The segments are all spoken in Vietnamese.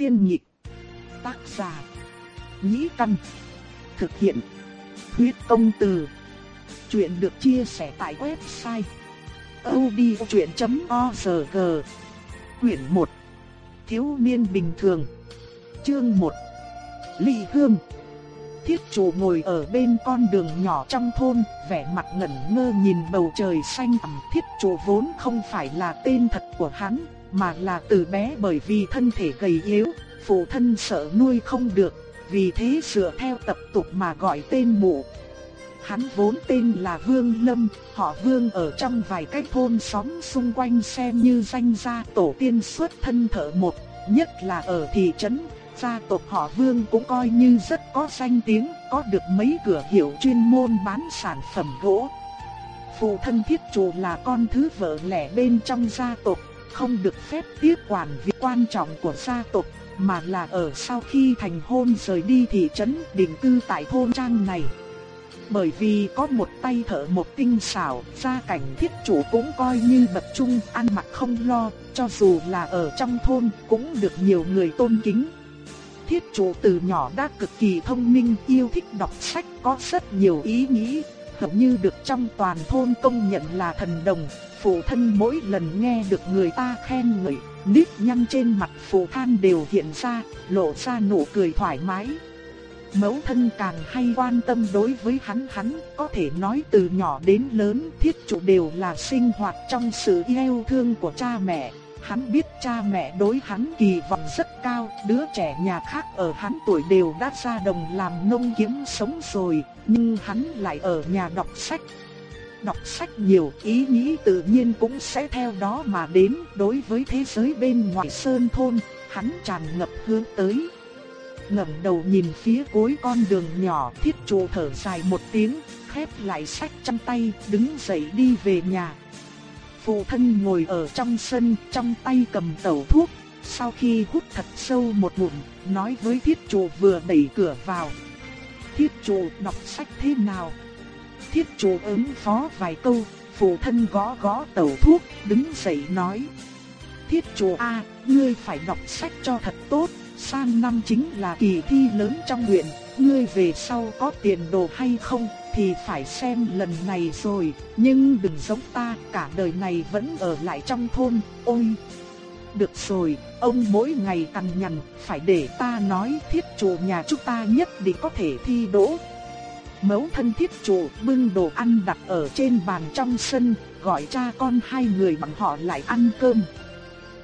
tiên nhịp. Tác giả. Nhĩ căn. Thực hiện. Huyết công từ. Chuyện được chia sẻ tại website. odchuyện.org Quyển 1 Thiếu niên bình thường Chương 1 Ly Hương Thiết chủ ngồi ở bên con đường nhỏ trong thôn, vẻ mặt ngẩn ngơ nhìn bầu trời xanh ẩm, Thiết chủ vốn không phải là tên thật của hắn, mà là từ bé bởi vì thân thể gầy yếu, phụ thân sợ nuôi không được, vì thế dựa theo tập tục mà gọi tên mụ. Hắn vốn tên là Vương Lâm, họ Vương ở trong vài cái thôn xóm xung quanh xem như danh gia tổ tiên xuất thân thợ một, nhất là ở thị trấn, gia tộc họ Vương cũng coi như rất có danh tiếng, có được mấy cửa hiệu chuyên môn bán sản phẩm gỗ. Phụ thân thiết chủ là con thứ vợ lẻ bên trong gia tộc, không được phép tiếp quản việc quan trọng của gia tộc, mà là ở sau khi thành hôn rời đi thị trấn định cư tại thôn trang này. Bởi vì có một tay thợ một tinh xảo, gia cảnh thiết chủ cũng coi như bậc trung, ăn mặc không lo, cho dù là ở trong thôn cũng được nhiều người tôn kính. Thiết chủ từ nhỏ đã cực kỳ thông minh, yêu thích đọc sách, có rất nhiều ý nghĩ, hầu như được trong toàn thôn công nhận là thần đồng. Phụ thân mỗi lần nghe được người ta khen ngợi, nếp nhăn trên mặt phụ than đều hiện ra, lộ ra nụ cười thoải mái. Mẫu thân càng hay quan tâm đối với hắn hắn, có thể nói từ nhỏ đến lớn thiết chủ đều là sinh hoạt trong sự yêu thương của cha mẹ. Hắn biết cha mẹ đối hắn kỳ vọng rất cao, đứa trẻ nhà khác ở hắn tuổi đều đã ra đồng làm nông kiếm sống rồi, nhưng hắn lại ở nhà đọc sách. Đọc sách nhiều, ý nghĩ tự nhiên cũng sẽ theo đó mà đến, đối với thế giới bên ngoài sơn thôn, hắn tràn ngập hướng tới. ngẩng đầu nhìn phía cuối con đường nhỏ, thiết trụ thở dài một tiếng, khép lại sách trong tay, đứng dậy đi về nhà. Phụ thân ngồi ở trong sân, trong tay cầm tẩu thuốc. Sau khi hút thật sâu một ngụm, nói với thiết trụ vừa đẩy cửa vào. Thiết trụ đọc sách thế nào? Thiết chủ ứng phó vài câu, phụ thân gõ gõ tẩu thuốc, đứng dậy nói. Thiết chủ A, ngươi phải đọc sách cho thật tốt, sang năm chính là kỳ thi lớn trong huyện, ngươi về sau có tiền đồ hay không? thì phải xem lần này rồi, nhưng đừng giống ta, cả đời này vẫn ở lại trong thôn, ôi. Được rồi, ông mỗi ngày cằn nhằn, phải để ta nói thiết chủ nhà chúng ta nhất định có thể thi đỗ. Mẫu thân thiết chủ bưng đồ ăn đặt ở trên bàn trong sân, gọi cha con hai người bằng họ lại ăn cơm.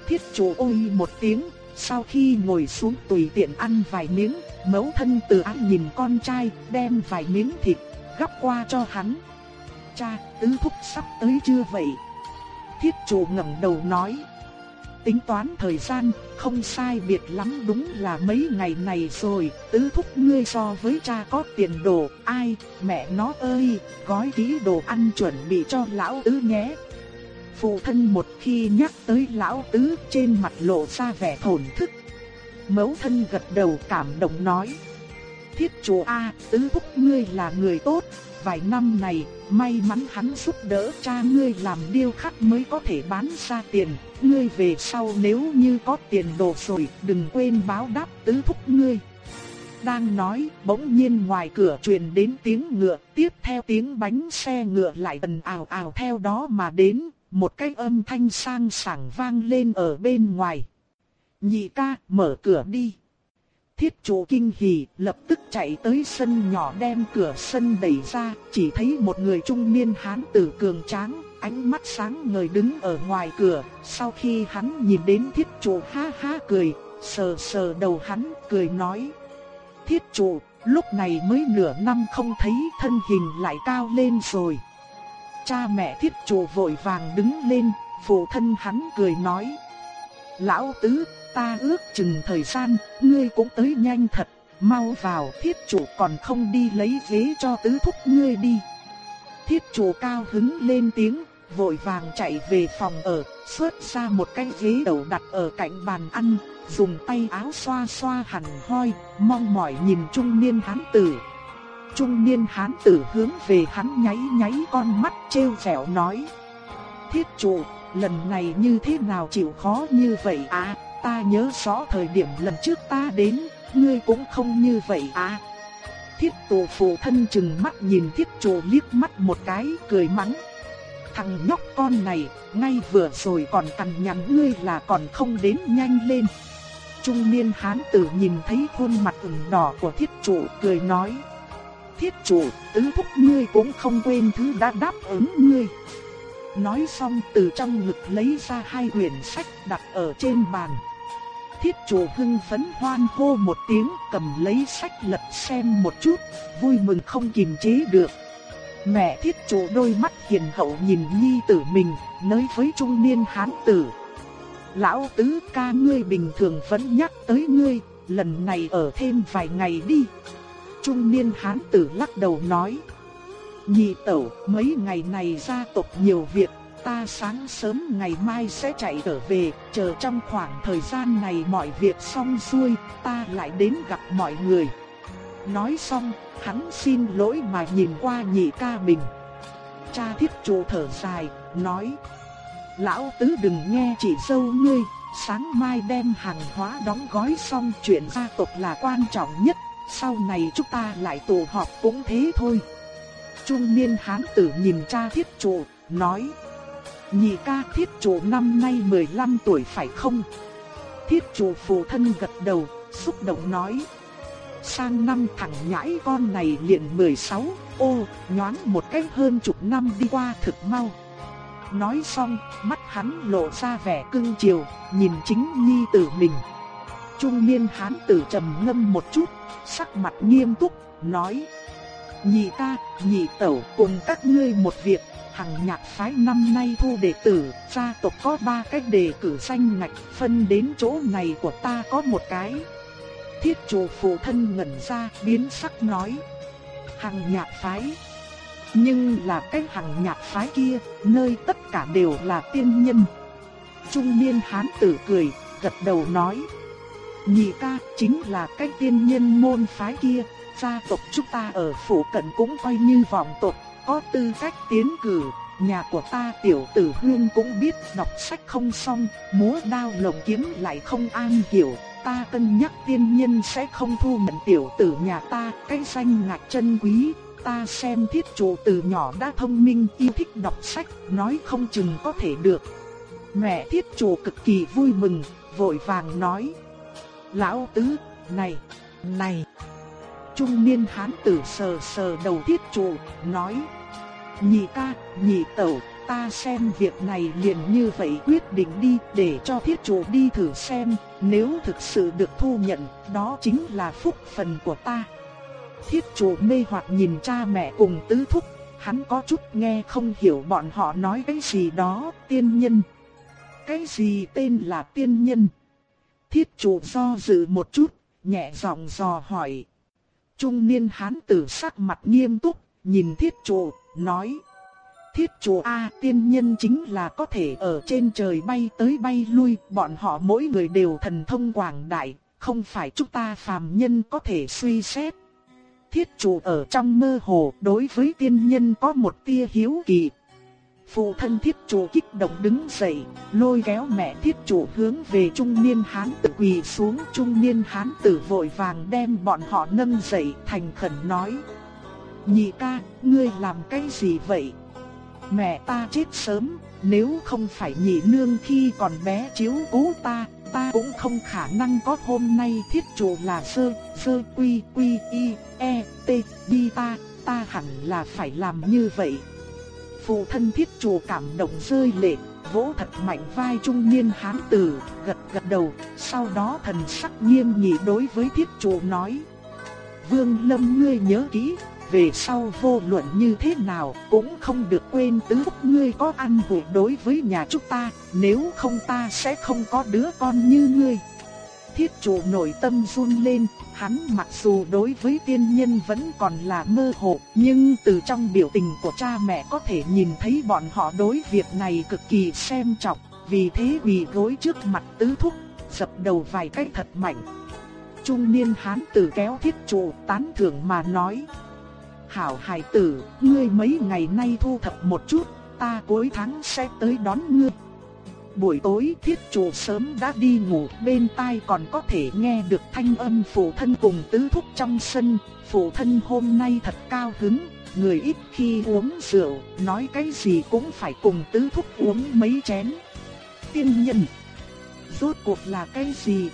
Thiết chủ ôi một tiếng, sau khi ngồi xuống tùy tiện ăn vài miếng, mẫu thân từ ái nhìn con trai, đem vài miếng thịt gắp qua cho hắn. Cha, tứ thúc sắp tới chưa vậy? Thiết chủ ngẩng đầu nói. Tính toán thời gian, không sai biệt lắm đúng là mấy ngày này rồi, tứ thúc ngươi so với cha có tiền đồ, ai, mẹ nó ơi, gói ký đồ ăn chuẩn bị cho lão tứ nhé. Phụ thân một khi nhắc tới lão tứ trên mặt lộ ra vẻ thổn thức. Mẫu thân gật đầu cảm động nói thiết chủ A, tứ thúc ngươi là người tốt, vài năm này, may mắn hắn giúp đỡ cha ngươi làm điêu khắc mới có thể bán ra tiền, ngươi về sau nếu như có tiền đồ rồi, đừng quên báo đáp tứ thúc ngươi. Đang nói, bỗng nhiên ngoài cửa truyền đến tiếng ngựa, tiếp theo tiếng bánh xe ngựa lại ần ào ào theo đó mà đến, một cái âm thanh sang sảng vang lên ở bên ngoài. Nhị ca, mở cửa đi. Thiết chủ kinh hỉ, lập tức chạy tới sân nhỏ đem cửa sân đẩy ra, chỉ thấy một người trung niên hán tử cường tráng, ánh mắt sáng ngời đứng ở ngoài cửa, sau khi hắn nhìn đến thiết chủ ha ha cười, sờ sờ đầu hắn, cười nói. Thiết chủ, lúc này mới nửa năm không thấy thân hình lại cao lên rồi. Cha mẹ thiết chủ vội vàng đứng lên, phụ thân hắn cười nói. Lão tứ, ta ước chừng thời gian, ngươi cũng tới nhanh thật, mau vào thiết chủ còn không đi lấy ghế cho tứ thúc ngươi đi. Thiết chủ cao hứng lên tiếng, vội vàng chạy về phòng ở, xuất ra một cái ghế đầu đặt ở cạnh bàn ăn, dùng tay áo xoa xoa hẳn hoi, mong mỏi nhìn trung niên hán tử. Trung niên hán tử hướng về hắn nháy nháy con mắt trêu vẻo nói. Thiết chủ, lần này như thế nào chịu khó như vậy à? Ta nhớ rõ thời điểm lần trước ta đến, ngươi cũng không như vậy à. Thiết tổ phụ thân chừng mắt nhìn thiết chủ liếc mắt một cái cười mắng. Thằng nhóc con này, ngay vừa rồi còn cằn nhằn ngươi là còn không đến nhanh lên. Trung niên hán tử nhìn thấy khuôn mặt ửng đỏ của thiết chủ cười nói. Thiết chủ, tứ thúc ngươi cũng không quên thứ đã đáp ứng ngươi. Nói xong từ trong ngực lấy ra hai quyển sách đặt ở trên bàn. Thiết chủ hưng phấn hoan hô một tiếng cầm lấy sách lật xem một chút, vui mừng không kìm chế được. Mẹ thiết chủ đôi mắt hiền hậu nhìn nhi tử mình, nói với trung niên hán tử. Lão tứ ca ngươi bình thường vẫn nhắc tới ngươi, lần này ở thêm vài ngày đi. Trung niên hán tử lắc đầu nói. Nhị tẩu, mấy ngày này gia tộc nhiều việc, ta sáng sớm ngày mai sẽ chạy trở về, chờ trong khoảng thời gian này mọi việc xong xuôi, ta lại đến gặp mọi người. Nói xong, hắn xin lỗi mà nhìn qua nhị ca mình. Cha thiết chủ thở dài, nói. Lão tứ đừng nghe chị dâu ngươi, sáng mai đem hàng hóa đóng gói xong chuyện gia tộc là quan trọng nhất, sau này chúng ta lại tụ họp cũng thế thôi. Trung niên hán tử nhìn cha thiết trụ, nói. Nhị ca thiết chủ năm nay 15 tuổi phải không? Thiết chủ phụ thân gật đầu, xúc động nói. Sang năm thằng nhãi con này liền 16, ô, nhoáng một cách hơn chục năm đi qua thực mau. Nói xong, mắt hắn lộ ra vẻ cưng chiều, nhìn chính nhi tử mình. Trung niên hán tử trầm ngâm một chút, sắc mặt nghiêm túc, nói. Nhị ca, nhị tẩu cùng các ngươi một việc, hằng nhạc phái năm nay thu đệ tử, gia tộc có ba cách đề cử danh ngạch, phân đến chỗ này của ta có một cái. Thiết chủ phụ thân ngẩn ra, biến sắc nói. Hằng nhạc phái. Nhưng là cái hằng nhạc phái kia, nơi tất cả đều là tiên nhân. Trung niên hán tử cười, gật đầu nói. Nhị ca chính là cái tiên nhân môn phái kia, gia tộc chúng ta ở phủ cận cũng coi như vọng tộc, có tư cách tiến cử. Nhà của ta tiểu tử hương cũng biết đọc sách không xong, múa đao lồng kiếm lại không an hiểu. Ta cân nhắc tiên nhân sẽ không thu nhận tiểu tử nhà ta, cái danh ngạch chân quý. Ta xem thiết chủ từ nhỏ đã thông minh, yêu thích đọc sách, nói không chừng có thể được. Mẹ thiết chủ cực kỳ vui mừng, vội vàng nói. Lão tứ, này, này. Trung niên hán tử sờ sờ đầu thiết trụ, nói. Nhị ca, nhị tẩu, ta xem việc này liền như vậy quyết định đi để cho thiết trụ đi thử xem, nếu thực sự được thu nhận, đó chính là phúc phần của ta. Thiết trụ mê hoặc nhìn cha mẹ cùng tứ thúc, hắn có chút nghe không hiểu bọn họ nói cái gì đó, tiên nhân. Cái gì tên là tiên nhân? Thiết chủ do dự một chút, nhẹ giọng dò hỏi. Trung niên hán tử sắc mặt nghiêm túc, nhìn thiết trụ, nói. Thiết trụ A tiên nhân chính là có thể ở trên trời bay tới bay lui, bọn họ mỗi người đều thần thông quảng đại, không phải chúng ta phàm nhân có thể suy xét. Thiết trụ ở trong mơ hồ đối với tiên nhân có một tia hiếu kỳ, Phụ thân thiết chủ kích động đứng dậy, lôi kéo mẹ thiết chủ hướng về trung niên hán tử quỳ xuống. Trung niên hán tử vội vàng đem bọn họ nâng dậy thành khẩn nói. Nhị ca, ngươi làm cái gì vậy? Mẹ ta chết sớm, nếu không phải nhị nương khi còn bé chiếu cố ta, ta cũng không khả năng có hôm nay thiết chủ là sơ, sơ quy quy y, e, t, đi ta, ta hẳn là phải làm như vậy. Phụ thân thiết chủ cảm động rơi lệ, vỗ thật mạnh vai trung niên hán tử, gật gật đầu, sau đó thần sắc nghiêm nghị đối với thiết chủ nói. Vương Lâm ngươi nhớ kỹ, về sau vô luận như thế nào cũng không được quên tứ phúc ngươi có ăn hội đối với nhà chúng ta, nếu không ta sẽ không có đứa con như ngươi. Thiết chủ nội tâm run lên, hắn mặc dù đối với tiên nhân vẫn còn là mơ hồ, nhưng từ trong biểu tình của cha mẹ có thể nhìn thấy bọn họ đối việc này cực kỳ xem trọng, vì thế quỳ gối trước mặt tứ thúc, dập đầu vài cái thật mạnh. Trung niên hán tử kéo thiết trụ tán thưởng mà nói. Hảo hài tử, ngươi mấy ngày nay thu thập một chút, ta cuối tháng sẽ tới đón ngươi. Buổi tối thiết chủ sớm đã đi ngủ, bên tai còn có thể nghe được thanh âm phụ thân cùng tứ thúc trong sân. Phụ thân hôm nay thật cao hứng, người ít khi uống rượu, nói cái gì cũng phải cùng tứ thúc uống mấy chén. Tiên nhân, rốt cuộc là cái gì?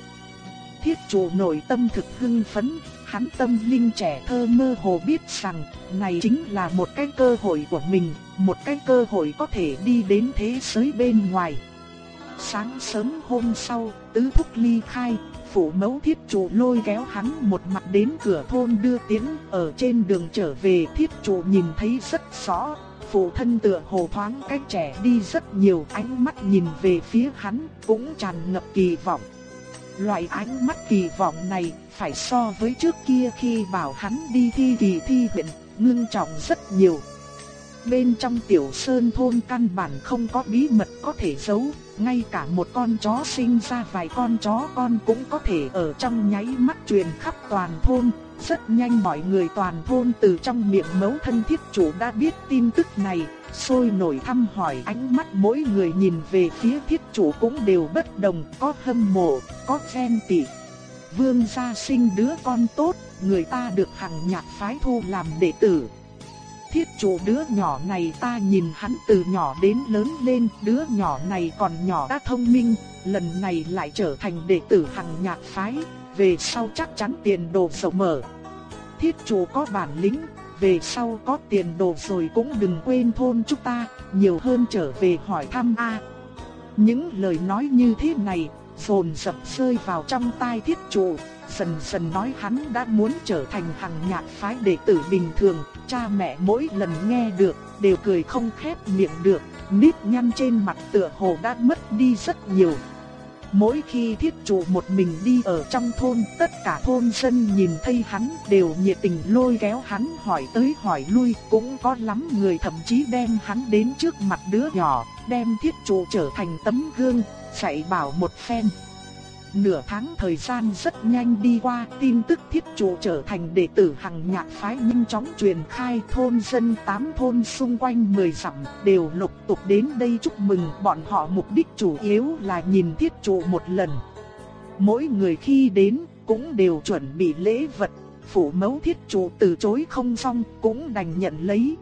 Thiết chủ nội tâm thực hưng phấn, hắn tâm linh trẻ thơ mơ hồ biết rằng, này chính là một cái cơ hội của mình, một cái cơ hội có thể đi đến thế giới bên ngoài. Sáng sớm hôm sau, tứ thúc ly khai, phụ mẫu thiết chủ lôi kéo hắn một mặt đến cửa thôn đưa tiến, ở trên đường trở về thiết chủ nhìn thấy rất rõ, phụ thân tựa hồ thoáng cách trẻ đi rất nhiều ánh mắt nhìn về phía hắn, cũng tràn ngập kỳ vọng. Loại ánh mắt kỳ vọng này phải so với trước kia khi bảo hắn đi thi kỳ thi huyện, ngưng trọng rất nhiều. Bên trong tiểu sơn thôn căn bản không có bí mật có thể giấu, ngay cả một con chó sinh ra vài con chó con cũng có thể ở trong nháy mắt truyền khắp toàn thôn. Rất nhanh mọi người toàn thôn từ trong miệng mấu thân thiết chủ đã biết tin tức này, sôi nổi thăm hỏi ánh mắt mỗi người nhìn về phía thiết chủ cũng đều bất đồng, có hâm mộ, có ghen tị. Vương gia sinh đứa con tốt, người ta được hàng nhạc phái thu làm đệ tử, thiết chủ đứa nhỏ này ta nhìn hắn từ nhỏ đến lớn lên, đứa nhỏ này còn nhỏ đã thông minh, lần này lại trở thành đệ tử hằng nhạc phái, về sau chắc chắn tiền đồ rộng mở. Thiết chủ có bản lĩnh, về sau có tiền đồ rồi cũng đừng quên thôn chúng ta, nhiều hơn trở về hỏi thăm a. Những lời nói như thế này, dồn dập rơi vào trong tai thiết chủ, dần dần nói hắn đã muốn trở thành hằng nhạc phái đệ tử bình thường, cha mẹ mỗi lần nghe được đều cười không khép miệng được, nếp nhăn trên mặt tựa hồ đã mất đi rất nhiều. Mỗi khi thiết chủ một mình đi ở trong thôn, tất cả thôn dân nhìn thấy hắn đều nhiệt tình lôi kéo hắn hỏi tới hỏi lui, cũng có lắm người thậm chí đem hắn đến trước mặt đứa nhỏ, đem thiết chủ trở thành tấm gương, dạy bảo một phen. Nửa tháng thời gian rất nhanh đi qua, tin tức thiết chủ trở thành đệ tử hằng nhạc phái nhanh chóng truyền khai thôn dân tám thôn xung quanh 10 dặm đều lục tục đến đây chúc mừng bọn họ mục đích chủ yếu là nhìn thiết chủ một lần. Mỗi người khi đến cũng đều chuẩn bị lễ vật, phủ mẫu thiết chủ từ chối không xong cũng đành nhận lấy.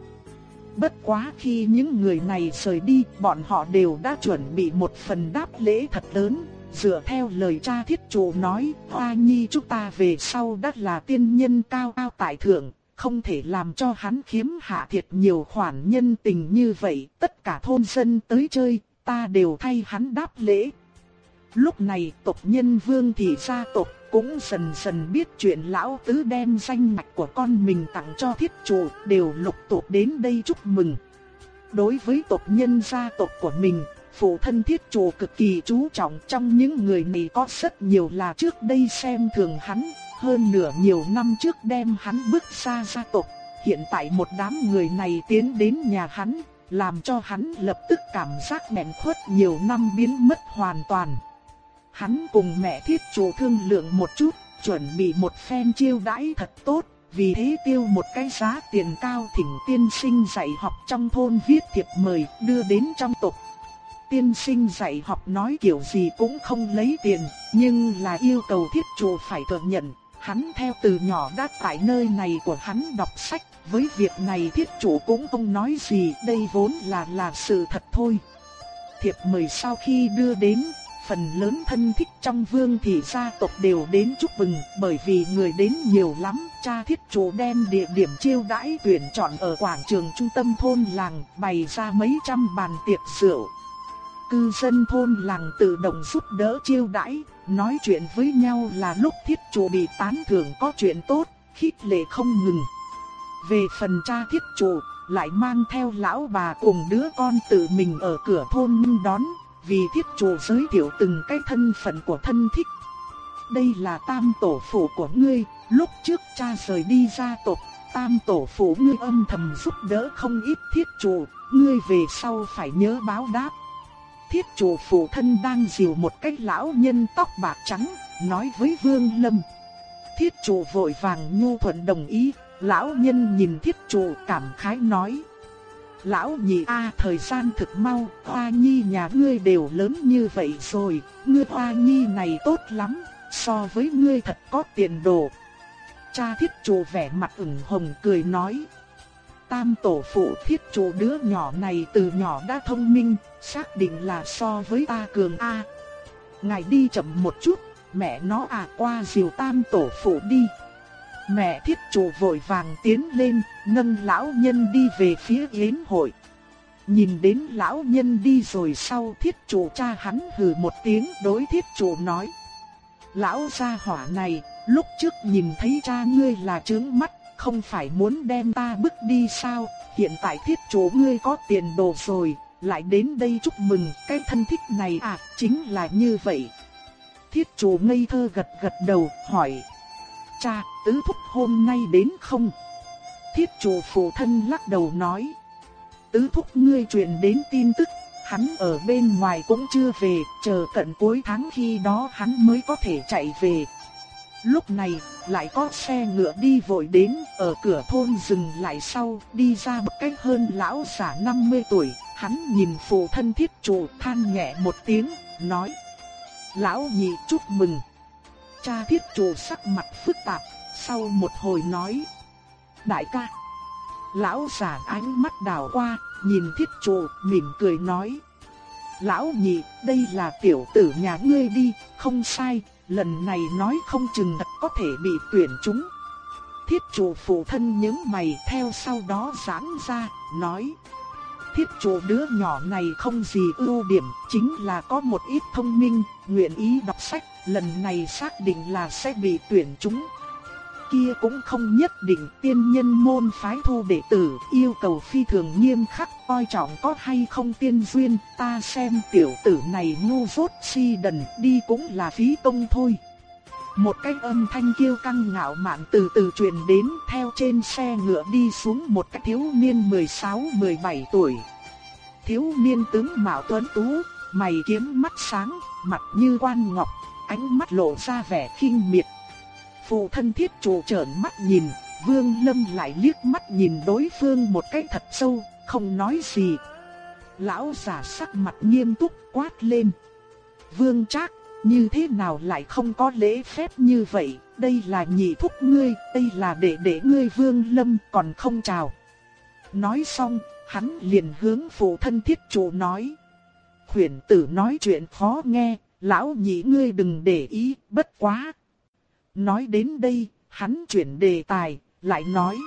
Bất quá khi những người này rời đi, bọn họ đều đã chuẩn bị một phần đáp lễ thật lớn, Dựa theo lời cha thiết chủ nói, Hoa Nhi chúng ta về sau đắt là tiên nhân cao cao tại thượng, không thể làm cho hắn khiếm hạ thiệt nhiều khoản nhân tình như vậy. Tất cả thôn dân tới chơi, ta đều thay hắn đáp lễ. Lúc này tộc nhân vương thị gia tộc cũng dần dần biết chuyện lão tứ đem danh mạch của con mình tặng cho thiết chủ đều lục tục đến đây chúc mừng. Đối với tộc nhân gia tộc của mình, phụ thân thiết chủ cực kỳ chú trọng trong những người này có rất nhiều là trước đây xem thường hắn, hơn nửa nhiều năm trước đem hắn bước xa gia tộc. Hiện tại một đám người này tiến đến nhà hắn, làm cho hắn lập tức cảm giác mẹn khuất nhiều năm biến mất hoàn toàn. Hắn cùng mẹ thiết chủ thương lượng một chút, chuẩn bị một phen chiêu đãi thật tốt, vì thế tiêu một cái giá tiền cao thỉnh tiên sinh dạy học trong thôn viết thiệp mời đưa đến trong tộc tiên sinh dạy học nói kiểu gì cũng không lấy tiền, nhưng là yêu cầu thiết chủ phải thừa nhận, hắn theo từ nhỏ đã tại nơi này của hắn đọc sách, với việc này thiết chủ cũng không nói gì, đây vốn là là sự thật thôi. Thiệp mời sau khi đưa đến, phần lớn thân thích trong vương thị gia tộc đều đến chúc mừng, bởi vì người đến nhiều lắm, cha thiết chủ đem địa điểm chiêu đãi tuyển chọn ở quảng trường trung tâm thôn làng, bày ra mấy trăm bàn tiệc rượu cư dân thôn làng tự động giúp đỡ chiêu đãi, nói chuyện với nhau là lúc thiết chủ bị tán thưởng có chuyện tốt, khích lệ không ngừng. Về phần cha thiết chủ, lại mang theo lão bà cùng đứa con tự mình ở cửa thôn nghênh đón, vì thiết chủ giới thiệu từng cái thân phận của thân thích. Đây là tam tổ phụ của ngươi, lúc trước cha rời đi gia tộc, tam tổ phụ ngươi âm thầm giúp đỡ không ít thiết chủ, ngươi về sau phải nhớ báo đáp thiết chủ phụ thân đang dìu một cái lão nhân tóc bạc trắng, nói với Vương Lâm. Thiết chủ vội vàng nhu thuận đồng ý, lão nhân nhìn thiết chủ cảm khái nói. Lão nhị a thời gian thực mau, hoa nhi nhà ngươi đều lớn như vậy rồi, ngươi hoa nhi này tốt lắm, so với ngươi thật có tiền đồ. Cha thiết chủ vẻ mặt ửng hồng cười nói. Tam tổ phụ thiết chủ đứa nhỏ này từ nhỏ đã thông minh, xác định là so với ta cường A. Ngài đi chậm một chút, mẹ nó à qua diều tam tổ phụ đi. Mẹ thiết chủ vội vàng tiến lên, nâng lão nhân đi về phía yến hội. Nhìn đến lão nhân đi rồi sau thiết chủ cha hắn hừ một tiếng đối thiết chủ nói. Lão gia hỏa này, lúc trước nhìn thấy cha ngươi là trướng mắt, không phải muốn đem ta bước đi sao, hiện tại thiết chủ ngươi có tiền đồ rồi, lại đến đây chúc mừng, cái thân thích này à, chính là như vậy. Thiết chủ ngây thơ gật gật đầu, hỏi. Cha, tứ thúc hôm nay đến không? Thiết chủ phụ thân lắc đầu nói. Tứ thúc ngươi truyền đến tin tức, hắn ở bên ngoài cũng chưa về, chờ cận cuối tháng khi đó hắn mới có thể chạy về. Lúc này, lại có xe ngựa đi vội đến, ở cửa thôn dừng lại sau, đi ra một cách hơn lão giả 50 tuổi, hắn nhìn phụ thân thiết chủ than nhẹ một tiếng, nói. Lão nhị chúc mừng. Cha thiết chủ sắc mặt phức tạp, sau một hồi nói. Đại ca. Lão giả ánh mắt đảo qua, nhìn thiết chủ, mỉm cười nói. Lão nhị, đây là tiểu tử nhà ngươi đi, không sai, lần này nói không chừng thật có thể bị tuyển chúng. Thiết chủ phụ thân những mày theo sau đó giãn ra, nói. Thiết chủ đứa nhỏ này không gì ưu điểm, chính là có một ít thông minh, nguyện ý đọc sách, lần này xác định là sẽ bị tuyển chúng. Kia cũng không nhất định tiên nhân môn phái thu đệ tử, yêu cầu phi thường nghiêm khắc, coi trọng có hay không tiên duyên, ta xem tiểu tử này ngu dốt si đần, đi cũng là phí công thôi. Một cái âm thanh kêu căng ngạo mạn từ từ truyền đến theo trên xe ngựa đi xuống một cái thiếu niên 16-17 tuổi. Thiếu niên tướng mạo tuấn tú, mày kiếm mắt sáng, mặt như quan ngọc, ánh mắt lộ ra vẻ khinh miệt. Phụ thân thiết chủ trợn mắt nhìn, vương lâm lại liếc mắt nhìn đối phương một cái thật sâu, không nói gì. Lão giả sắc mặt nghiêm túc quát lên. Vương trác như thế nào lại không có lễ phép như vậy, đây là nhị thúc ngươi, đây là đệ đệ ngươi vương lâm còn không chào. Nói xong, hắn liền hướng phụ thân thiết chủ nói. Khuyển tử nói chuyện khó nghe, lão nhị ngươi đừng để ý, bất quá. Nói đến đây, hắn chuyển đề tài, lại nói.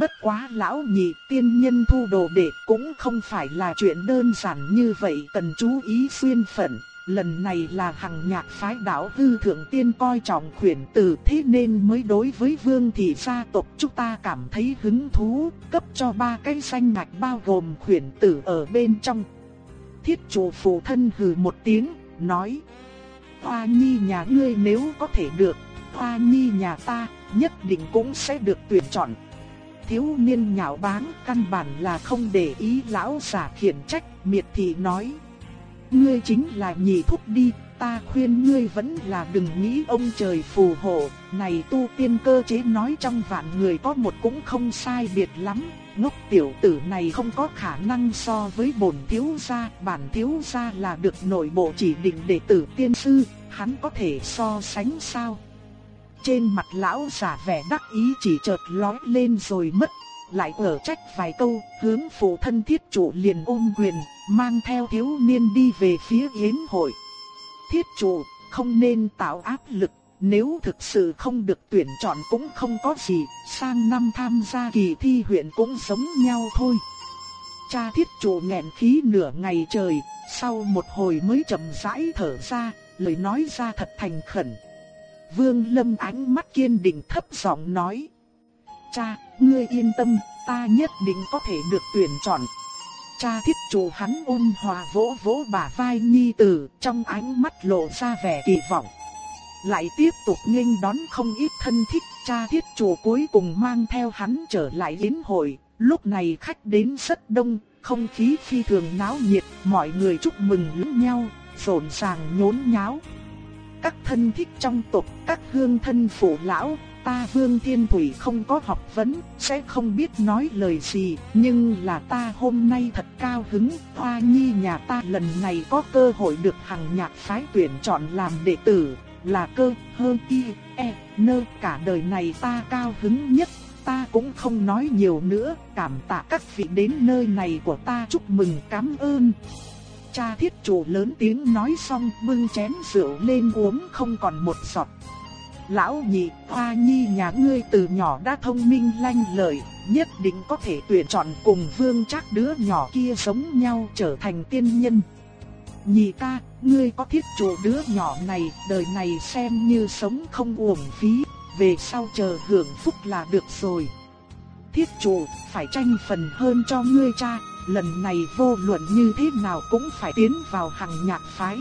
Bất quá lão nhị tiên nhân thu đồ đệ cũng không phải là chuyện đơn giản như vậy cần chú ý xuyên phận, lần này là hằng nhạc phái đạo hư thượng tiên coi trọng khuyển tử thế nên mới đối với vương thị gia tộc chúng ta cảm thấy hứng thú, cấp cho ba cái danh ngạch bao gồm khuyển tử ở bên trong. Thiết chủ phụ thân hừ một tiếng, nói, Hoa nhi nhà ngươi nếu có thể được, Hoa nhi nhà ta nhất định cũng sẽ được tuyển chọn. Thiếu niên nhạo báng căn bản là không để ý lão giả khiển trách, miệt thị nói ngươi chính là nhị thúc đi, ta khuyên ngươi vẫn là đừng nghĩ ông trời phù hộ, này tu tiên cơ chế nói trong vạn người có một cũng không sai biệt lắm, ngốc tiểu tử này không có khả năng so với bổn thiếu gia, bản thiếu gia là được nội bộ chỉ định đệ tử tiên sư, hắn có thể so sánh sao? Trên mặt lão giả vẻ đắc ý chỉ chợt lóe lên rồi mất lại ở trách vài câu, hướng phụ thân thiết chủ liền ôm quyền, mang theo thiếu niên đi về phía yến hội. Thiết chủ, không nên tạo áp lực, nếu thực sự không được tuyển chọn cũng không có gì, sang năm tham gia kỳ thi huyện cũng giống nhau thôi. Cha thiết chủ nghẹn khí nửa ngày trời, sau một hồi mới chậm rãi thở ra, lời nói ra thật thành khẩn. Vương Lâm ánh mắt kiên định thấp giọng nói. Cha, ngươi yên tâm, ta nhất định có thể được tuyển chọn. Cha thiết chủ hắn ôn hòa vỗ vỗ bả vai nhi tử, trong ánh mắt lộ ra vẻ kỳ vọng. Lại tiếp tục nghênh đón không ít thân thích, cha thiết chủ cuối cùng mang theo hắn trở lại yến hội. Lúc này khách đến rất đông, không khí phi thường náo nhiệt, mọi người chúc mừng lẫn nhau, rộn ràng nhốn nháo. Các thân thích trong tộc, các hương thân phụ lão, ta Vương Thiên Thủy không có học vấn, sẽ không biết nói lời gì, nhưng là ta hôm nay thật cao hứng, Hoa Nhi nhà ta lần này có cơ hội được hàng nhạc phái tuyển chọn làm đệ tử, là cơ, hơn y, e, nơ, cả đời này ta cao hứng nhất. Ta cũng không nói nhiều nữa, cảm tạ các vị đến nơi này của ta chúc mừng cảm ơn. Cha thiết chủ lớn tiếng nói xong bưng chén rượu lên uống không còn một giọt. Lão nhị, hoa nhi nhà ngươi từ nhỏ đã thông minh lanh lợi, nhất định có thể tuyển chọn cùng vương chắc đứa nhỏ kia giống nhau trở thành tiên nhân. Nhị ca, ngươi có thiết chủ đứa nhỏ này, đời này xem như sống không uổng phí, về sau chờ hưởng phúc là được rồi. Thiết chủ, phải tranh phần hơn cho ngươi cha, lần này vô luận như thế nào cũng phải tiến vào hàng nhạc phái.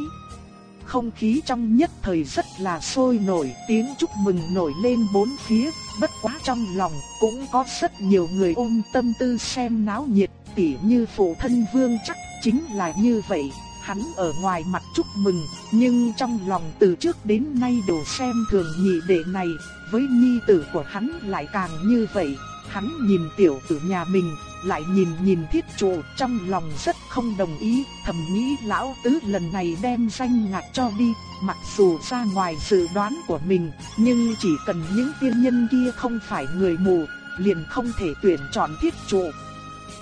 Không khí trong nhất thời rất là sôi nổi, tiếng chúc mừng nổi lên bốn phía, bất quá trong lòng cũng có rất nhiều người ôm tâm tư xem náo nhiệt, tỉ như phụ thân vương chắc chính là như vậy. Hắn ở ngoài mặt chúc mừng, nhưng trong lòng từ trước đến nay đều xem thường nhị đệ này, với nhi tử của hắn lại càng như vậy. Hắn nhìn tiểu tử nhà mình, lại nhìn nhìn thiết trụ trong lòng rất không đồng ý, thầm nghĩ lão tứ lần này đem danh ngạc cho đi, mặc dù ra ngoài dự đoán của mình, nhưng chỉ cần những tiên nhân kia không phải người mù, liền không thể tuyển chọn thiết trụ.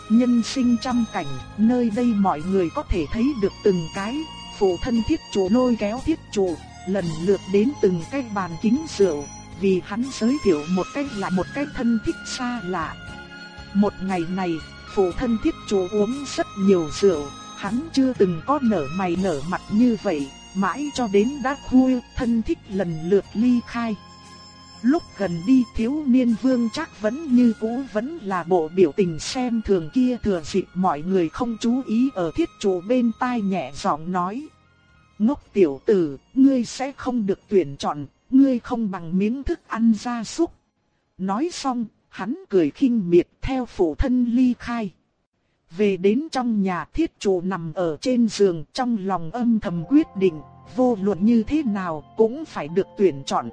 Nhân sinh trăm cảnh, nơi đây mọi người có thể thấy được từng cái, phụ thân thiết trụ lôi kéo thiết trụ, lần lượt đến từng cái bàn kính rượu, vì hắn giới thiệu một cách là một cách thân thích xa lạ. Một ngày này, phụ thân thiết chủ uống rất nhiều rượu, hắn chưa từng có nở mày nở mặt như vậy, mãi cho đến đã khuya, thân thích lần lượt ly khai. Lúc gần đi thiếu niên vương chắc vẫn như cũ vẫn là bộ biểu tình xem thường kia thừa dịp mọi người không chú ý ở thiết chủ bên tai nhẹ giọng nói. Ngốc tiểu tử, ngươi sẽ không được tuyển chọn, ngươi không bằng miếng thức ăn gia súc. Nói xong, hắn cười khinh miệt theo phụ thân ly khai. Về đến trong nhà thiết chủ nằm ở trên giường trong lòng âm thầm quyết định, vô luận như thế nào cũng phải được tuyển chọn.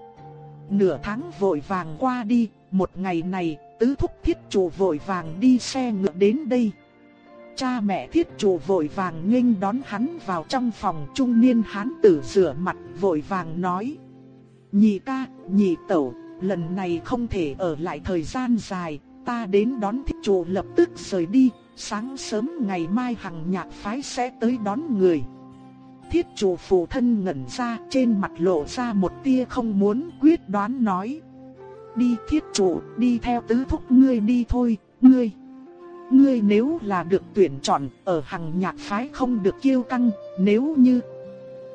Nửa tháng vội vàng qua đi, một ngày này, tứ thúc thiết chủ vội vàng đi xe ngựa đến đây. Cha mẹ thiết chủ vội vàng nghênh đón hắn vào trong phòng trung niên hán tử rửa mặt vội vàng nói. Nhị ca, nhị tẩu, lần này không thể ở lại thời gian dài, ta đến đón thích chủ lập tức rời đi, sáng sớm ngày mai hằng nhạc phái sẽ tới đón người. Thiết chủ phụ thân ngẩn ra trên mặt lộ ra một tia không muốn quyết đoán nói. Đi thiết chủ, đi theo tứ thúc ngươi đi thôi, ngươi. Ngươi nếu là được tuyển chọn ở hằng nhạc phái không được kiêu căng, nếu như...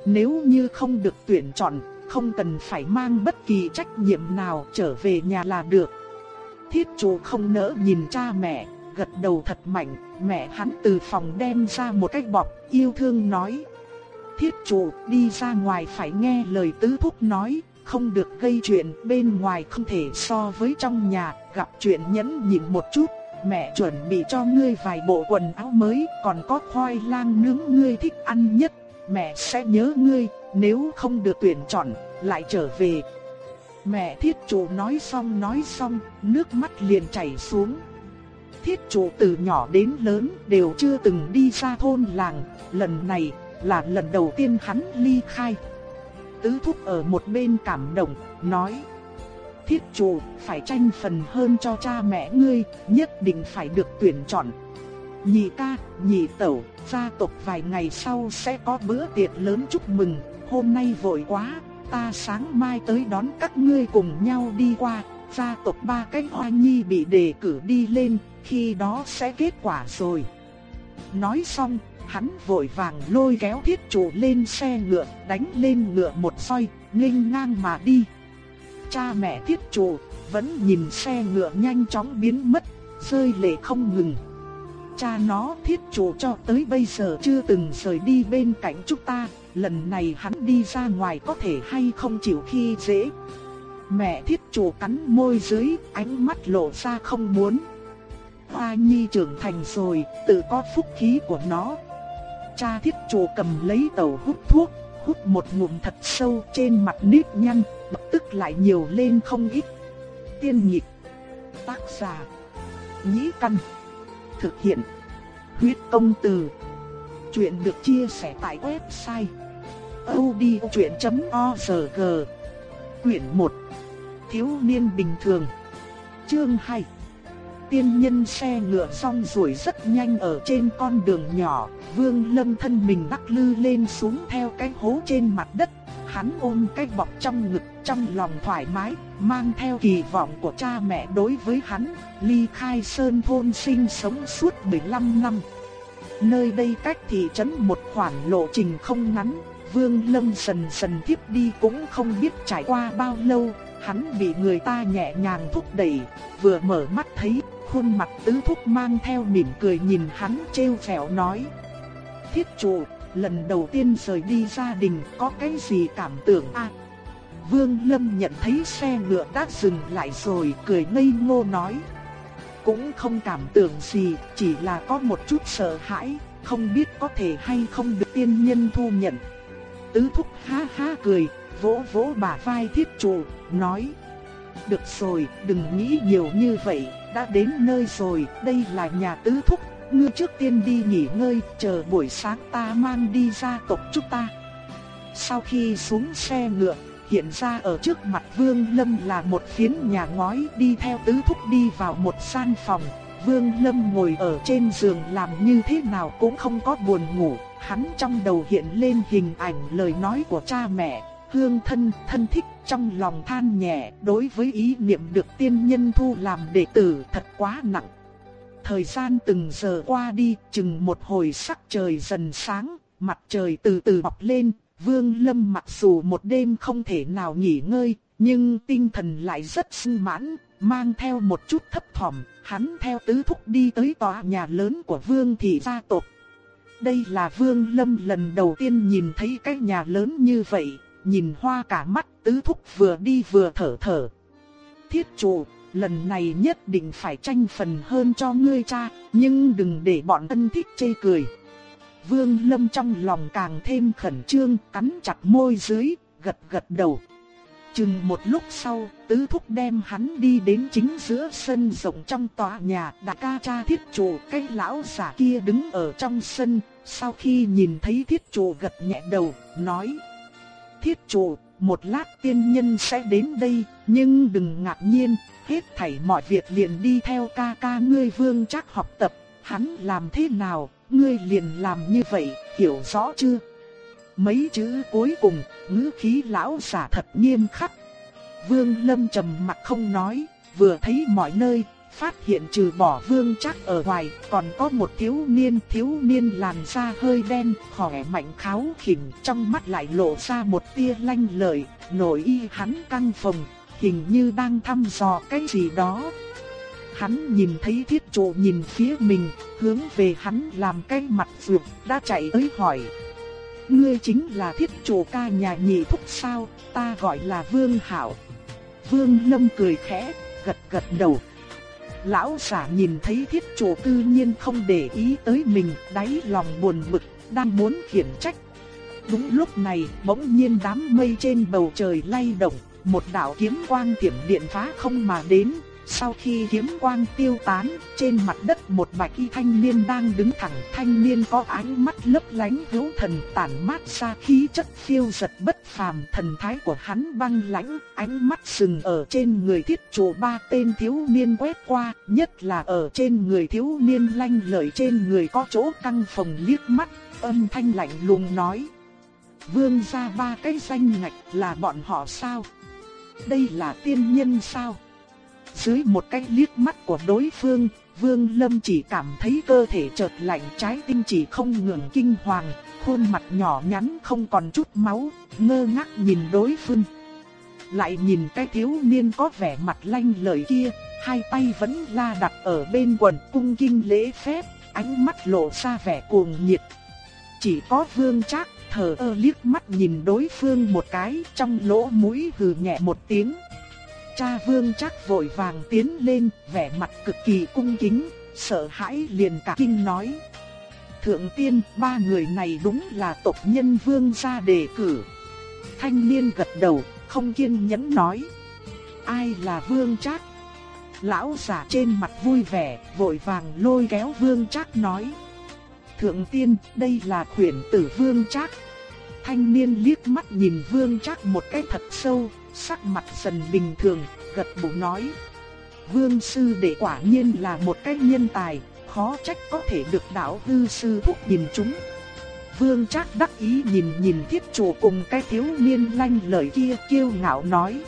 Nếu như không được tuyển chọn không cần phải mang bất kỳ trách nhiệm nào trở về nhà là được. Thiết chủ không nỡ nhìn cha mẹ, gật đầu thật mạnh, mẹ hắn từ phòng đem ra một cái bọc, yêu thương nói. Thiết chủ đi ra ngoài phải nghe lời tứ thúc nói, không được gây chuyện bên ngoài không thể so với trong nhà, gặp chuyện nhẫn nhịn một chút. Mẹ chuẩn bị cho ngươi vài bộ quần áo mới, còn có khoai lang nướng ngươi thích ăn nhất. Mẹ sẽ nhớ ngươi, nếu không được tuyển chọn, lại trở về. Mẹ thiết chủ nói xong nói xong, nước mắt liền chảy xuống. Thiết chủ từ nhỏ đến lớn đều chưa từng đi ra thôn làng, lần này là lần đầu tiên hắn ly khai. Tứ thúc ở một bên cảm động, nói Thiết chủ phải tranh phần hơn cho cha mẹ ngươi, nhất định phải được tuyển chọn. Nhị ca, nhị tẩu, gia tộc vài ngày sau sẽ có bữa tiệc lớn chúc mừng, hôm nay vội quá, ta sáng mai tới đón các ngươi cùng nhau đi qua, gia tộc ba cái hoa nhi bị đề cử đi lên, khi đó sẽ kết quả rồi. Nói xong, hắn vội vàng lôi kéo thiết chủ lên xe ngựa, đánh lên ngựa một soi, nghênh ngang mà đi. Cha mẹ thiết chủ vẫn nhìn xe ngựa nhanh chóng biến mất, rơi lệ không ngừng. Cha nó thiết chủ cho tới bây giờ chưa từng rời đi bên cạnh chúng ta, lần này hắn đi ra ngoài có thể hay không chịu khi dễ. Mẹ thiết chủ cắn môi dưới, ánh mắt lộ ra không muốn. Hoa nhi trưởng thành rồi, tự có phúc khí của nó. Cha thiết chủ cầm lấy tàu hút thuốc, hút một ngụm thật sâu trên mặt nếp nhăn, lập tức lại nhiều lên không ít. tiên nhịp. Tác giả. Nhĩ Căn. Thực hiện. Huyết công từ. Chuyện được chia sẻ tại website odchuyện.org Quyển 1 Thiếu niên bình thường. Chương 2 Tiên nhân xe ngựa song ruổi rất nhanh ở trên con đường nhỏ, Vương Lâm thân mình đắc lư lên xuống theo cái hố trên mặt đất, hắn ôm cái bọc trong ngực trong lòng thoải mái, mang theo kỳ vọng của cha mẹ đối với hắn, ly khai sơn thôn sinh sống suốt 15 năm. Nơi đây cách thị trấn một khoảng lộ trình không ngắn, Vương Lâm sần sần tiếp đi cũng không biết trải qua bao lâu, hắn bị người ta nhẹ nhàng thúc đẩy, vừa mở mắt thấy khuôn mặt tứ thúc mang theo mỉm cười nhìn hắn trêu phèo nói. Thiết chủ, lần đầu tiên rời đi gia đình có cái gì cảm tưởng a? À, Vương Lâm nhận thấy xe ngựa đã dừng lại rồi cười ngây ngô nói. Cũng không cảm tưởng gì, chỉ là có một chút sợ hãi, không biết có thể hay không được tiên nhân thu nhận. Tứ thúc ha ha cười, vỗ vỗ bả vai thiết trụ, nói. Được rồi, đừng nghĩ nhiều như vậy, đã đến nơi rồi, đây là nhà tứ thúc, ngươi trước tiên đi nghỉ ngơi, chờ buổi sáng ta mang đi ra tộc chúng ta. Sau khi xuống xe ngựa, hiện ra ở trước mặt Vương Lâm là một phiến nhà ngói đi theo tứ thúc đi vào một gian phòng. Vương Lâm ngồi ở trên giường làm như thế nào cũng không có buồn ngủ, hắn trong đầu hiện lên hình ảnh lời nói của cha mẹ, hương thân, thân thích trong lòng than nhẹ đối với ý niệm được tiên nhân thu làm đệ tử thật quá nặng. Thời gian từng giờ qua đi, chừng một hồi sắc trời dần sáng, mặt trời từ từ mọc lên, Vương Lâm mặc dù một đêm không thể nào nghỉ ngơi, nhưng tinh thần lại rất sung mãn, mang theo một chút thấp thỏm, hắn theo tứ thúc đi tới tòa nhà lớn của Vương thị gia tộc. Đây là Vương Lâm lần đầu tiên nhìn thấy cái nhà lớn như vậy, nhìn hoa cả mắt, tứ thúc vừa đi vừa thở thở. Thiết chủ, lần này nhất định phải tranh phần hơn cho ngươi cha, nhưng đừng để bọn ân thích chê cười. Vương Lâm trong lòng càng thêm khẩn trương, cắn chặt môi dưới, gật gật đầu. Chừng một lúc sau, tứ thúc đem hắn đi đến chính giữa sân rộng trong tòa nhà, đại ca cha thiết chủ, cái lão giả kia đứng ở trong sân, sau khi nhìn thấy thiết chủ gật nhẹ đầu, nói. Thiết chủ, một lát tiên nhân sẽ đến đây, nhưng đừng ngạc nhiên, hết thảy mọi việc liền đi theo ca ca ngươi vương chắc học tập, hắn làm thế nào, ngươi liền làm như vậy, hiểu rõ chưa? Mấy chữ cuối cùng, ngữ khí lão giả thật nghiêm khắc. Vương Lâm trầm mặt không nói, vừa thấy mọi nơi, phát hiện trừ bỏ vương chắc ở ngoài, còn có một thiếu niên, thiếu niên làn da hơi đen, khỏe mạnh kháo khỉnh, trong mắt lại lộ ra một tia lanh lợi, nội y hắn căng phồng, hình như đang thăm dò cái gì đó. Hắn nhìn thấy thiết trụ nhìn phía mình, hướng về hắn làm cái mặt vượt, đã chạy tới hỏi. Ngươi chính là thiết chủ ca nhà nhị thúc sao, ta gọi là Vương Hảo. Vương Lâm cười khẽ, gật gật đầu. Lão giả nhìn thấy thiết chủ cư nhiên không để ý tới mình, đáy lòng buồn bực, đang muốn khiển trách. Đúng lúc này, bỗng nhiên đám mây trên bầu trời lay động, một đạo kiếm quang tiệm điện phá không mà đến, sau khi kiếm quang tiêu tán, trên mặt đất một bạch y thanh niên đang đứng thẳng. Thanh niên có ánh mắt lấp lánh hữu thần tản mát ra khí chất phiêu giật bất phàm. Thần thái của hắn băng lãnh, ánh mắt sừng ở trên người thiết chủ ba tên thiếu niên quét qua. Nhất là ở trên người thiếu niên lanh lợi trên người có chỗ căng phòng liếc mắt, âm thanh lạnh lùng nói. Vương gia ba cái danh ngạch là bọn họ sao? Đây là tiên nhân sao? Dưới một cái liếc mắt của đối phương, Vương Lâm chỉ cảm thấy cơ thể chợt lạnh trái tim chỉ không ngừng kinh hoàng, khuôn mặt nhỏ nhắn không còn chút máu, ngơ ngác nhìn đối phương. Lại nhìn cái thiếu niên có vẻ mặt lanh lợi kia, hai tay vẫn la đặt ở bên quần cung kinh lễ phép, ánh mắt lộ ra vẻ cuồng nhiệt. Chỉ có vương trác thở ơ liếc mắt nhìn đối phương một cái trong lỗ mũi hừ nhẹ một tiếng. Cha vương chắc vội vàng tiến lên, vẻ mặt cực kỳ cung kính, sợ hãi liền cả kinh nói. Thượng tiên, ba người này đúng là tộc nhân vương gia đề cử. Thanh niên gật đầu, không kiên nhẫn nói. Ai là vương chắc? Lão giả trên mặt vui vẻ, vội vàng lôi kéo Vương chắc nói. Thượng tiên, đây là khuyển tử Vương chắc. Thanh niên liếc mắt nhìn Vương chắc một cái thật sâu, sắc mặt dần bình thường, gật đầu nói. Vương sư đệ quả nhiên là một cái nhân tài, khó trách có thể được đạo hư sư thúc nhìn chúng. Vương Trác đắc ý nhìn nhìn thiết chủ cùng cái thiếu niên lanh lời kia kiêu ngạo nói.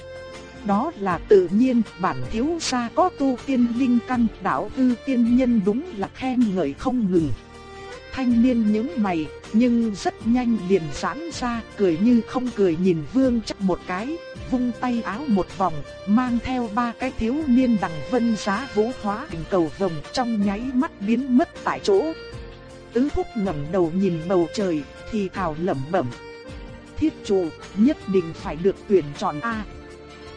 Đó là tự nhiên, bản thiếu gia có tu tiên linh căn, đạo hư tiên nhân đúng là khen ngợi không ngừng. Thanh niên những mày, nhưng rất nhanh liền giãn ra, cười như không cười nhìn Vương Trác một cái, vung tay áo một vòng, mang theo ba cái thiếu niên đằng vân giá vũ hóa hình cầu vồng trong nháy mắt biến mất tại chỗ. Tứ thúc ngẩng đầu nhìn bầu trời, thì thào lẩm bẩm. Thiết chủ, nhất định phải được tuyển chọn A.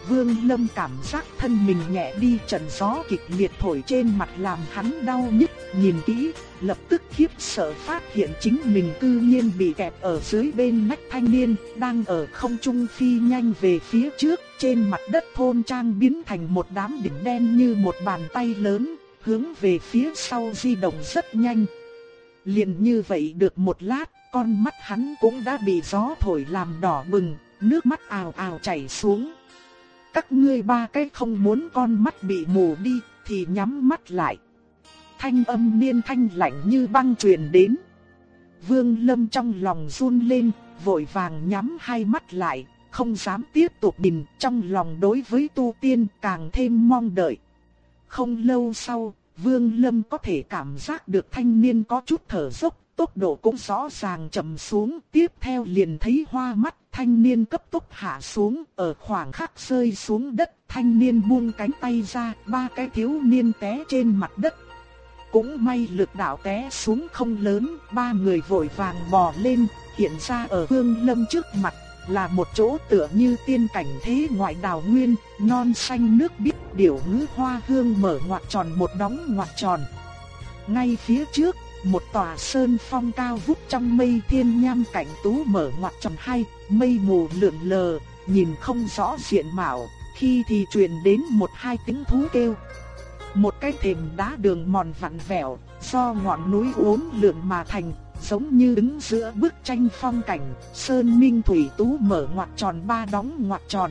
Vương Lâm cảm giác thân mình nhẹ đi trận gió kịch liệt thổi trên mặt làm hắn đau nhức, nhìn kỹ, lập tức khiếp sợ phát hiện chính mình cư nhiên bị kẹp ở dưới bên nách thanh niên, đang ở không trung phi nhanh về phía trước, trên mặt đất thôn trang biến thành một đám đỉnh đen như một bàn tay lớn, hướng về phía sau di động rất nhanh. Liền như vậy được một lát, con mắt hắn cũng đã bị gió thổi làm đỏ bừng, nước mắt ào ào chảy xuống. Các ngươi ba cái không muốn con mắt bị mù đi, thì nhắm mắt lại. Thanh âm niên thanh lạnh như băng truyền đến. Vương Lâm trong lòng run lên, vội vàng nhắm hai mắt lại, không dám tiếp tục nhìn, trong lòng đối với tu tiên càng thêm mong đợi. Không lâu sau, Vương Lâm có thể cảm giác được thanh niên có chút thở dốc, tốc độ cũng rõ ràng chậm xuống, tiếp theo liền thấy hoa mắt, thanh niên cấp tốc hạ xuống, ở khoảng khắc rơi xuống đất, thanh niên buông cánh tay ra, ba cái thiếu niên té trên mặt đất. Cũng may lực đạo té xuống không lớn, ba người vội vàng bò lên, hiện ra ở hương Lâm trước mặt, là một chỗ tựa như tiên cảnh thế ngoại đào nguyên, non xanh nước biếc, điểu ngư hoa hương mở ngoặt tròn một đóng ngoặt tròn. Ngay phía trước, một tòa sơn phong cao vút trong mây thiên nham cảnh tú mở ngoặt tròn hai, mây mù lượn lờ, nhìn không rõ diện mạo, khi thì truyền đến một hai tiếng thú kêu. Một cái thềm đá đường mòn vặn vẹo, do ngọn núi uốn lượn mà thành, giống như đứng giữa bức tranh phong cảnh, sơn minh thủy tú mở ngoặt tròn ba đóng ngoặt tròn.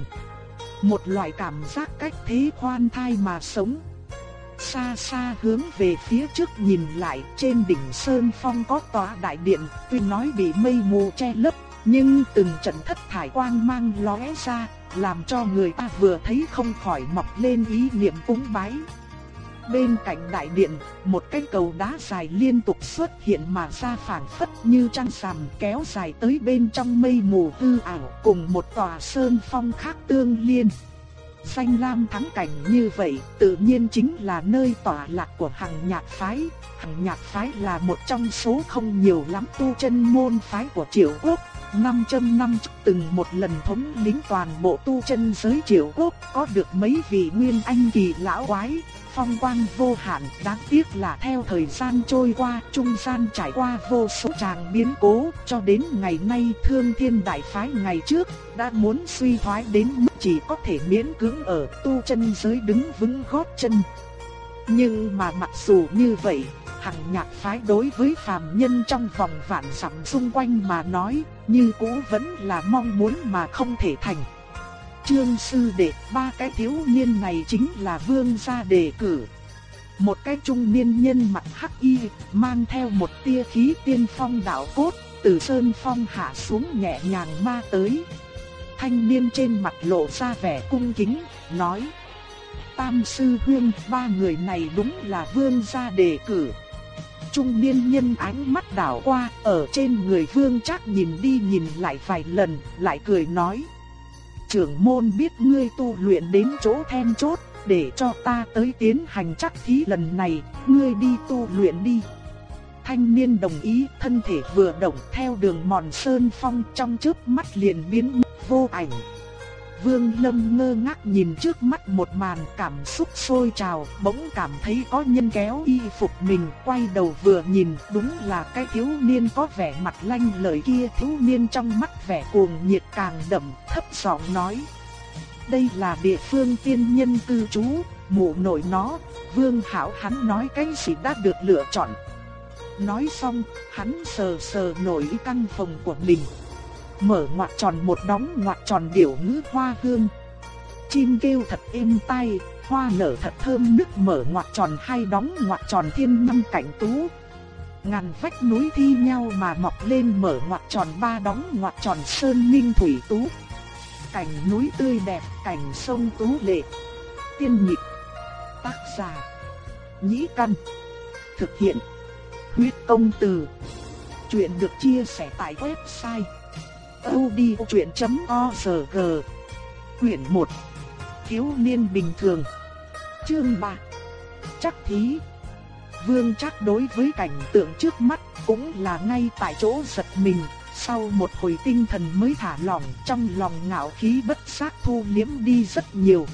Một loại cảm giác cách thế khoan thai mà sống. Xa xa hướng về phía trước nhìn lại trên đỉnh Sơn Phong có tòa đại điện, tuy nói bị mây mù che lấp, nhưng từng trận thất thải quang mang lóe ra, làm cho người ta vừa thấy không khỏi mọc lên ý niệm cúng bái. Bên cạnh đại điện, một cái cầu đá dài liên tục xuất hiện mà ra phảng phất như trăng rằm kéo dài tới bên trong mây mù hư ảo cùng một tòa sơn phong khác tương liên. Xanh lam thắng cảnh như vậy, tự nhiên chính là nơi tỏa lạc của hàng nhạc phái. Hàng nhạc phái là một trong số không nhiều lắm tu chân môn phái của triệu quốc. Năm trăm năm từng một lần thống lĩnh toàn bộ tu chân giới triệu quốc có được mấy vị nguyên anh kỳ lão quái, phong quang vô hạn, đáng tiếc là theo thời gian trôi qua, trung gian trải qua vô số tràng biến cố, cho đến ngày nay Thương Thiên Đại phái ngày trước đã muốn suy thoái đến mức chỉ có thể miễn cưỡng ở tu chân giới đứng vững gót chân. Nhưng mà mặc dù như vậy, hằng nhạc phái đối với phàm nhân trong vòng vạn dặm xung quanh mà nói, như cũ vẫn là mong muốn mà không thể thành. Trương sư đệ, ba cái thiếu niên này chính là vương gia đề cử. Một cái trung niên nhân mặt hắc y, mang theo một tia khí tiên phong đạo cốt, từ sơn phong hạ xuống nhẹ nhàng ma tới. Thanh niên trên mặt lộ ra vẻ cung kính, nói: "Tam sư huynh, ba người này đúng là vương gia đề cử." Trung niên nhân ánh mắt đảo qua, ở trên người vương chắc nhìn đi nhìn lại vài lần, lại cười nói: trưởng môn biết ngươi tu luyện đến chỗ then chốt, để cho ta tới tiến hành chắc thí lần này, ngươi đi tu luyện đi. Thanh niên đồng ý, thân thể vừa động theo đường mòn sơn phong trong chớp mắt liền biến mất vô ảnh. Vương Lâm ngơ ngác nhìn trước mắt một màn cảm xúc sôi trào, bỗng cảm thấy có nhân kéo y phục mình, quay đầu vừa nhìn, đúng là cái thiếu niên có vẻ mặt lanh lợi kia, thiếu niên trong mắt vẻ cuồng nhiệt càng đậm, thấp giọng nói: "Đây là địa phương tiên nhân cư trú, mụ nội nó, Vương Hảo hắn nói cái gì đã được lựa chọn. Nói xong, hắn sờ sờ nổi căn phòng của mình. Mở ngoặc tròn một đóng ngoặc tròn điểu ngữ hoa hương. Chim kêu thật êm tai, hoa nở thật thơm nức mở ngoặc tròn hai đóng ngoặc tròn thiên năm cảnh tú. Ngàn vách núi thi nhau mà mọc lên mở ngoặc tròn ba đóng ngoặc tròn sơn ninh thủy tú. Cảnh núi tươi đẹp, cảnh sông tú lệ. Tiên nhịp. Tác giả. Nhĩ căn. Thực hiện. Huyết công từ. Chuyện được chia sẻ tại website odchuyện.org Quyển 1 Thiếu niên bình thường. Chương 3 Chắc thí. Vương chắc đối với cảnh tượng trước mắt cũng là ngay tại chỗ giật mình. Sau một hồi tinh thần mới thả lỏng, trong lòng ngạo khí bất giác thu liếm đi rất nhiều.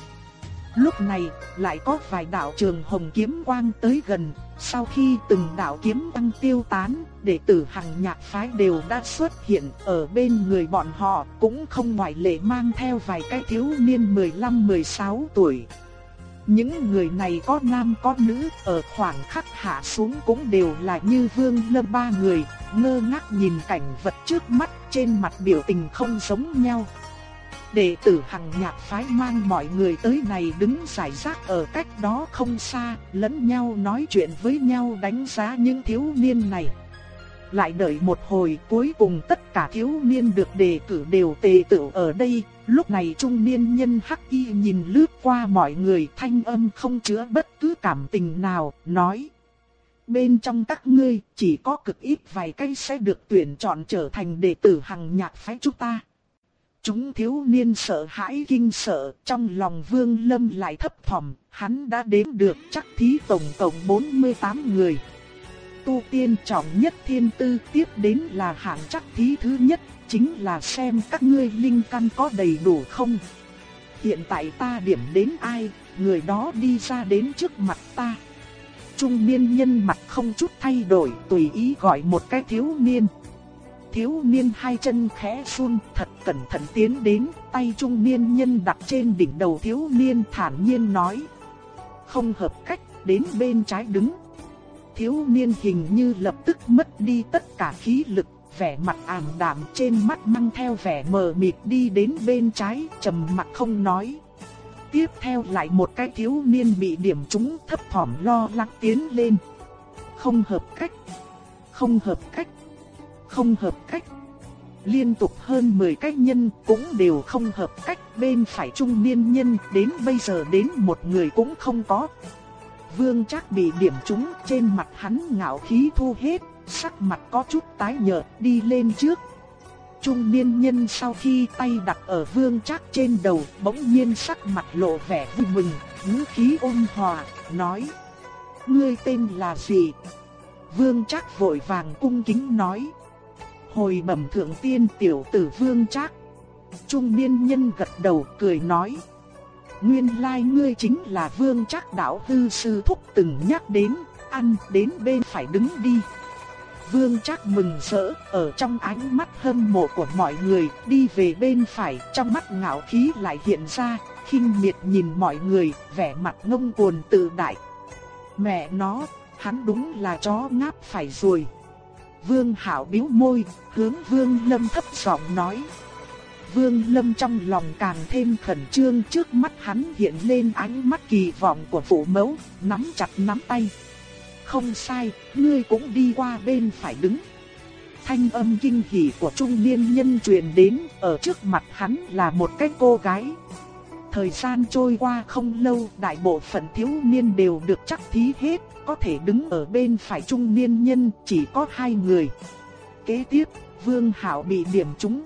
Lúc này, lại có vài đạo trường hồng kiếm quang tới gần, sau khi từng đạo kiếm quang tiêu tán, đệ tử hàng nhạc phái đều đã xuất hiện ở bên người bọn họ, cũng không ngoại lệ mang theo vài cái thiếu niên 15-16 tuổi. Những người này có nam có nữ, ở khoảng khắc hạ xuống cũng đều là như vương lâm ba người, ngơ ngác nhìn cảnh vật trước mắt trên mặt biểu tình không giống nhau. Đệ tử hằng nhạc phái mang mọi người tới này đứng giải rác ở cách đó không xa, lẫn nhau nói chuyện với nhau đánh giá những thiếu niên này. Lại đợi một hồi cuối cùng tất cả thiếu niên được đề cử đều tề tựu ở đây, lúc này trung niên nhân hắc y nhìn lướt qua mọi người thanh âm không chứa bất cứ cảm tình nào, nói. Bên trong các ngươi chỉ có cực ít vài cái sẽ được tuyển chọn trở thành đệ tử hằng nhạc phái chúng ta. Chúng thiếu niên sợ hãi kinh sợ, trong lòng Vương Lâm lại thấp thỏm, hắn đã đếm được chắc thí tổng cộng 48 người. Tu tiên trọng nhất thiên tư tiếp đến là hạng chắc thí thứ nhất, chính là xem các ngươi linh căn có đầy đủ không. Hiện tại ta điểm đến ai, người đó đi ra đến trước mặt ta. Trung niên nhân mặt không chút thay đổi, tùy ý gọi một cái thiếu niên thiếu niên hai chân khẽ run, thật cẩn thận tiến đến, tay trung niên nhân đặt trên đỉnh đầu thiếu niên thản nhiên nói. Không hợp cách, đến bên trái đứng. Thiếu niên hình như lập tức mất đi tất cả khí lực, vẻ mặt ảm đạm trên mắt mang theo vẻ mờ mịt đi đến bên trái, trầm mặt không nói. Tiếp theo lại một cái thiếu niên bị điểm trúng thấp thỏm lo lắng tiến lên. Không hợp cách, không hợp cách không hợp cách. Liên tục hơn 10 cách nhân cũng đều không hợp cách bên phải trung niên nhân đến bây giờ đến một người cũng không có. Vương chắc bị điểm trúng trên mặt hắn ngạo khí thu hết, sắc mặt có chút tái nhợt đi lên trước. Trung niên nhân sau khi tay đặt ở vương chắc trên đầu bỗng nhiên sắc mặt lộ vẻ vui mừng, ngữ khí ôn hòa, nói Ngươi tên là gì? Vương chắc vội vàng cung kính nói Hồi bẩm thượng tiên tiểu tử vương trác. Trung niên nhân gật đầu cười nói. Nguyên lai ngươi chính là vương trác đạo hư sư thúc từng nhắc đến, ăn đến bên phải đứng đi. Vương trác mừng rỡ, ở trong ánh mắt hâm mộ của mọi người, đi về bên phải, trong mắt ngạo khí lại hiện ra, khinh miệt nhìn mọi người, vẻ mặt ngông cuồng tự đại. Mẹ nó, hắn đúng là chó ngáp phải rồi. Vương Hạo biếu môi, hướng Vương Lâm thấp giọng nói. Vương Lâm trong lòng càng thêm khẩn trương trước mắt hắn hiện lên ánh mắt kỳ vọng của phụ mẫu, nắm chặt nắm tay. Không sai, ngươi cũng đi qua bên phải đứng. Thanh âm kinh hỉ của trung niên nhân truyền đến, ở trước mặt hắn là một cái cô gái. Thời gian trôi qua không lâu, đại bộ phận thiếu niên đều được chắc thí hết, có thể đứng ở bên phải trung niên nhân chỉ có hai người. Kế tiếp, Vương Hạo bị điểm trúng.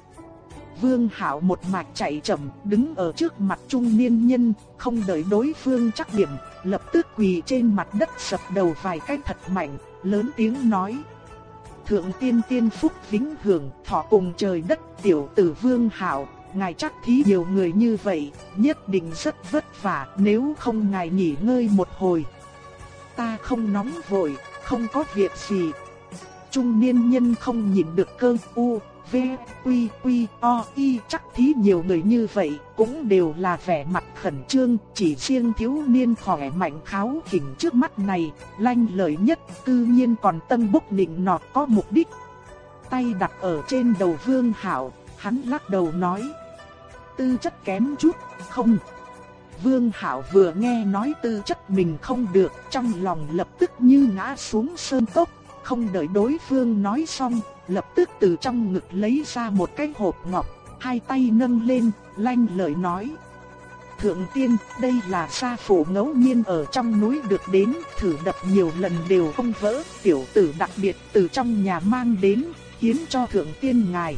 Vương Hạo một mạch chạy chậm, đứng ở trước mặt trung niên nhân, không đợi đối phương chắc điểm, lập tức quỳ trên mặt đất sập đầu vài cái thật mạnh, lớn tiếng nói: "Thượng tiên tiên phúc vĩnh hưởng, thọ cùng trời đất, tiểu tử Vương Hạo, ngài chắc thí nhiều người như vậy, nhất định rất vất vả, nếu không ngài nghỉ ngơi một hồi." ta không nóng vội, không có việc gì. Trung niên nhân không nhìn được cơ u, V, Quy, Quy, O, Y chắc thí nhiều người như vậy cũng đều là vẻ mặt khẩn trương, chỉ riêng thiếu niên khỏe mạnh kháo khỉnh trước mắt này, lanh lợi nhất, cư nhiên còn tân bốc nịnh nọt có mục đích. Tay đặt ở trên đầu Vương hảo hắn lắc đầu nói: "Tư chất kém chút, không." Vương hảo vừa nghe nói tư chất mình không được, trong lòng lập tức như ngã xuống sơn cốc, không đợi đối phương nói xong, lập tức từ trong ngực lấy ra một cái hộp ngọc, hai tay nâng lên, lanh lời nói. Thượng tiên, đây là sa phủ ngẫu nhiên ở trong núi được đến, thử đập nhiều lần đều không vỡ, tiểu tử đặc biệt từ trong nhà mang đến, hiến cho thượng tiên ngài.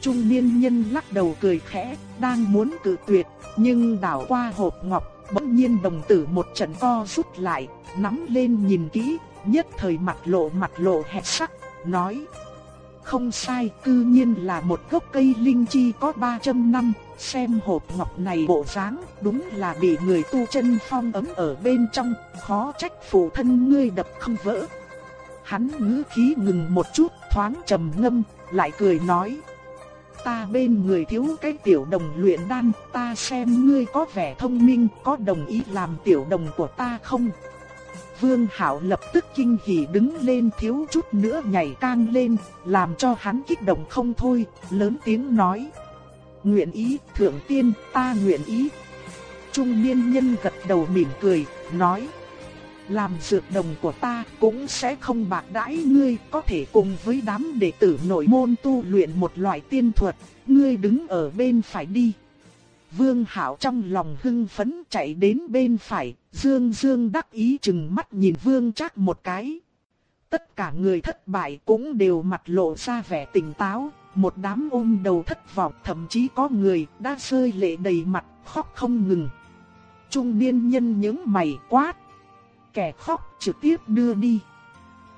Trung niên nhân lắc đầu cười khẽ, đang muốn cự tuyệt, nhưng đảo qua hộp ngọc, bỗng nhiên đồng tử một trận co rút lại, nắm lên nhìn kỹ, nhất thời mặt lộ mặt lộ hẹp sắc, nói. Không sai, cư nhiên là một gốc cây linh chi có 300 năm, xem hộp ngọc này bộ dáng, đúng là bị người tu chân phong ấm ở bên trong, khó trách phụ thân ngươi đập không vỡ. Hắn ngữ khí ngừng một chút, thoáng trầm ngâm, lại cười nói. Ta bên người thiếu cái tiểu đồng luyện đan, ta xem ngươi có vẻ thông minh, có đồng ý làm tiểu đồng của ta không? Vương Hạo lập tức kinh hỉ đứng lên thiếu chút nữa nhảy cang lên, làm cho hắn kích động không thôi, lớn tiếng nói. Nguyện ý, thượng tiên, ta nguyện ý. Trung niên nhân gật đầu mỉm cười, nói. Làm dược đồng của ta cũng sẽ không bạc đãi ngươi, có thể cùng với đám đệ tử nội môn tu luyện một loại tiên thuật, ngươi đứng ở bên phải đi. Vương hảo trong lòng hưng phấn chạy đến bên phải, Dương Dương đắc ý chừng mắt nhìn Vương Trác một cái. Tất cả người thất bại cũng đều mặt lộ ra vẻ tỉnh táo, một đám ôm đầu thất vọng, thậm chí có người đã rơi lệ đầy mặt, khóc không ngừng. Trung niên nhân những mày quát. Kẻ khóc trực tiếp đưa đi.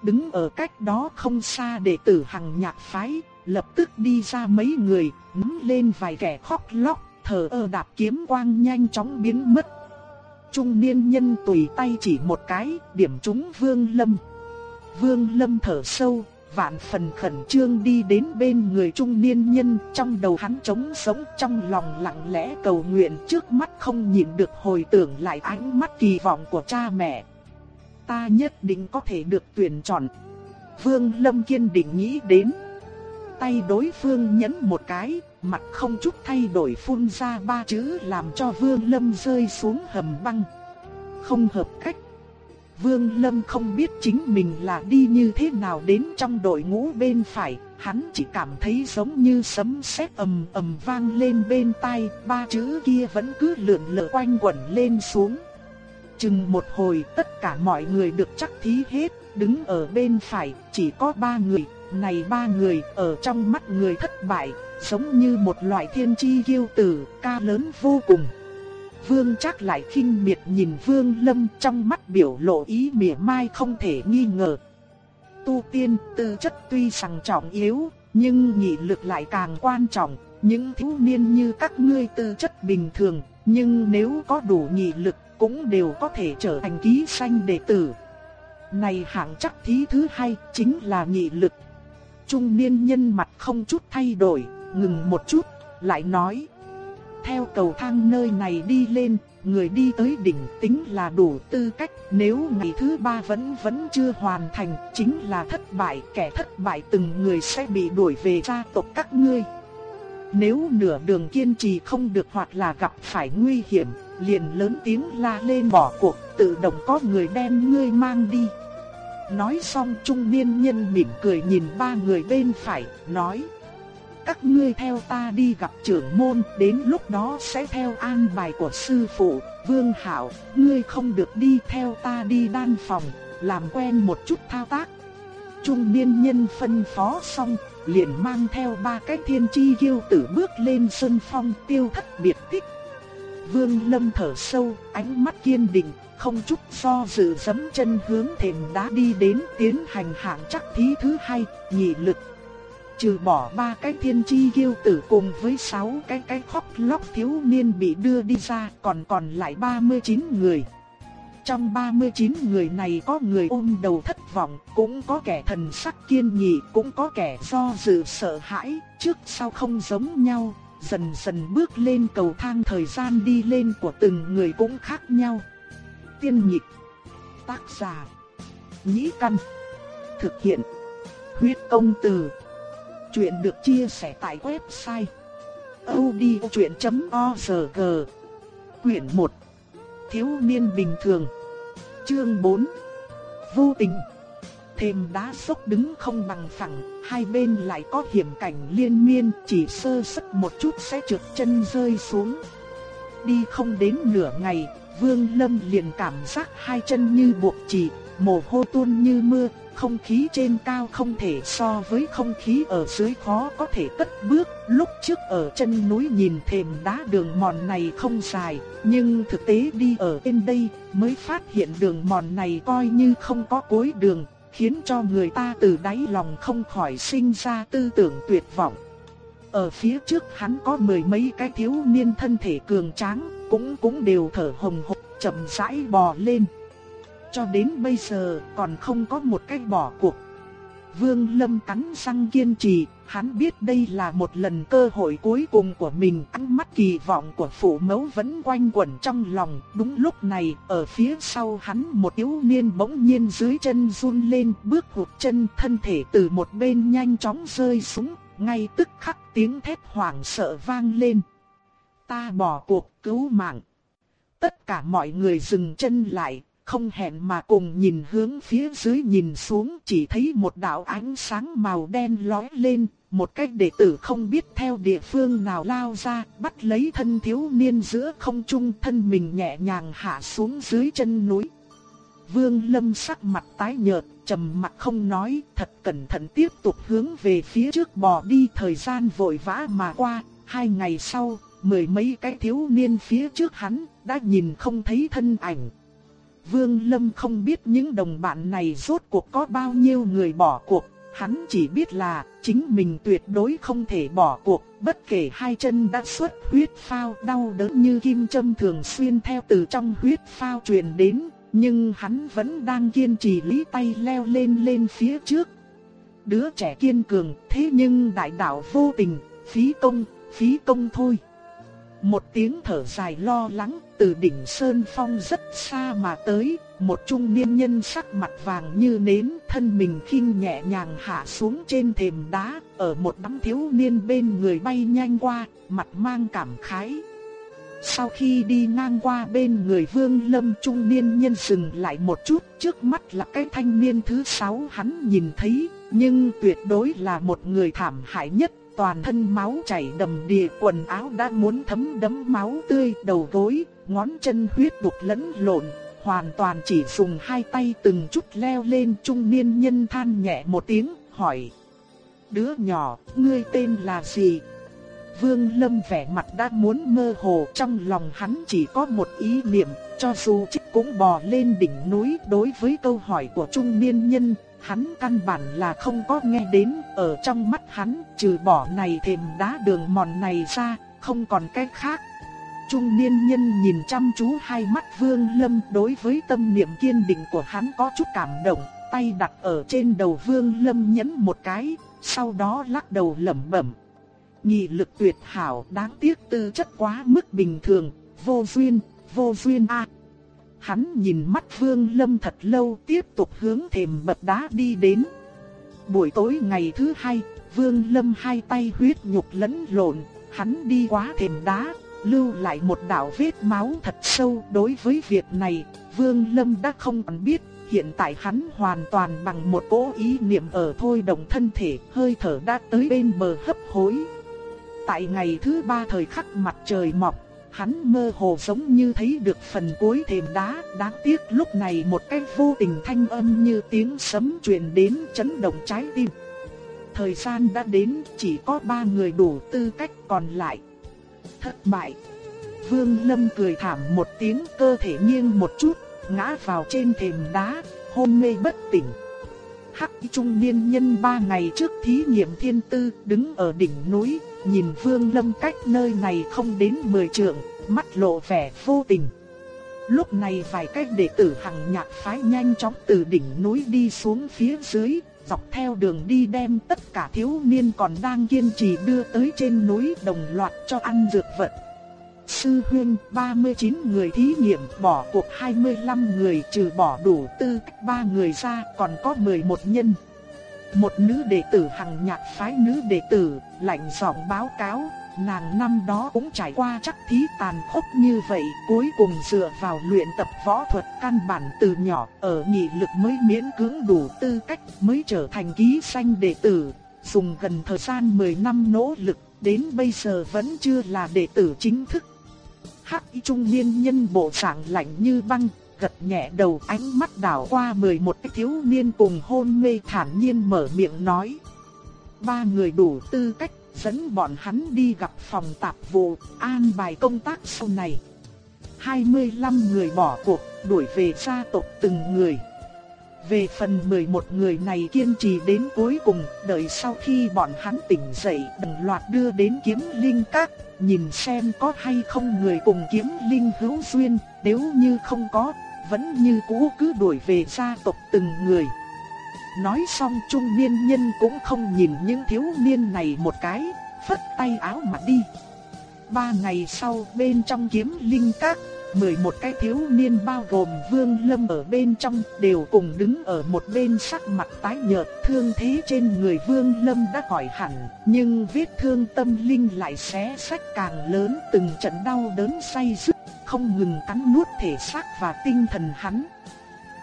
Đứng ở cách đó không xa đệ tử hằng nhạc phái, lập tức đi ra mấy người, nắm lên vài kẻ khóc lóc thở ơ đạp kiếm quang nhanh chóng biến mất. Trung niên nhân tùy tay chỉ một cái, điểm trúng Vương Lâm. Vương Lâm thở sâu, vạn phần khẩn trương đi đến bên người trung niên nhân, trong đầu hắn trống sống trong lòng lặng lẽ cầu nguyện trước mắt không nhìn được hồi tưởng lại ánh mắt kỳ vọng của cha mẹ. Ta nhất định có thể được tuyển chọn. Vương Lâm kiên định nghĩ đến. Tay đối phương nhấn một cái, mặt không chút thay đổi phun ra ba chữ làm cho Vương Lâm rơi xuống hầm băng. Không hợp cách. Vương Lâm không biết chính mình là đi như thế nào đến trong đội ngũ bên phải, hắn chỉ cảm thấy giống như sấm sét ầm ầm vang lên bên tai, ba chữ kia vẫn cứ lượn lờ quanh quẩn lên xuống. Chừng một hồi tất cả mọi người được chắc thí hết, đứng ở bên phải, chỉ có ba người, này ba người ở trong mắt người thất bại, giống như một loại thiên chi kiêu tử, ca lớn vô cùng. Vương chắc lại khinh miệt nhìn Vương Lâm trong mắt biểu lộ ý mỉa mai không thể nghi ngờ. Tu tiên tư chất tuy sằng trọng yếu, nhưng nghị lực lại càng quan trọng. Những thiếu niên như các ngươi tư chất bình thường, nhưng nếu có đủ nghị lực cũng đều có thể trở thành ký sanh đệ tử. Này hạng chắc thí thứ hai chính là nghị lực. Trung niên nhân mặt không chút thay đổi, ngừng một chút, lại nói. Theo cầu thang nơi này đi lên, người đi tới đỉnh tính là đủ tư cách, nếu ngày thứ ba vẫn vẫn chưa hoàn thành, chính là thất bại, kẻ thất bại từng người sẽ bị đuổi về gia tộc các ngươi. Nếu nửa đường kiên trì không được hoặc là gặp phải nguy hiểm, liền lớn tiếng la lên bỏ cuộc, tự động có người đem ngươi mang đi. Nói xong trung niên nhân mỉm cười nhìn ba người bên phải, nói các ngươi theo ta đi gặp trưởng môn, đến lúc đó sẽ theo an bài của sư phụ, Vương Hạo, ngươi không được đi theo ta đi đan phòng, làm quen một chút thao tác. Trung niên nhân phân phó xong, liền mang theo ba cái thiên chi kiêu tử bước lên sân phong tiêu thất biệt tích. Vương Lâm thở sâu, ánh mắt kiên định, không chút do dự giẫm chân hướng thềm đá đi đến tiến hành hạng chắc thí thứ hai, nhị lực trừ bỏ ba cái thiên chi kiêu tử cùng với sáu cái cái khóc lóc thiếu niên bị đưa đi ra còn còn lại 39 người. trong 39 người này có người ôm đầu thất vọng, cũng có kẻ thần sắc kiên nghị, cũng có kẻ do dự sợ hãi, trước sau không giống nhau, dần dần bước lên cầu thang thời gian đi lên của từng người cũng khác nhau. Tiên nhịp Tác giả, Nhĩ Căn, Thực hiện, Huyết công từ. Chuyện được chia sẻ tại website odchuyện.org Quyển 1 Thiếu niên bình thường. Chương 4 Vô tình thêm đá sốc đứng không bằng phẳng, hai bên lại có hiểm cảnh liên miên, chỉ sơ sức một chút sẽ trượt chân rơi xuống. Đi không đến nửa ngày, Vương Lâm liền cảm giác hai chân như buộc chỉ, mồ hôi tuôn như mưa, không khí trên cao không thể so với không khí ở dưới khó có thể cất bước. Lúc trước ở chân núi nhìn thềm đá đường mòn này không dài, nhưng thực tế đi ở bên đây mới phát hiện đường mòn này coi như không có cuối đường, khiến cho người ta từ đáy lòng không khỏi sinh ra tư tưởng tuyệt vọng. Ở phía trước hắn có mười mấy cái thiếu niên thân thể cường tráng, cũng cũng đều thở hồng hộc chậm rãi bò lên cho đến bây giờ còn không có một cách bỏ cuộc. Vương Lâm cắn răng kiên trì, hắn biết đây là một lần cơ hội cuối cùng của mình. Ánh mắt kỳ vọng của phụ mẫu vẫn quanh quẩn trong lòng. Đúng lúc này, ở phía sau hắn một yếu niên bỗng nhiên dưới chân run lên, bước hụt chân thân thể từ một bên nhanh chóng rơi xuống, ngay tức khắc tiếng thét hoảng sợ vang lên. Ta bỏ cuộc cứu mạng. Tất cả mọi người dừng chân lại, không hẹn mà cùng nhìn hướng phía dưới nhìn xuống chỉ thấy một đạo ánh sáng màu đen lói lên, một cách đệ tử không biết theo địa phương nào lao ra, bắt lấy thân thiếu niên giữa không trung thân mình nhẹ nhàng hạ xuống dưới chân núi. Vương Lâm sắc mặt tái nhợt, trầm mặt không nói, thật cẩn thận tiếp tục hướng về phía trước bò đi thời gian vội vã mà qua, hai ngày sau, mười mấy cái thiếu niên phía trước hắn đã nhìn không thấy thân ảnh, Vương Lâm không biết những đồng bạn này rốt cuộc có bao nhiêu người bỏ cuộc, hắn chỉ biết là chính mình tuyệt đối không thể bỏ cuộc, bất kể hai chân đã xuất huyết phao đau đớn như kim châm thường xuyên theo từ trong huyết phao truyền đến, nhưng hắn vẫn đang kiên trì lý tay leo lên lên phía trước. Đứa trẻ kiên cường, thế nhưng đại đạo vô tình, phí công, phí công thôi. Một tiếng thở dài lo lắng, từ đỉnh Sơn Phong rất xa mà tới, một trung niên nhân sắc mặt vàng như nến, thân mình khinh nhẹ nhàng hạ xuống trên thềm đá, ở một đám thiếu niên bên người bay nhanh qua, mặt mang cảm khái. Sau khi đi ngang qua bên người Vương Lâm trung niên nhân dừng lại một chút, trước mắt là cái thanh niên thứ sáu hắn nhìn thấy, nhưng tuyệt đối là một người thảm hại nhất toàn thân máu chảy đầm đìa, quần áo đã muốn thấm đẫm máu tươi, đầu gối, ngón chân huyết đục lẫn lộn, hoàn toàn chỉ dùng hai tay từng chút leo lên trung niên nhân than nhẹ một tiếng, hỏi. Đứa nhỏ, ngươi tên là gì? Vương Lâm vẻ mặt đã muốn mơ hồ trong lòng hắn chỉ có một ý niệm, cho dù chích cũng bò lên đỉnh núi đối với câu hỏi của trung niên nhân, hắn căn bản là không có nghe đến, ở trong mắt hắn, trừ bỏ này thềm đá đường mòn này ra, không còn cách khác. Trung niên nhân nhìn chăm chú hai mắt Vương Lâm đối với tâm niệm kiên định của hắn có chút cảm động, tay đặt ở trên đầu Vương Lâm nhấn một cái, sau đó lắc đầu lẩm bẩm. Nghị lực tuyệt hảo đáng tiếc tư chất quá mức bình thường, vô duyên, vô duyên a. Hắn nhìn mắt Vương Lâm thật lâu tiếp tục hướng thềm bậc đá đi đến. Buổi tối ngày thứ hai, Vương Lâm hai tay huyết nhục lẫn lộn, hắn đi quá thềm đá, lưu lại một đạo vết máu thật sâu. Đối với việc này, Vương Lâm đã không còn biết, hiện tại hắn hoàn toàn bằng một cố ý niệm ở thôi động thân thể, hơi thở đã tới bên bờ hấp hối. Tại ngày thứ ba thời khắc mặt trời mọc, hắn mơ hồ giống như thấy được phần cuối thềm đá, đáng tiếc lúc này một cái vô tình thanh âm như tiếng sấm truyền đến chấn động trái tim. Thời gian đã đến, chỉ có ba người đủ tư cách còn lại. Thất bại. Vương Lâm cười thảm một tiếng cơ thể nghiêng một chút, ngã vào trên thềm đá, hôn mê bất tỉnh. Hắc trung niên nhân ba ngày trước thí nghiệm thiên tư đứng ở đỉnh núi, nhìn Vương Lâm cách nơi này không đến 10 trượng, mắt lộ vẻ vô tình. Lúc này vài cách đệ tử hằng nhạc phái nhanh chóng từ đỉnh núi đi xuống phía dưới, dọc theo đường đi đem tất cả thiếu niên còn đang kiên trì đưa tới trên núi đồng loạt cho ăn dược vật. Sư huyên 39 người thí nghiệm bỏ cuộc 25 người trừ bỏ đủ tư cách 3 người ra còn có 11 nhân. Một nữ đệ tử hằng nhạc phái nữ đệ tử, lạnh giọng báo cáo, nàng năm đó cũng trải qua chắc thí tàn khốc như vậy, cuối cùng dựa vào luyện tập võ thuật căn bản từ nhỏ, ở nghị lực mới miễn cưỡng đủ tư cách mới trở thành ký sanh đệ tử, dùng gần thời gian 10 năm nỗ lực, đến bây giờ vẫn chưa là đệ tử chính thức. Hắc y trung niên nhân bộ dạng lạnh như băng, gật nhẹ đầu ánh mắt đảo qua 11 thiếu niên cùng hôn mê thản nhiên mở miệng nói. Ba người đủ tư cách dẫn bọn hắn đi gặp phòng tạp vụ, an bài công tác sau này. 25 người bỏ cuộc, đuổi về gia tộc từng người. Về phần 11 người này kiên trì đến cuối cùng, đợi sau khi bọn hắn tỉnh dậy đồng loạt đưa đến kiếm linh các, nhìn xem có hay không người cùng kiếm linh hữu duyên, nếu như không có, vẫn như cũ cứ đuổi về gia tộc từng người. Nói xong trung niên nhân cũng không nhìn những thiếu niên này một cái, phất tay áo mà đi. Ba ngày sau bên trong kiếm linh các, 11 cái thiếu niên bao gồm Vương Lâm ở bên trong đều cùng đứng ở một bên sắc mặt tái nhợt, thương thế trên người Vương Lâm đã khỏi hẳn, nhưng vết thương tâm linh lại xé sách càng lớn, từng trận đau đớn say sứt, không ngừng cắn nuốt thể xác và tinh thần hắn.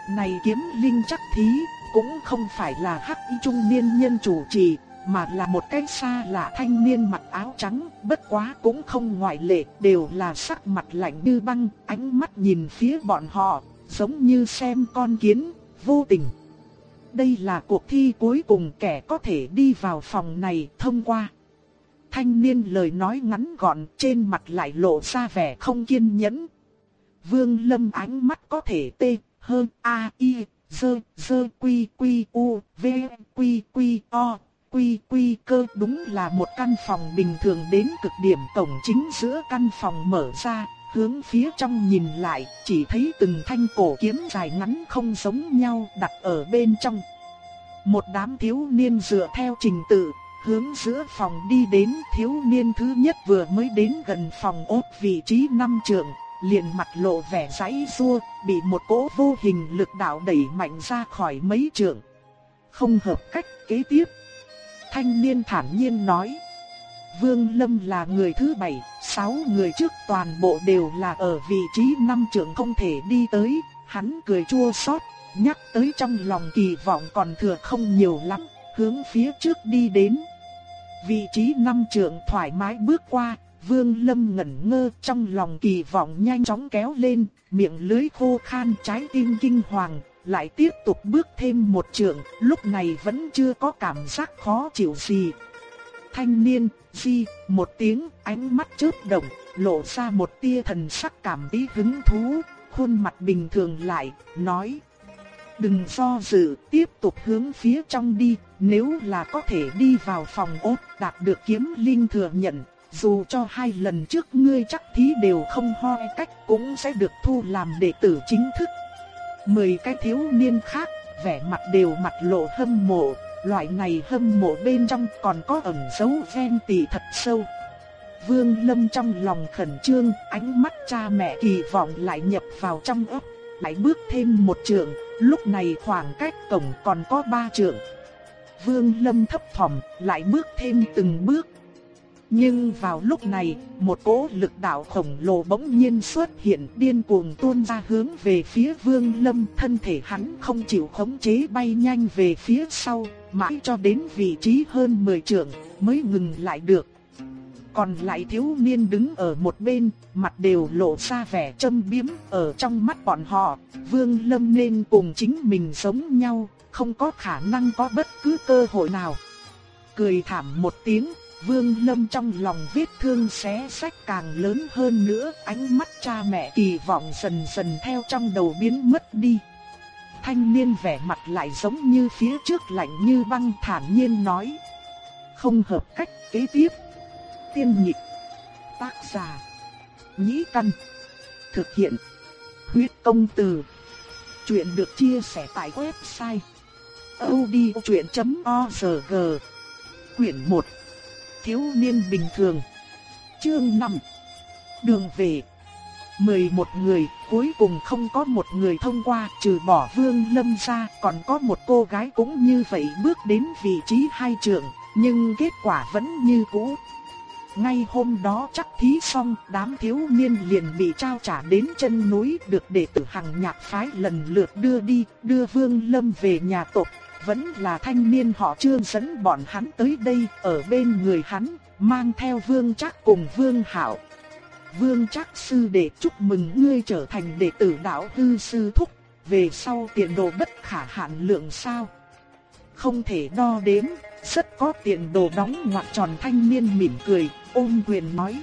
Này kiếm linh chắc thí, cũng không phải là hắc y trung niên nhân chủ trì, mà là một cái xa lạ thanh niên mặc áo trắng, bất quá cũng không ngoại lệ, đều là sắc mặt lạnh như băng, ánh mắt nhìn phía bọn họ, giống như xem con kiến, vô tình. Đây là cuộc thi cuối cùng kẻ có thể đi vào phòng này thông qua. Thanh niên lời nói ngắn gọn trên mặt lại lộ ra vẻ không kiên nhẫn. Vương Lâm ánh mắt có thể tê, hơn, a, i, dơ, dơ, quy, quy, u, v, quy, quy, o, quy, quy cơ đúng là một căn phòng bình thường đến cực điểm tổng chính giữa căn phòng mở ra, hướng phía trong nhìn lại, chỉ thấy từng thanh cổ kiếm dài ngắn không giống nhau đặt ở bên trong. Một đám thiếu niên dựa theo trình tự, hướng giữa phòng đi đến thiếu niên thứ nhất vừa mới đến gần phòng ốt vị trí năm trường, liền mặt lộ vẻ giãy rua, bị một cỗ vô hình lực đạo đẩy mạnh ra khỏi mấy trường. Không hợp cách kế tiếp. Thanh niên thản nhiên nói. Vương Lâm là người thứ bảy, sáu người trước toàn bộ đều là ở vị trí năm trưởng không thể đi tới, hắn cười chua xót, nhắc tới trong lòng kỳ vọng còn thừa không nhiều lắm, hướng phía trước đi đến. Vị trí năm trưởng thoải mái bước qua, Vương Lâm ngẩn ngơ trong lòng kỳ vọng nhanh chóng kéo lên, miệng lưới khô khan trái tim kinh hoàng, lại tiếp tục bước thêm một trượng, lúc này vẫn chưa có cảm giác khó chịu gì. Thanh niên, di, một tiếng, ánh mắt chớp động, lộ ra một tia thần sắc cảm ý hứng thú, khuôn mặt bình thường lại, nói. Đừng do dự, tiếp tục hướng phía trong đi, nếu là có thể đi vào phòng ốt đạt được kiếm linh thừa nhận, dù cho hai lần trước ngươi chắc thí đều không hoi cách cũng sẽ được thu làm đệ tử chính thức. Mười cái thiếu niên khác, vẻ mặt đều mặt lộ hâm mộ, loại này hâm mộ bên trong còn có ẩn dấu ghen tị thật sâu. Vương Lâm trong lòng khẩn trương, ánh mắt cha mẹ kỳ vọng lại nhập vào trong ấp, lại bước thêm một trượng, lúc này khoảng cách cổng còn có ba trượng. Vương Lâm thấp thỏm, lại bước thêm từng bước, nhưng vào lúc này, một cỗ lực đạo khổng lồ bỗng nhiên xuất hiện điên cuồng tuôn ra hướng về phía Vương Lâm, thân thể hắn không chịu khống chế bay nhanh về phía sau, mãi cho đến vị trí hơn 10 trượng mới ngừng lại được. Còn lại thiếu niên đứng ở một bên, mặt đều lộ ra vẻ châm biếm, ở trong mắt bọn họ, Vương Lâm nên cùng chính mình sống nhau, không có khả năng có bất cứ cơ hội nào. Cười thảm một tiếng, Vương Lâm trong lòng vết thương xé sách càng lớn hơn nữa, ánh mắt cha mẹ kỳ vọng dần dần theo trong đầu biến mất đi. Thanh niên vẻ mặt lại giống như phía trước lạnh như băng thản nhiên nói. Không hợp cách kế tiếp. Tiên nhịp. Tác giả. Nhĩ căn. Thực hiện. Huyết công từ. Chuyện được chia sẻ tại website odchuyện.org. Quyển 1. Thiếu niên bình thường. Chương 5. Đường về. 11 người, cuối cùng không có một người thông qua, trừ bỏ Vương Lâm ra, còn có một cô gái cũng như vậy bước đến vị trí hai trưởng, nhưng kết quả vẫn như cũ. Ngay hôm đó chắc thí xong, đám thiếu niên liền bị trao trả đến chân núi, được đệ tử hàng nhạc phái lần lượt đưa đi, đưa Vương Lâm về nhà tộc. Vẫn là thanh niên họ Trương dẫn bọn hắn tới đây, ở bên người hắn, mang theo Vương chắc cùng Vương hảo Vương chắc sư đệ chúc mừng ngươi trở thành đệ tử đạo hư sư thúc, về sau tiền đồ bất khả hạn lượng sao? Không thể đo đếm, rất có tiền đồ đóng ngoặc tròn thanh niên mỉm cười, ôm quyền nói.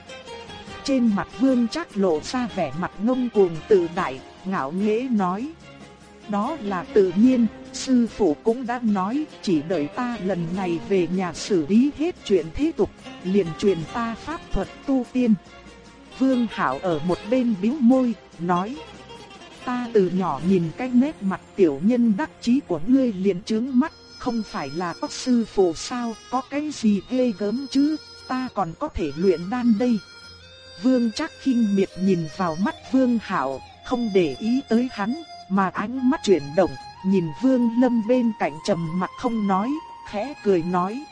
Trên mặt Vương chắc lộ ra vẻ mặt ngông cuồng tự đại, ngạo nghễ nói: "Đó là tự nhiên, sư phụ cũng đã nói, chỉ đợi ta lần này về nhà xử lý hết chuyện thế tục, liền truyền ta pháp thuật tu tiên." Vương hảo ở một bên bĩu môi, nói: "Ta từ nhỏ nhìn cái nét mặt tiểu nhân đắc chí của ngươi liền trướng mắt, không phải là có sư phụ sao, có cái gì ghê gớm chứ, ta còn có thể luyện đan đây." Vương Trác khinh miệt nhìn vào mắt Vương Hạo, không để ý tới hắn, mà ánh mắt chuyển động, nhìn Vương Lâm bên cạnh trầm mặt không nói, khẽ cười nói: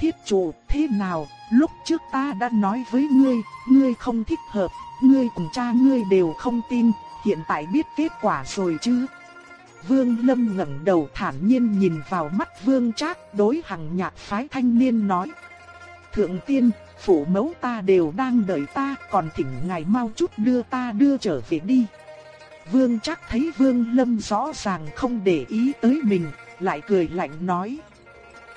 "Thiết chủ, thế nào, lúc trước ta đã nói với ngươi, ngươi không thích hợp, ngươi cùng cha ngươi đều không tin, hiện tại biết kết quả rồi chứ?" Vương Lâm ngẩng đầu thản nhiên nhìn vào mắt Vương Trác, đối hằng nhạc phái thanh niên nói: "Thượng tiên, phụ mẫu ta đều đang đợi ta, còn thỉnh ngài mau chút đưa ta đưa trở về đi." Vương chắc thấy Vương Lâm rõ ràng không để ý tới mình, lại cười lạnh nói: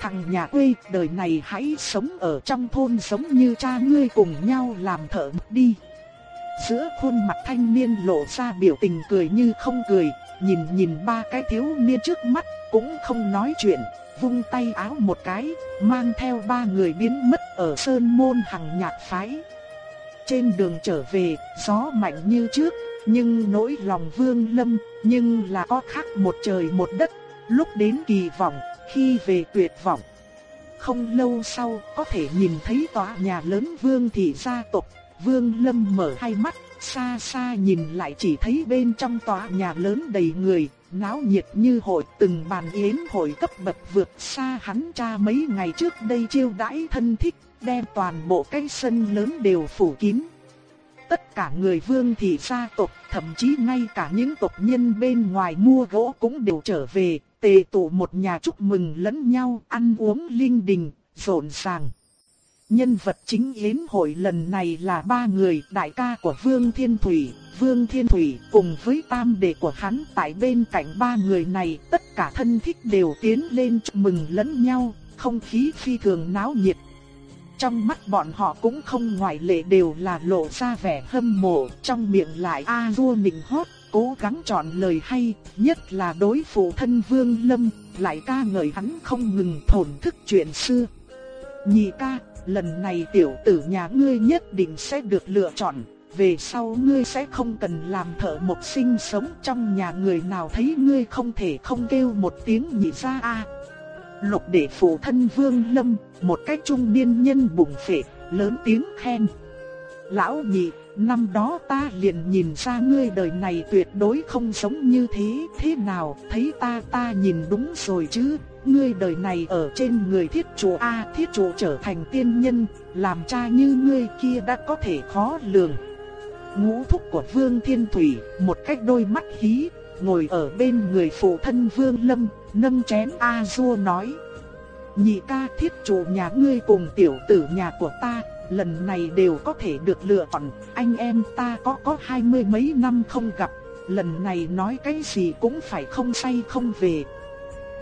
"Thằng nhà quê, đời này hãy sống ở trong thôn giống như cha ngươi cùng nhau làm thợ đi." Giữa khuôn mặt thanh niên lộ ra biểu tình cười như không cười, nhìn nhìn ba cái thiếu niên trước mắt, cũng không nói chuyện, vung tay áo một cái, mang theo ba người biến mất ở sơn môn hằng nhạc phái. Trên đường trở về, gió mạnh như trước, nhưng nỗi lòng vương lâm, nhưng là có khác một trời một đất, lúc đến kỳ vọng, khi về tuyệt vọng. Không lâu sau, có thể nhìn thấy tòa nhà lớn vương thị gia tộc, vương lâm mở hai mắt, xa xa nhìn lại chỉ thấy bên trong tòa nhà lớn đầy người, náo nhiệt như hội từng bàn yến hội cấp bậc vượt xa hắn cha mấy ngày trước đây chiêu đãi thân thích, đem toàn bộ cái sân lớn đều phủ kín. Tất cả người vương thị gia tộc, thậm chí ngay cả những tộc nhân bên ngoài mua gỗ cũng đều trở về, tề tụ một nhà chúc mừng lẫn nhau, ăn uống linh đình, rộn ràng. Nhân vật chính yến hội lần này là ba người, đại ca của Vương Thiên Thủy, Vương Thiên Thủy cùng với tam đệ của hắn tại bên cạnh ba người này, tất cả thân thích đều tiến lên chúc mừng lẫn nhau, không khí phi thường náo nhiệt. Trong mắt bọn họ cũng không ngoại lệ đều là lộ ra vẻ hâm mộ, trong miệng lại a vua nịnh hót, cố gắng chọn lời hay, nhất là đối phụ thân Vương Lâm, lại ca ngợi hắn không ngừng thổn thức chuyện xưa. Nhị ca, lần này tiểu tử nhà ngươi nhất định sẽ được lựa chọn, về sau ngươi sẽ không cần làm thợ một sinh sống trong nhà người nào thấy ngươi không thể không kêu một tiếng nhị ra a. Lục đệ phụ thân Vương Lâm, một cái trung niên nhân bụng phệ, lớn tiếng khen. Lão nhị, năm đó ta liền nhìn ra ngươi đời này tuyệt đối không sống như thế, thế nào, thấy ta ta nhìn đúng rồi chứ, ngươi đời này ở trên người thiết chủ A thiết chủ trở thành tiên nhân, làm cha như ngươi kia đã có thể khó lường. Ngũ thúc của Vương Thiên Thủy, một cách đôi mắt hí, ngồi ở bên người phụ thân Vương Lâm, nâng chén A Du nói. Nhị ca thiết chủ nhà ngươi cùng tiểu tử nhà của ta, lần này đều có thể được lựa chọn, anh em ta có có hai mươi mấy năm không gặp, lần này nói cái gì cũng phải không say không về.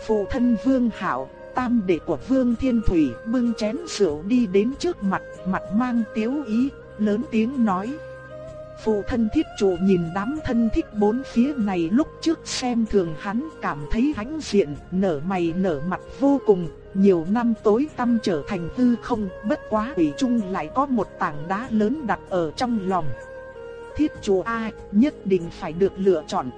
Phụ thân Vương Hạo, tam đệ của Vương Thiên Thủy bưng chén rượu đi đến trước mặt, mặt mang tiếu ý, lớn tiếng nói. Phụ thân thiết chủ nhìn đám thân thích bốn phía này lúc trước xem thường hắn cảm thấy hãnh diện, nở mày nở mặt vô cùng, nhiều năm tối tâm trở thành hư không, bất quá ủy trung lại có một tảng đá lớn đặt ở trong lòng. thiết chủ ai, nhất định phải được lựa chọn.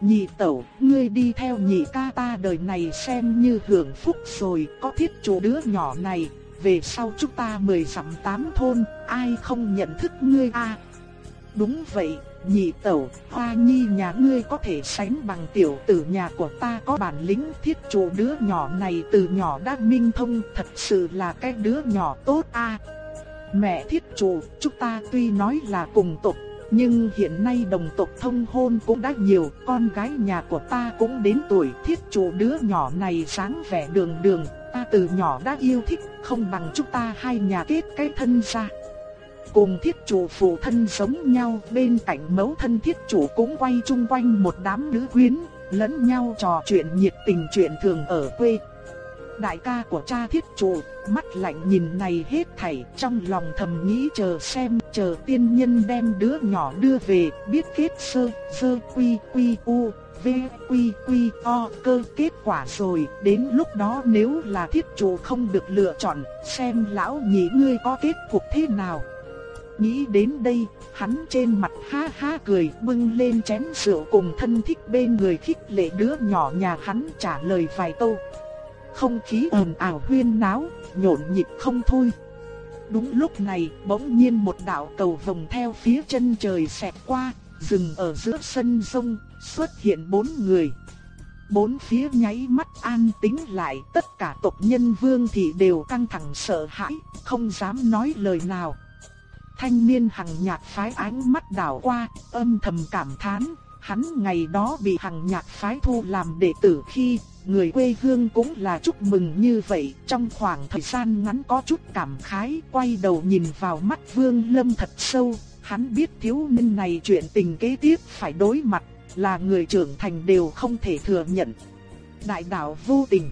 Nhị tẩu, ngươi đi theo nhị ca ta đời này xem như hưởng phúc rồi, có thiết chủ đứa nhỏ này, về sau chúng ta mười dặm tám thôn, ai không nhận thức ngươi a? Đúng vậy, nhị tẩu, hoa nhi nhà ngươi có thể sánh bằng tiểu tử nhà của ta có bản lĩnh thiết chủ đứa nhỏ này từ nhỏ đã minh thông, thật sự là cái đứa nhỏ tốt a. Mẹ thiết chủ, chúng ta tuy nói là cùng tộc, nhưng hiện nay đồng tộc thông hôn cũng đã nhiều, con gái nhà của ta cũng đến tuổi thiết chủ đứa nhỏ này sáng vẻ đường đường, ta từ nhỏ đã yêu thích, không bằng chúng ta hai nhà kết cái thân ra. Cùng thiết chủ phụ thân giống nhau, bên cạnh mẫu thân thiết chủ cũng quay chung quanh một đám nữ quyến, lẫn nhau trò chuyện nhiệt tình chuyện thường ở quê. Đại ca của cha thiết chủ, mắt lạnh nhìn này hết thảy, trong lòng thầm nghĩ chờ xem, chờ tiên nhân đem đứa nhỏ đưa về, biết kết sơ, sơ quy quy u, v quy quy o cơ kết quả rồi, đến lúc đó nếu là thiết chủ không được lựa chọn, xem lão nhị ngươi có kết cục thế nào. Nghĩ đến đây, hắn trên mặt ha ha cười bưng lên chén rượu cùng thân thích bên người khích lệ đứa nhỏ nhà hắn trả lời vài câu. Không khí ồn ào huyên náo, nhộn nhịp không thôi. Đúng lúc này, bỗng nhiên một đạo cầu vòng theo phía chân trời xẹt qua, dừng ở giữa sân sông, xuất hiện bốn người. Bốn phía nháy mắt an tĩnh lại, tất cả tộc nhân vương thị đều căng thẳng sợ hãi, không dám nói lời nào. Thanh niên hằng nhạc phái ánh mắt đảo qua, âm thầm cảm thán, hắn ngày đó bị hằng nhạc phái thu làm đệ tử khi người quê hương cũng là chúc mừng như vậy, trong khoảng thời gian ngắn có chút cảm khái, quay đầu nhìn vào mắt Vương Lâm thật sâu, hắn biết thiếu niên này chuyện tình kế tiếp phải đối mặt, là người trưởng thành đều không thể thừa nhận. Đại đạo vô tình.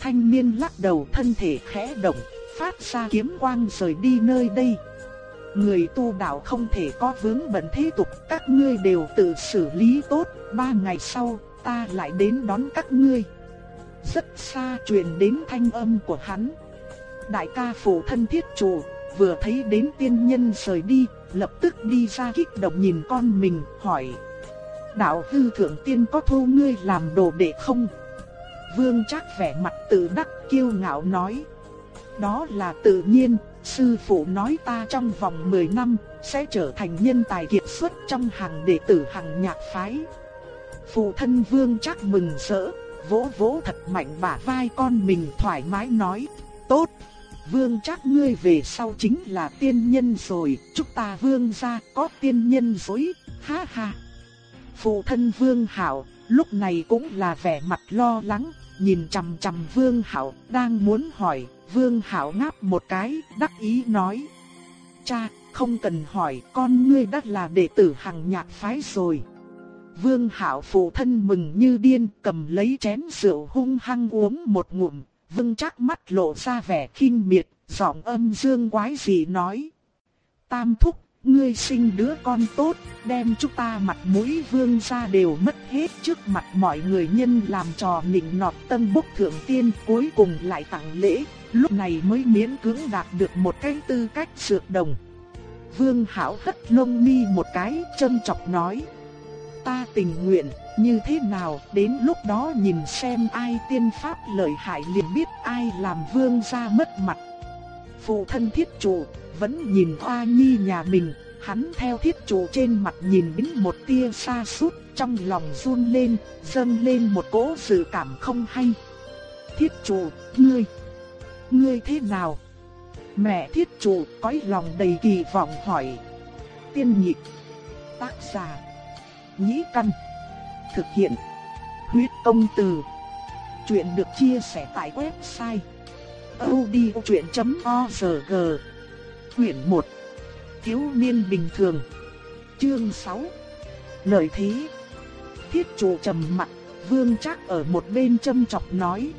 Thanh niên lắc đầu thân thể khẽ động, phát ra kiếm quang rời đi nơi đây. Người tu đạo không thể có vướng bận thế tục, các ngươi đều tự xử lý tốt, ba ngày sau, ta lại đến đón các ngươi. Rất xa truyền đến thanh âm của hắn. Đại ca phụ thân thiết chủ, vừa thấy đến tiên nhân rời đi, lập tức đi ra kích động nhìn con mình, hỏi. Đạo hư thượng tiên có thu ngươi làm đồ đệ không? Vương chắc vẻ mặt tự đắc kiêu ngạo nói. Đó là tự nhiên, sư phụ nói ta trong vòng 10 năm sẽ trở thành nhân tài kiệt xuất trong hàng đệ tử hàng nhạc phái. Phụ thân vương chắc mừng rỡ, vỗ vỗ thật mạnh bả vai con mình thoải mái nói, tốt, vương chắc ngươi về sau chính là tiên nhân rồi, chúc ta vương gia có tiên nhân dối, ha ha. Phụ thân vương hảo, lúc này cũng là vẻ mặt lo lắng, nhìn chằm chằm vương hảo, đang muốn hỏi, vương hảo ngáp một cái, đắc ý nói. Cha, không cần hỏi, con ngươi đã là đệ tử hàng nhạc phái rồi. Vương hảo phụ thân mừng như điên, cầm lấy chén rượu hung hăng uống một ngụm, vương chắc mắt lộ ra vẻ khinh miệt, giọng âm dương quái dị nói: "Tam thúc, ngươi sinh đứa con tốt, đem chúng ta mặt mũi vương gia đều mất hết trước mặt mọi người nhân làm trò nịnh nọt tân bốc thượng tiên, cuối cùng lại tặng lễ, lúc này mới miễn cưỡng đạt được một cái tư cách sược đồng." Vương hảo hất lông mi một cái, châm chọc nói: ta tình nguyện, như thế nào, đến lúc đó nhìn xem ai tiên pháp lợi hại liền biết ai làm vương gia mất mặt. Phụ thân thiết chủ, vẫn nhìn hoa nhi nhà mình, hắn theo thiết chủ trên mặt nhìn đến một tia xa sút trong lòng run lên, dâng lên một cỗ sự cảm không hay. Thiết chủ, ngươi, ngươi thế nào? Mẹ thiết chủ cõi lòng đầy kỳ vọng hỏi. Tiên nhị tác giả nhĩ căn. Thực hiện. Huyết công từ. Chuyện được chia sẻ tại website. odchuyện.org Quyển 1. Thiếu niên bình thường. Chương 6. Lời thí Thiết chủ trầm mặt, vương chắc ở một bên châm chọc nói.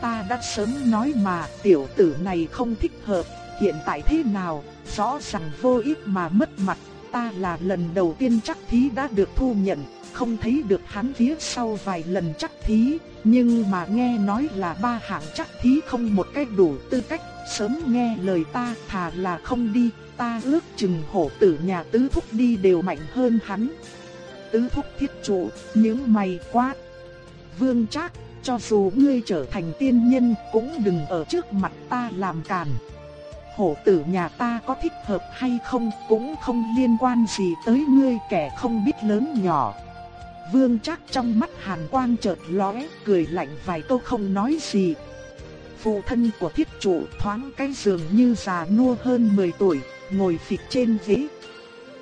Ta đã sớm nói mà tiểu tử này không thích hợp, hiện tại thế nào, rõ ràng vô ích mà mất mặt, ta là lần đầu tiên chắc thí đã được thu nhận, không thấy được hắn phía sau vài lần chắc thí, nhưng mà nghe nói là ba hạng chắc thí không một cách đủ tư cách, sớm nghe lời ta thà là không đi, ta ước chừng hổ tử nhà tứ thúc đi đều mạnh hơn hắn. Tứ thúc thiết trụ, những mày quát. Vương Trác, cho dù ngươi trở thành tiên nhân cũng đừng ở trước mặt ta làm càn. Hổ tử nhà ta có thích hợp hay không cũng không liên quan gì tới ngươi kẻ không biết lớn nhỏ. Vương Trác trong mắt hàn quang chợt lóe, cười lạnh vài câu không nói gì. Phụ thân của thiết Chủ thoáng cái giường như già nua hơn 10 tuổi, ngồi phịch trên ghế.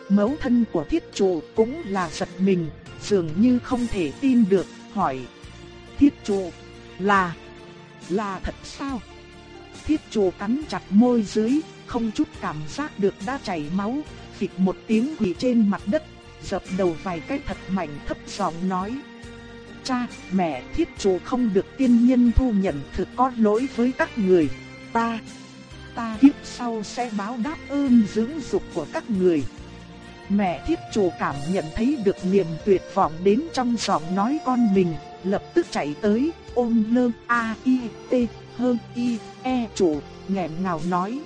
Mẫu thân của thiết Chủ cũng là giật mình, dường như không thể tin được, hỏi. Thiết trụ, là, là thật sao? Thiết trụ cắn chặt môi dưới, không chút cảm giác được đã chảy máu, phịch một tiếng quỳ trên mặt đất, dập đầu vài cái thật mạnh thấp giọng nói. Cha, mẹ thiết trụ không được tiên nhân thu nhận thực có lỗi với các người. Ta, ta kiếp sau sẽ báo đáp ơn dưỡng dục của các người. Mẹ thiết chủ cảm nhận thấy được niềm tuyệt vọng đến trong giọng nói con mình, lập tức chạy tới, ôm lơ A I T hơn I E chủ, nghẹn ngào nói.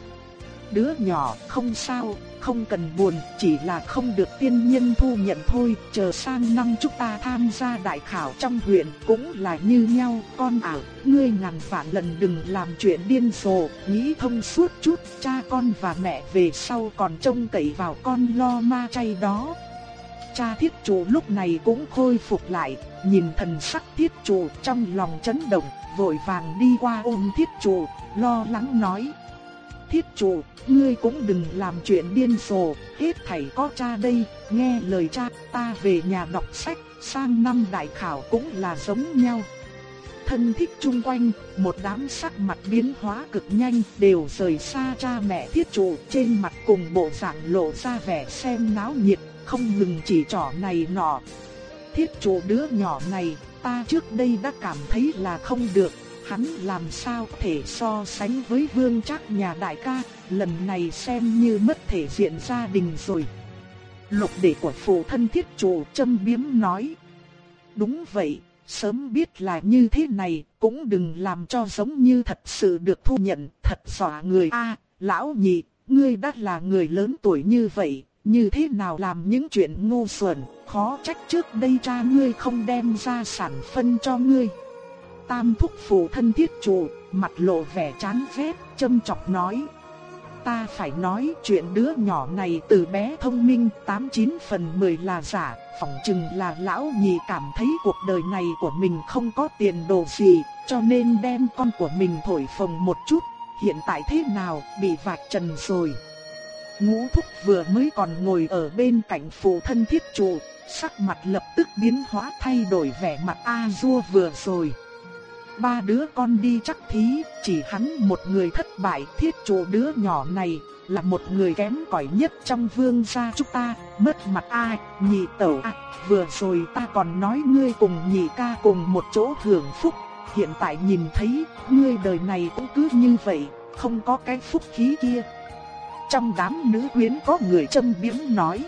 Đứa nhỏ không sao, không cần buồn, chỉ là không được tiên nhân thu nhận thôi, chờ sang năm chúng ta tham gia đại khảo trong huyện cũng là như nhau, con ảo, ngươi ngàn vạn lần đừng làm chuyện điên rồ, nghĩ thông suốt chút, cha con và mẹ về sau còn trông cậy vào con lo ma chay đó. Cha thiết chủ lúc này cũng khôi phục lại, nhìn thần sắc thiết chủ trong lòng chấn động, vội vàng đi qua ôm thiết chủ, lo lắng nói. Thiết chủ, ngươi cũng đừng làm chuyện điên rồ, hết thảy có cha đây, nghe lời cha, ta về nhà đọc sách, sang năm đại khảo cũng là giống nhau. Thân thích chung quanh, một đám sắc mặt biến hóa cực nhanh, đều rời xa cha mẹ thiết trụ, trên mặt cùng bộ dạng lộ ra vẻ xem náo nhiệt, không ngừng chỉ trỏ này nọ. Thiết chủ đứa nhỏ này, ta trước đây đã cảm thấy là không được, hắn làm sao thể so sánh với vương trác nhà đại ca, lần này xem như mất thể diện gia đình rồi. Lục đệ của phụ thân thiết chủ châm biếm nói. Đúng vậy, sớm biết là như thế này, cũng đừng làm cho giống như thật sự được thu nhận, thật dọa người. a lão nhị, ngươi đã là người lớn tuổi như vậy, như thế nào làm những chuyện ngu xuẩn, khó trách trước đây cha ngươi không đem ra sản phân cho ngươi. Tam thúc phụ thân thiết chủ, mặt lộ vẻ chán ghét, châm chọc nói. Ta phải nói chuyện đứa nhỏ này từ bé thông minh 89 phần 10 là giả, phỏng chừng là lão nhị cảm thấy cuộc đời này của mình không có tiền đồ gì, cho nên đem con của mình thổi phồng một chút, hiện tại thế nào bị vạch trần rồi. Ngũ thúc vừa mới còn ngồi ở bên cạnh phụ thân thiết trụ, sắc mặt lập tức biến hóa thay đổi vẻ mặt a dua vừa rồi ba đứa con đi chắc thí, chỉ hắn một người thất bại thiết trụ đứa nhỏ này, là một người kém cỏi nhất trong vương gia chúng ta, mất mặt ai, nhị tẩu à, vừa rồi ta còn nói ngươi cùng nhị ca cùng một chỗ hưởng phúc, hiện tại nhìn thấy, ngươi đời này cũng cứ như vậy, không có cái phúc khí kia. Trong đám nữ quyến có người châm biếm nói.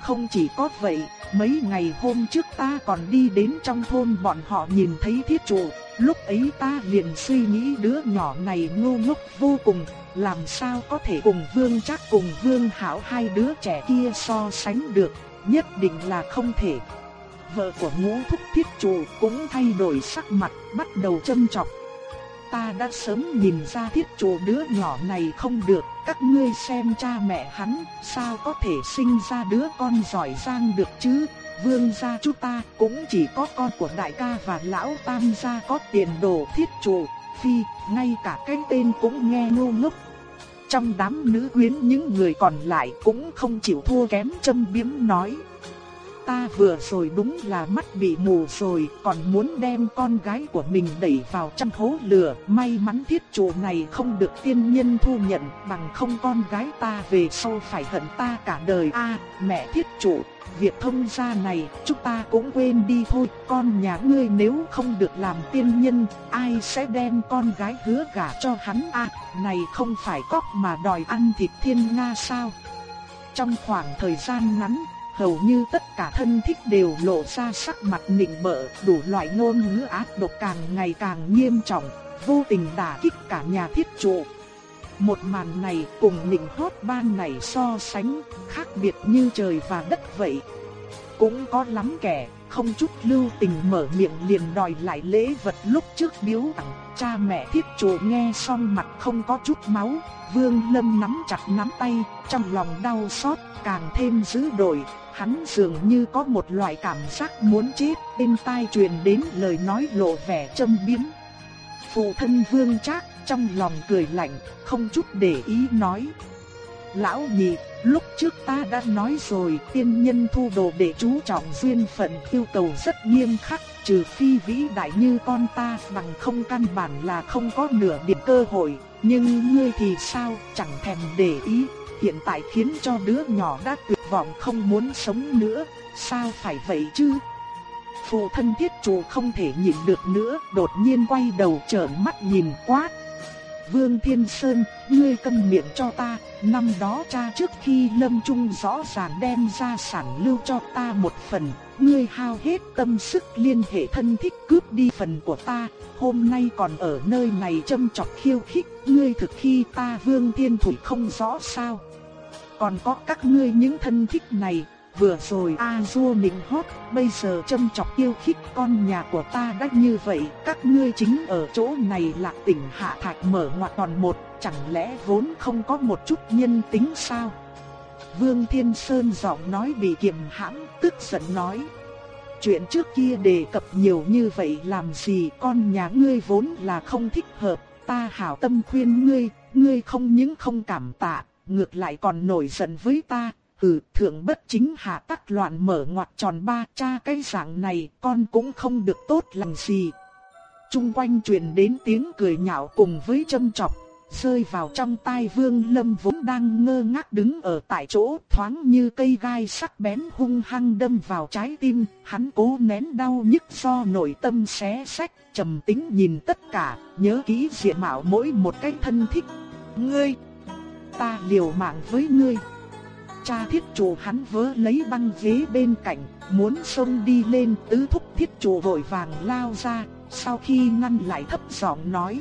Không chỉ có vậy, mấy ngày hôm trước ta còn đi đến trong thôn bọn họ nhìn thấy thiết trụ, Lúc ấy ta liền suy nghĩ đứa nhỏ này ngu ngốc vô cùng, làm sao có thể cùng Vương chắc cùng Vương Hảo hai đứa trẻ kia so sánh được, nhất định là không thể. Vợ của ngũ thúc thiết trụ cũng thay đổi sắc mặt, bắt đầu châm chọc. Ta đã sớm nhìn ra thiết chủ đứa nhỏ này không được, các ngươi xem cha mẹ hắn, sao có thể sinh ra đứa con giỏi giang được chứ, vương gia chúng ta cũng chỉ có con của đại ca và lão tam gia có tiền đồ thiết chủ, phi, ngay cả cái tên cũng nghe ngu ngốc. Trong đám nữ quyến những người còn lại cũng không chịu thua kém châm biếm nói. Ta vừa rồi đúng là mắt bị mù rồi, còn muốn đem con gái của mình đẩy vào trong hố lửa. May mắn thiết chủ này không được tiên nhân thu nhận, bằng không con gái ta về sau phải hận ta cả đời. a mẹ thiết chủ, việc thông gia này chúng ta cũng quên đi thôi, con nhà ngươi nếu không được làm tiên nhân, ai sẽ đem con gái hứa gả cho hắn à, này không phải cóc mà đòi ăn thịt thiên Nga sao? trong khoảng thời gian ngắn, hầu như tất cả thân thích đều lộ ra sắc mặt nịnh bợ, đủ loại ngôn ngữ ác độc càng ngày càng nghiêm trọng, vô tình đả kích cả nhà thiết trụ. Một màn này cùng nịnh hót ban này so sánh, khác biệt như trời và đất vậy. Cũng có lắm kẻ, không chút lưu tình mở miệng liền đòi lại lễ vật lúc trước biếu tặng. Cha mẹ thiết chùa nghe xong mặt không có chút máu, vương lâm nắm chặt nắm tay, trong lòng đau xót, càng thêm dữ dội. Hắn dường như có một loại cảm giác muốn chết, bên tai truyền đến lời nói lộ vẻ châm biếm. Phụ thân vương trác trong lòng cười lạnh, không chút để ý nói. Lão nhị, lúc trước ta đã nói rồi, tiên nhân thu đồ để chú trọng duyên phận yêu cầu rất nghiêm khắc, trừ phi vĩ đại như con ta bằng không căn bản là không có nửa điểm cơ hội. Nhưng ngươi thì sao, chẳng thèm để ý, hiện tại khiến cho đứa nhỏ đã tuyệt vọng không muốn sống nữa, sao phải vậy chứ? Phụ thân thiết chủ không thể nhịn được nữa, đột nhiên quay đầu trợn mắt nhìn quát. Vương Thiên Sơn, ngươi câm miệng cho ta, năm đó cha trước khi lâm trung rõ ràng đem ra sản lưu cho ta một phần, ngươi hao hết tâm sức liên hệ thân thích cướp đi phần của ta, hôm nay còn ở nơi này châm chọc khiêu khích, ngươi thực khi ta Vương Thiên Thủy không rõ sao. Còn có các ngươi những thân thích này, vừa rồi A Du nịnh hót, bây giờ châm chọc yêu khích con nhà của ta đã như vậy, các ngươi chính ở chỗ này là tỉnh hạ thạch mở ngoặt còn một, chẳng lẽ vốn không có một chút nhân tính sao? Vương Thiên Sơn giọng nói bị kiềm hãm, tức giận nói. Chuyện trước kia đề cập nhiều như vậy làm gì con nhà ngươi vốn là không thích hợp, ta hảo tâm khuyên ngươi, ngươi không những không cảm tạ, ngược lại còn nổi giận với ta, hừ, thượng bất chính hạ tắc loạn mở ngoặt tròn ba cha cái dạng này con cũng không được tốt lành gì. Trung quanh truyền đến tiếng cười nhạo cùng với châm chọc, rơi vào trong tai vương lâm vốn đang ngơ ngác đứng ở tại chỗ thoáng như cây gai sắc bén hung hăng đâm vào trái tim, hắn cố nén đau nhức do nội tâm xé sách, trầm tính nhìn tất cả, nhớ kỹ diện mạo mỗi một cái thân thích. Ngươi, ta liều mạng với ngươi cha thiết chủ hắn vớ lấy băng ghế bên cạnh, muốn xông đi lên tứ thúc thiết chủ vội vàng lao ra, sau khi ngăn lại thấp giọng nói.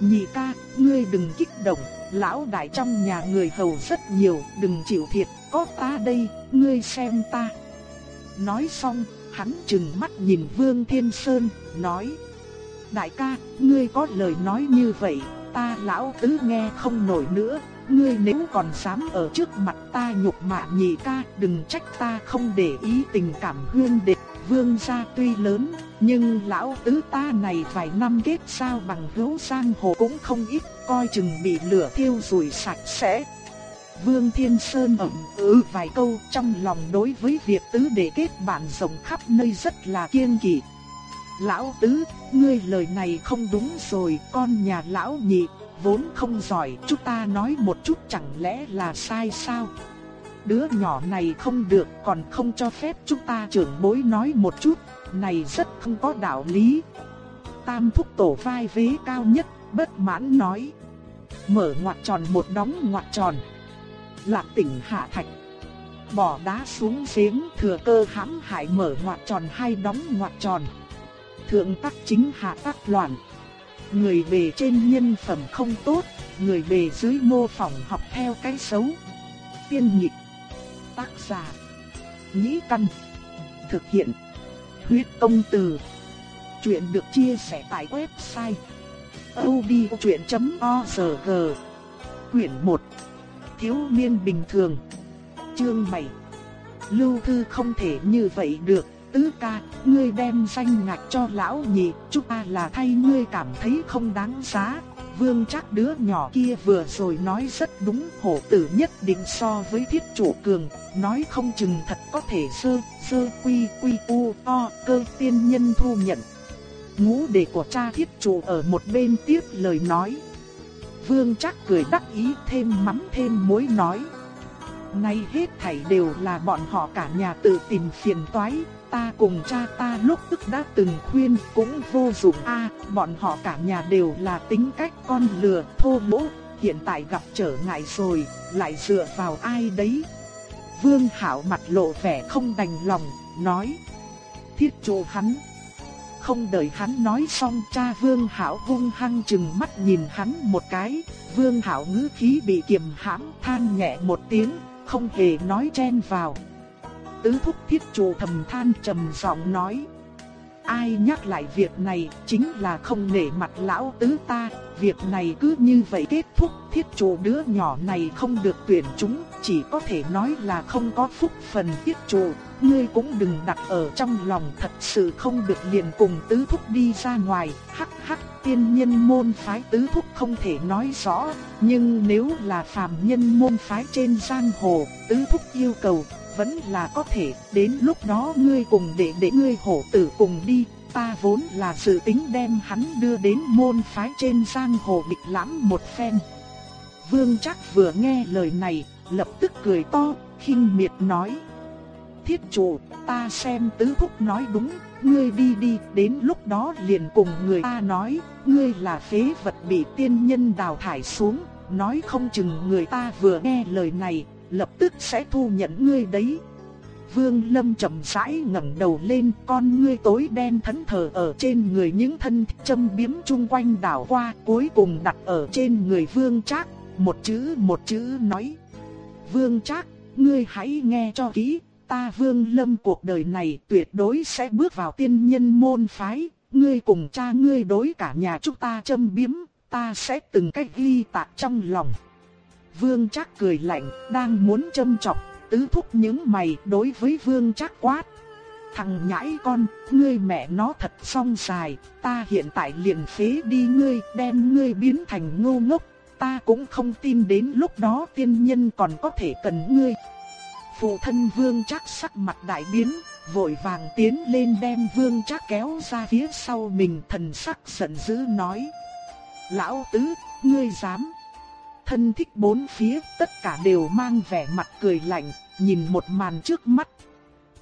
Nhị ca, ngươi đừng kích động, lão đại trong nhà người hầu rất nhiều, đừng chịu thiệt, có ta đây, ngươi xem ta. Nói xong, hắn trừng mắt nhìn Vương Thiên Sơn, nói. Đại ca, ngươi có lời nói như vậy, ta lão tứ nghe không nổi nữa, ngươi nếu còn dám ở trước mặt ta nhục mạ nhị ca, đừng trách ta không để ý tình cảm huyên đệ. Vương gia tuy lớn, nhưng lão tứ ta này vài năm kết sao bằng hữu sang hồ cũng không ít, coi chừng bị lửa thiêu rủi sạch sẽ. Vương Thiên Sơn ẩm ừ vài câu trong lòng đối với việc tứ đệ kết bạn rộng khắp nơi rất là kiên kỵ. Lão tứ, ngươi lời này không đúng rồi, con nhà lão nhị vốn không giỏi, chúng ta nói một chút chẳng lẽ là sai sao? Đứa nhỏ này không được còn không cho phép chúng ta trưởng bối nói một chút, này rất không có đạo lý. Tam thúc tổ vai vế cao nhất, bất mãn nói. Mở ngoặt tròn một đóng ngoặt tròn. Lạc tỉnh hạ thạch. Bỏ đá xuống giếng thừa cơ hãm hại mở ngoặt tròn hai đóng ngoặt tròn. Thượng tắc chính hạ tắc loạn. Người bề trên nhân phẩm không tốt, người bề dưới mô phỏng học theo cái xấu. Tiên nhịp, tác giả, nhĩ căn, thực hiện, huyết công từ. Chuyện được chia sẻ tại website odchuyện.org Quyển 1 Thiếu niên bình thường Chương 7 Lưu thư không thể như vậy được Tứ ca, ngươi đem danh ngạch cho lão nhị, chúng ta là thay ngươi cảm thấy không đáng giá. Vương chắc đứa nhỏ kia vừa rồi nói rất đúng hổ tử nhất định so với thiết chủ cường, nói không chừng thật có thể sơ, sơ quy quy u o cơ tiên nhân thu nhận. Ngũ đệ của cha thiết chủ ở một bên tiếp lời nói. Vương chắc cười đắc ý thêm mắm thêm muối nói. Nay hết thảy đều là bọn họ cả nhà tự tìm phiền toái, ta cùng cha ta lúc tức đã từng khuyên cũng vô dụng a bọn họ cả nhà đều là tính cách con lừa thô lỗ, hiện tại gặp trở ngại rồi, lại dựa vào ai đấy? Vương Hảo mặt lộ vẻ không đành lòng, nói. Thiết chủ hắn. Không đợi hắn nói xong cha Vương Hảo hung hăng chừng mắt nhìn hắn một cái. Vương Hảo ngữ khí bị kiềm hãm than nhẹ một tiếng, không hề nói chen vào. Tứ thúc thiết chủ thầm than trầm giọng nói. Ai nhắc lại việc này chính là không nể mặt lão tứ ta, việc này cứ như vậy kết thúc, thiết chủ đứa nhỏ này không được tuyển chúng, chỉ có thể nói là không có phúc phần thiết chủ, ngươi cũng đừng đặt ở trong lòng thật sự không được liền cùng tứ thúc đi ra ngoài, hắc hắc tiên nhân môn phái tứ thúc không thể nói rõ, nhưng nếu là phàm nhân môn phái trên giang hồ, tứ thúc yêu cầu vẫn là có thể, đến lúc đó ngươi cùng để để ngươi hổ tử cùng đi, ta vốn là dự tính đem hắn đưa đến môn phái trên giang hồ địch lãm một phen. Vương chắc vừa nghe lời này, lập tức cười to, khinh miệt nói. Thiết chủ, ta xem tứ thúc nói đúng, ngươi đi đi, đến lúc đó liền cùng người ta nói, ngươi là phế vật bị tiên nhân đào thải xuống, nói không chừng người ta vừa nghe lời này, lập tức sẽ thu nhận ngươi đấy. Vương Lâm chậm rãi ngẩng đầu lên, con ngươi tối đen thẫn thờ ở trên người những thân châm biếm chung quanh đảo qua, cuối cùng đặt ở trên người Vương Trác, một chữ một chữ nói: "Vương Trác, ngươi hãy nghe cho kỹ, ta Vương Lâm cuộc đời này tuyệt đối sẽ bước vào tiên nhân môn phái, ngươi cùng cha ngươi đối cả nhà chúng ta châm biếm, ta sẽ từng cách ghi tạc trong lòng." Vương Trác cười lạnh, đang muốn châm chọc, tứ thúc những mày đối với Vương Trác quát. Thằng nhãi con, ngươi mẹ nó thật song dài, ta hiện tại liền phế đi ngươi, đem ngươi biến thành ngu ngốc, ta cũng không tin đến lúc đó tiên nhân còn có thể cần ngươi. Phụ thân Vương Trác sắc mặt đại biến, vội vàng tiến lên đem Vương Trác kéo ra phía sau mình thần sắc giận dữ nói. Lão tứ, ngươi dám thân thích bốn phía tất cả đều mang vẻ mặt cười lạnh, nhìn một màn trước mắt.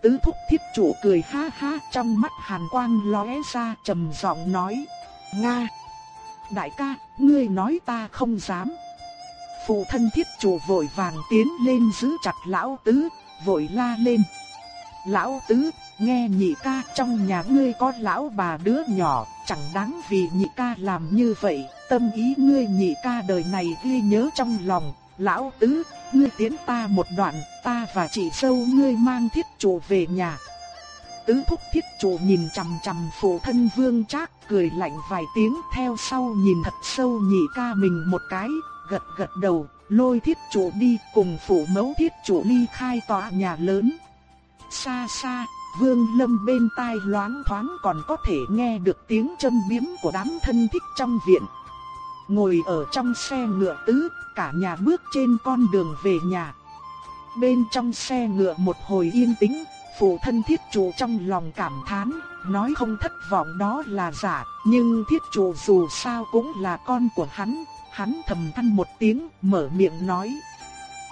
Tứ thúc thiết chủ cười ha ha trong mắt hàn quang lóe ra trầm giọng nói. Nga! Đại ca, ngươi nói ta không dám. Phụ thân thiết chủ vội vàng tiến lên giữ chặt lão tứ, vội la lên. Lão tứ, nghe nhị ca trong nhà ngươi có lão bà đứa nhỏ, chẳng đáng vì nhị ca làm như vậy, tâm ý ngươi nhị ca đời này ghi nhớ trong lòng, lão tứ, ngươi tiến ta một đoạn, ta và chị sâu ngươi mang thiết chủ về nhà. Tứ thúc thiết chủ nhìn chằm chằm phụ thân vương trác cười lạnh vài tiếng theo sau nhìn thật sâu nhị ca mình một cái, gật gật đầu, lôi thiết chủ đi cùng phụ mẫu thiết chủ ly khai tòa nhà lớn. Xa xa, Vương Lâm bên tai loáng thoáng còn có thể nghe được tiếng châm biếm của đám thân thích trong viện. Ngồi ở trong xe ngựa tứ, cả nhà bước trên con đường về nhà. Bên trong xe ngựa một hồi yên tĩnh, phụ thân thiết chủ trong lòng cảm thán, nói không thất vọng đó là giả, nhưng thiết chủ dù sao cũng là con của hắn, hắn thầm than một tiếng, mở miệng nói.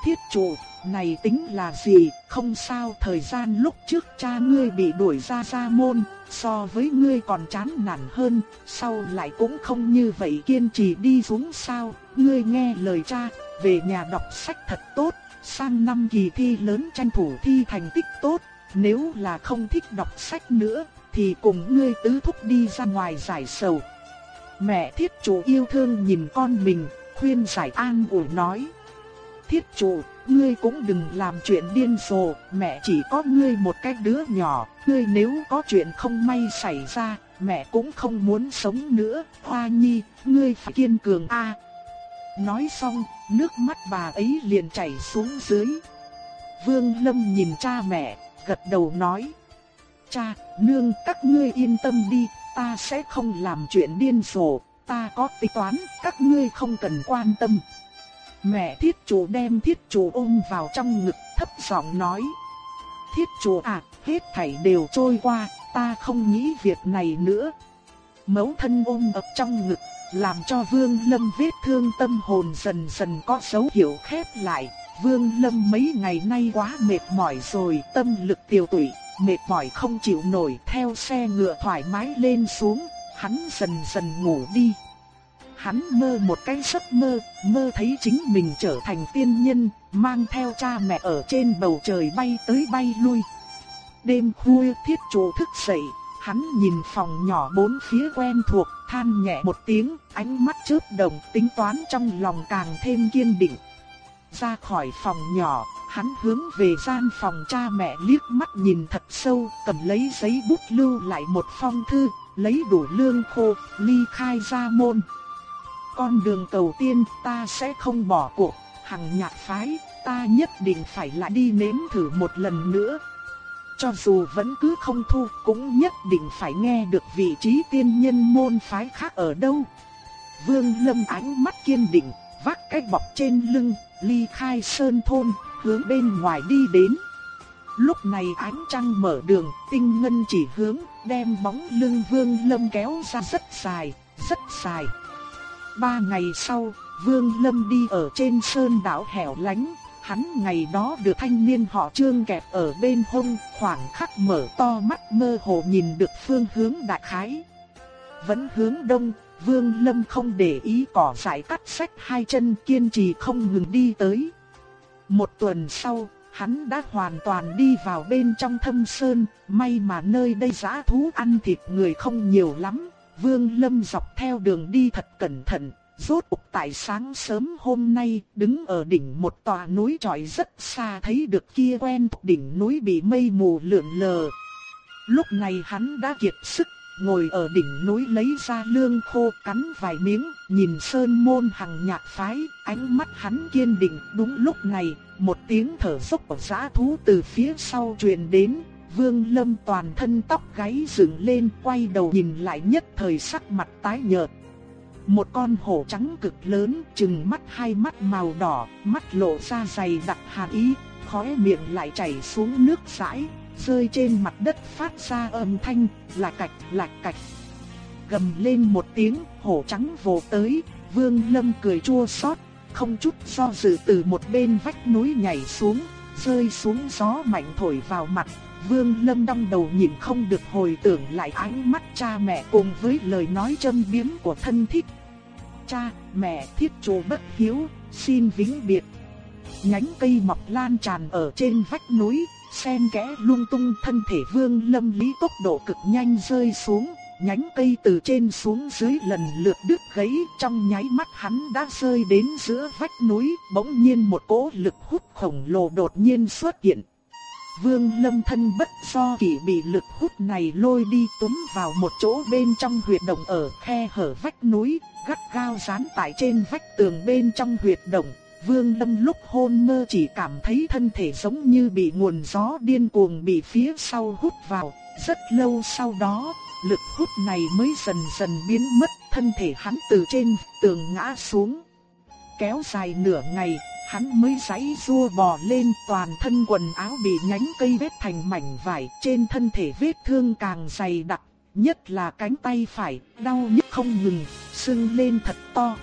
Thiết chủ, này tính là gì, không sao thời gian lúc trước cha ngươi bị đuổi ra gia môn, so với ngươi còn chán nản hơn, sau lại cũng không như vậy kiên trì đi xuống sao, ngươi nghe lời cha, về nhà đọc sách thật tốt, sang năm kỳ thi lớn tranh thủ thi thành tích tốt, nếu là không thích đọc sách nữa, thì cùng ngươi tứ thúc đi ra ngoài giải sầu. Mẹ thiết chủ yêu thương nhìn con mình, khuyên giải an ủi nói. Thiết chủ, ngươi cũng đừng làm chuyện điên rồ, mẹ chỉ có ngươi một cái đứa nhỏ, ngươi nếu có chuyện không may xảy ra, mẹ cũng không muốn sống nữa, Hoa Nhi, ngươi phải kiên cường a. Nói xong, nước mắt bà ấy liền chảy xuống dưới. Vương Lâm nhìn cha mẹ, gật đầu nói: "Cha, nương, các ngươi yên tâm đi, ta sẽ không làm chuyện điên rồ, ta có tính toán, các ngươi không cần quan tâm." Mẹ thiết chủ đem thiết chủ ôm vào trong ngực thấp giọng nói. Thiết chủ à, hết thảy đều trôi qua, ta không nghĩ việc này nữa. Mẫu thân ôm ập trong ngực, làm cho Vương Lâm vết thương tâm hồn dần dần có dấu hiệu khép lại. Vương Lâm mấy ngày nay quá mệt mỏi rồi, tâm lực tiêu tụy, mệt mỏi không chịu nổi theo xe ngựa thoải mái lên xuống, hắn dần dần ngủ đi. Hắn mơ một cái giấc mơ, mơ thấy chính mình trở thành tiên nhân, mang theo cha mẹ ở trên bầu trời bay tới bay lui. Đêm khuya thiết chủ thức dậy, hắn nhìn phòng nhỏ bốn phía quen thuộc, than nhẹ một tiếng, ánh mắt chớp động, tính toán trong lòng càng thêm kiên định. Ra khỏi phòng nhỏ, hắn hướng về gian phòng cha mẹ liếc mắt nhìn thật sâu, cầm lấy giấy bút lưu lại một phong thư, lấy đủ lương khô, ly khai ra môn. Con đường cầu tiên ta sẽ không bỏ cuộc, hằng nhạc phái, ta nhất định phải lại đi nếm thử một lần nữa. Cho dù vẫn cứ không thu, cũng nhất định phải nghe được vị trí tiên nhân môn phái khác ở đâu. Vương Lâm ánh mắt kiên định, vác cái bọc trên lưng, ly khai sơn thôn, hướng bên ngoài đi đến. Lúc này ánh trăng mở đường, tinh ngân chỉ hướng, đem bóng lưng Vương Lâm kéo ra rất dài, rất dài. Ba ngày sau, Vương Lâm đi ở trên sơn đảo hẻo lánh, hắn ngày đó được thanh niên họ Trương kẹp ở bên hông, khoảng khắc mở to mắt mơ hồ nhìn được phương hướng đại khái. Vẫn hướng đông, Vương Lâm không để ý cỏ dại cắt sách hai chân kiên trì không ngừng đi tới. Một tuần sau, hắn đã hoàn toàn đi vào bên trong thâm sơn, may mà nơi đây giã thú ăn thịt người không nhiều lắm. Vương Lâm dọc theo đường đi thật cẩn thận, rốt cuộc tại sáng sớm hôm nay, đứng ở đỉnh một tòa núi trọi rất xa thấy được kia quen đỉnh núi bị mây mù lượn lờ. Lúc này hắn đã kiệt sức, ngồi ở đỉnh núi lấy ra lương khô cắn vài miếng, nhìn sơn môn hằng nhạc phái, ánh mắt hắn kiên định. Đúng lúc này, một tiếng thở dốc của giã thú từ phía sau truyền đến, Vương Lâm toàn thân tóc gáy dựng lên, quay đầu nhìn lại nhất thời sắc mặt tái nhợt. Một con hổ trắng cực lớn, trừng mắt hai mắt màu đỏ, mắt lộ ra dày đặc hàn ý, khóe miệng lại chảy xuống nước rãi, rơi trên mặt đất phát ra âm thanh, là cạch, là cạch. Gầm lên một tiếng, hổ trắng vồ tới, Vương Lâm cười chua xót, không chút do dự từ một bên vách núi nhảy xuống, rơi xuống gió mạnh thổi vào mặt. Vương Lâm đong đầu nhìn không được hồi tưởng lại ánh mắt cha mẹ cùng với lời nói châm biếm của thân thích. Cha, mẹ thiết chủ bất hiếu, xin vĩnh biệt. Nhánh cây mọc lan tràn ở trên vách núi, sen kẽ lung tung thân thể Vương Lâm lý tốc độ cực nhanh rơi xuống, nhánh cây từ trên xuống dưới lần lượt đứt gãy, trong nháy mắt hắn đã rơi đến giữa vách núi, bỗng nhiên một cỗ lực hút khổng lồ đột nhiên xuất hiện. Vương Lâm thân bất do kỷ bị lực hút này lôi đi túm vào một chỗ bên trong huyệt động ở khe hở vách núi, gắt gao dán tại trên vách tường bên trong huyệt động. Vương Lâm lúc hôn mơ chỉ cảm thấy thân thể giống như bị nguồn gió điên cuồng bị phía sau hút vào. Rất lâu sau đó, lực hút này mới dần dần biến mất, thân thể hắn từ trên tường ngã xuống. Kéo dài nửa ngày, hắn mới giãy rua bò lên toàn thân quần áo bị nhánh cây vết thành mảnh vải, trên thân thể vết thương càng dày đặc, nhất là cánh tay phải, đau nhức không ngừng, sưng lên thật to.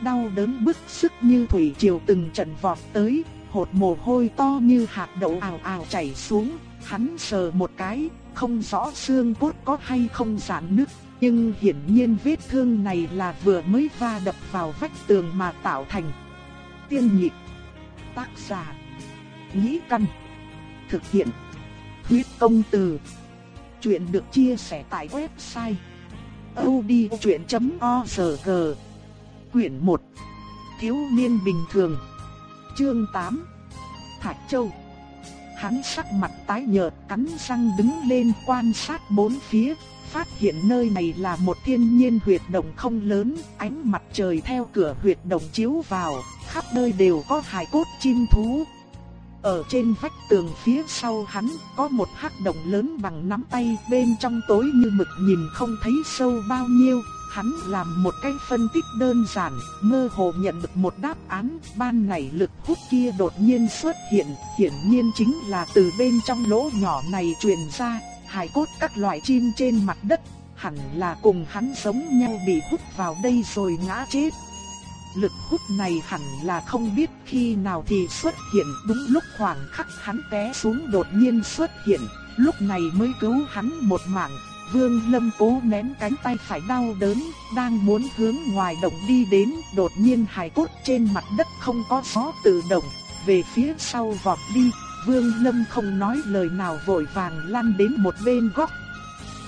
Đau đớn bức sức như thủy triều từng trận vọt tới, hột mồ hôi to như hạt đậu ào ào chảy xuống, hắn sờ một cái, không rõ xương cốt có hay không giãn nứt, nhưng hiển nhiên vết thương này là vừa mới va đập vào vách tường mà tạo thành. Tiên nhịp, tác giả, nhĩ căn, thực hiện, huyết công từ. Chuyện được chia sẻ tại website odchuyện.org Quyển 1 Thiếu niên bình thường Chương 8 Thạch Châu Hắn sắc mặt tái nhợt, cắn răng đứng lên quan sát bốn phía, phát hiện nơi này là một thiên nhiên huyệt động không lớn, ánh mặt trời theo cửa huyệt động chiếu vào, khắp nơi đều có hài cốt chim thú. Ở trên vách tường phía sau hắn có một hắc động lớn bằng nắm tay, bên trong tối như mực nhìn không thấy sâu bao nhiêu, Hắn làm một cái phân tích đơn giản, mơ hồ nhận được một đáp án, ban ngày lực hút kia đột nhiên xuất hiện, hiển nhiên chính là từ bên trong lỗ nhỏ này truyền ra, hài cốt các loại chim trên mặt đất, hẳn là cùng hắn giống nhau bị hút vào đây rồi ngã chết. Lực hút này hẳn là không biết khi nào thì xuất hiện, đúng lúc khoảng khắc hắn té xuống đột nhiên xuất hiện, lúc này mới cứu hắn một mạng, Vương Lâm cố nén cánh tay phải đau đớn, đang muốn hướng ngoài động đi đến, đột nhiên hài cốt trên mặt đất không có gió tự động, về phía sau vọt đi, Vương Lâm không nói lời nào vội vàng lăn đến một bên góc.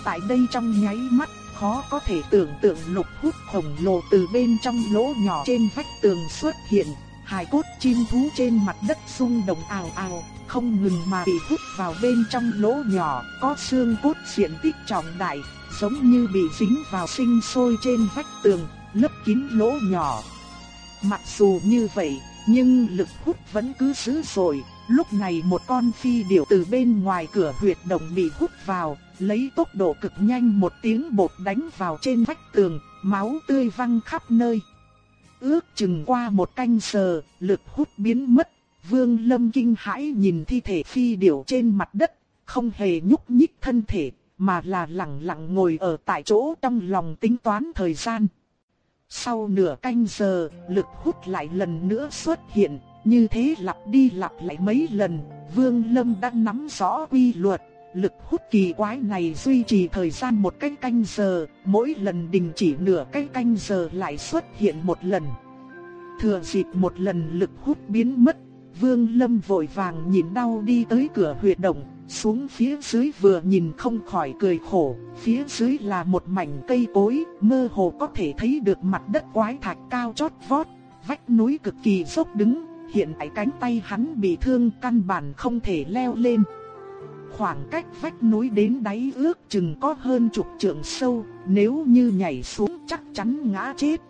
Tại đây trong nháy mắt, khó có thể tưởng tượng lục hút khổng lồ từ bên trong lỗ nhỏ trên vách tường xuất hiện, hài cốt chim thú trên mặt đất rung động ào ào, không ngừng mà bị hút vào bên trong lỗ nhỏ, có xương cốt diện tích trọng đại, giống như bị dính vào sinh sôi trên vách tường, lấp kín lỗ nhỏ. Mặc dù như vậy, nhưng lực hút vẫn cứ dữ dội, lúc này một con phi điểu từ bên ngoài cửa huyệt động bị hút vào, lấy tốc độ cực nhanh một tiếng bột đánh vào trên vách tường, máu tươi văng khắp nơi. Ước chừng qua một canh giờ, lực hút biến mất, Vương Lâm kinh hãi nhìn thi thể phi điểu trên mặt đất, không hề nhúc nhích thân thể, mà là lặng lặng ngồi ở tại chỗ trong lòng tính toán thời gian. Sau nửa canh giờ, lực hút lại lần nữa xuất hiện, như thế lặp đi lặp lại mấy lần, Vương Lâm đã nắm rõ quy luật, lực hút kỳ quái này duy trì thời gian một cái canh giờ, mỗi lần đình chỉ nửa cái canh giờ lại xuất hiện một lần. Thừa dịp một lần lực hút biến mất, Vương Lâm vội vàng nhìn đau đi tới cửa huyệt động, xuống phía dưới vừa nhìn không khỏi cười khổ, phía dưới là một mảnh cây cối, mơ hồ có thể thấy được mặt đất quái thạch cao chót vót, vách núi cực kỳ dốc đứng, hiện tại cánh tay hắn bị thương căn bản không thể leo lên. Khoảng cách vách núi đến đáy ước chừng có hơn chục trượng sâu, nếu như nhảy xuống chắc chắn ngã chết.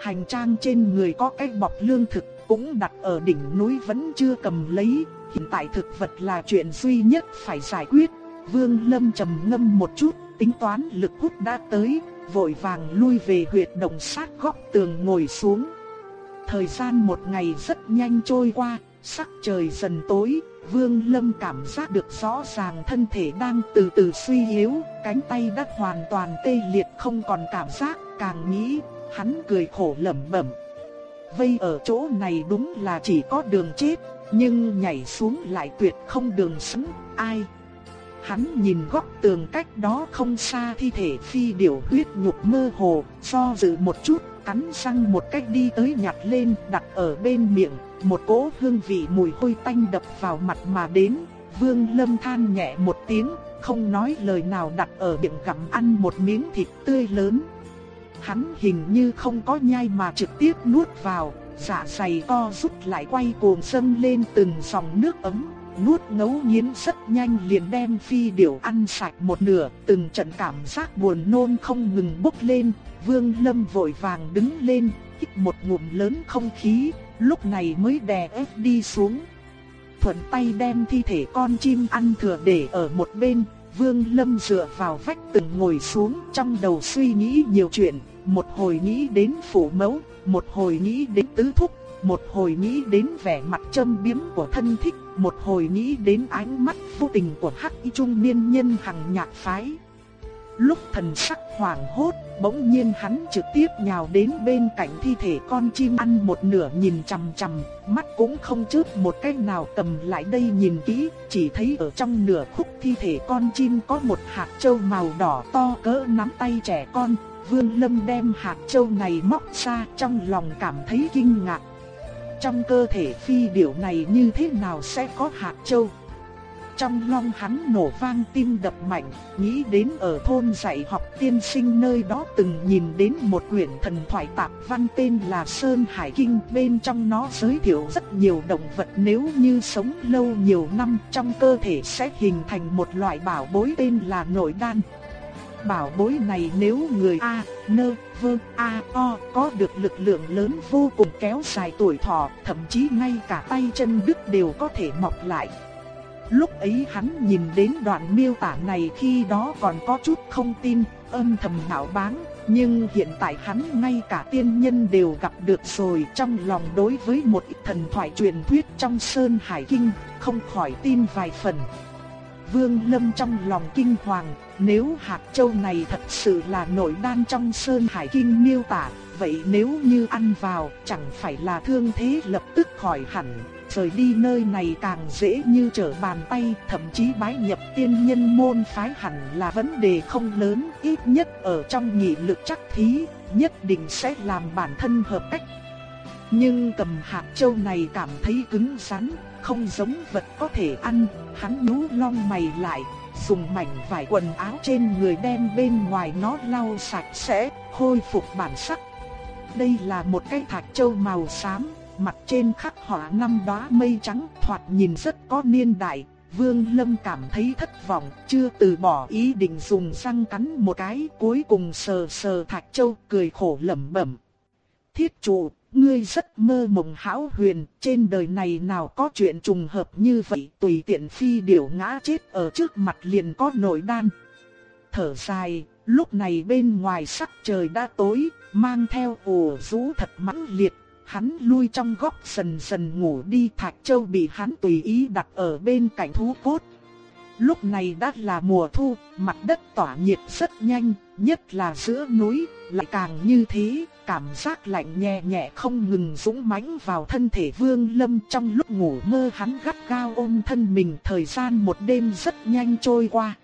Hành trang trên người có cái bọc lương thực cũng đặt ở đỉnh núi vẫn chưa cầm lấy, hiện tại thực vật là chuyện duy nhất phải giải quyết. Vương Lâm trầm ngâm một chút, tính toán lực hút đã tới, vội vàng lui về huyệt động sát góc tường ngồi xuống. Thời gian một ngày rất nhanh trôi qua, sắc trời dần tối, Vương Lâm cảm giác được rõ ràng thân thể đang từ từ suy yếu, cánh tay đã hoàn toàn tê liệt không còn cảm giác, càng nghĩ, hắn cười khổ lẩm bẩm. Vây ở chỗ này đúng là chỉ có đường chết, nhưng nhảy xuống lại tuyệt không đường sống, ai? Hắn nhìn góc tường cách đó không xa thi thể phi điểu huyết nhục mơ hồ, do dự một chút, cắn răng một cách đi tới nhặt lên, đặt ở bên miệng, một cỗ hương vị mùi hôi tanh đập vào mặt mà đến. Vương Lâm than nhẹ một tiếng, không nói lời nào đặt ở miệng gặm ăn một miếng thịt tươi lớn. Hắn hình như không có nhai mà trực tiếp nuốt vào, dạ dày co rút lại quay cuồng dâng lên từng dòng nước ấm, nuốt ngấu nghiến rất nhanh liền đem phi điểu ăn sạch một nửa, từng trận cảm giác buồn nôn không ngừng bốc lên, Vương Lâm vội vàng đứng lên, hít một ngụm lớn không khí, lúc này mới đè ép đi xuống. Thuận tay đem thi thể con chim ăn thừa để ở một bên, Vương Lâm dựa vào vách tường ngồi xuống trong đầu suy nghĩ nhiều chuyện, một hồi nghĩ đến phủ mẫu, một hồi nghĩ đến tứ thúc, một hồi nghĩ đến vẻ mặt châm biếm của thân thích, một hồi nghĩ đến ánh mắt vô tình của hắc y trung niên nhân hằng nhạc phái. Lúc thần sắc hoảng hốt, bỗng nhiên hắn trực tiếp nhào đến bên cạnh thi thể con chim ăn một nửa nhìn chằm chằm, mắt cũng không chớp một cái nào cầm lại đây nhìn kỹ, chỉ thấy ở trong nửa khúc thi thể con chim có một hạt châu màu đỏ to cỡ nắm tay trẻ con. Vương Lâm đem hạt châu này móc ra trong lòng cảm thấy kinh ngạc. Trong cơ thể phi điểu này như thế nào sẽ có hạt châu? Trong lòng hắn nổ vang tim đập mạnh, nghĩ đến ở thôn dạy học tiên sinh nơi đó từng nhìn đến một quyển thần thoại tạp văn tên là Sơn Hải Kinh. Bên trong nó giới thiệu rất nhiều động vật nếu như sống lâu nhiều năm trong cơ thể sẽ hình thành một loại bảo bối tên là nội đan. Bảo bối này nếu người A, nơ, vơ, A, O có được lực lượng lớn vô cùng kéo dài tuổi thọ, thậm chí ngay cả tay chân đứt đều có thể mọc lại. Lúc ấy hắn nhìn đến đoạn miêu tả này khi đó còn có chút không tin, âm thầm hảo báng, nhưng hiện tại hắn ngay cả tiên nhân đều gặp được rồi trong lòng đối với một thần thoại truyền thuyết trong Sơn Hải Kinh, không khỏi tin vài phần. Vương Lâm trong lòng kinh hoàng, nếu hạt châu này thật sự là nội đan trong Sơn Hải Kinh miêu tả, vậy nếu như ăn vào chẳng phải là thương thế lập tức khỏi hẳn, rời đi nơi này càng dễ như trở bàn tay, thậm chí bái nhập tiên nhân môn phái hẳn là vấn đề không lớn, ít nhất ở trong nghị lực chắc thí, nhất định sẽ làm bản thân hợp cách. Nhưng cầm hạt châu này cảm thấy cứng rắn, không giống vật có thể ăn, hắn nhú long mày lại, dùng mảnh vải quần áo trên người đem bên ngoài nó lau sạch sẽ, khôi phục bản sắc. Đây là một cái thạch châu màu xám, mặt trên khắc họa năm đóa mây trắng, thoạt nhìn rất có niên đại. Vương Lâm cảm thấy thất vọng, chưa từ bỏ ý định dùng răng cắn một cái, cuối cùng sờ sờ thạch châu, cười khổ lẩm bẩm. Thiết trụ, ngươi rất mơ mộng hão huyền, trên đời này nào có chuyện trùng hợp như vậy, tùy tiện phi điểu ngã chết ở trước mặt liền có nội đan. Thở dài, lúc này bên ngoài sắc trời đã tối, mang theo ồ rú thật mãnh liệt, hắn lui trong góc sần sần ngủ đi Thạch Châu bị hắn tùy ý đặt ở bên cạnh thú cốt. Lúc này đã là mùa thu, mặt đất tỏa nhiệt rất nhanh, nhất là giữa núi, lại càng như thế, cảm giác lạnh nhẹ nhẹ không ngừng dũng mãnh vào thân thể Vương Lâm trong lúc ngủ mơ hắn gắt gao ôm thân mình thời gian một đêm rất nhanh trôi qua.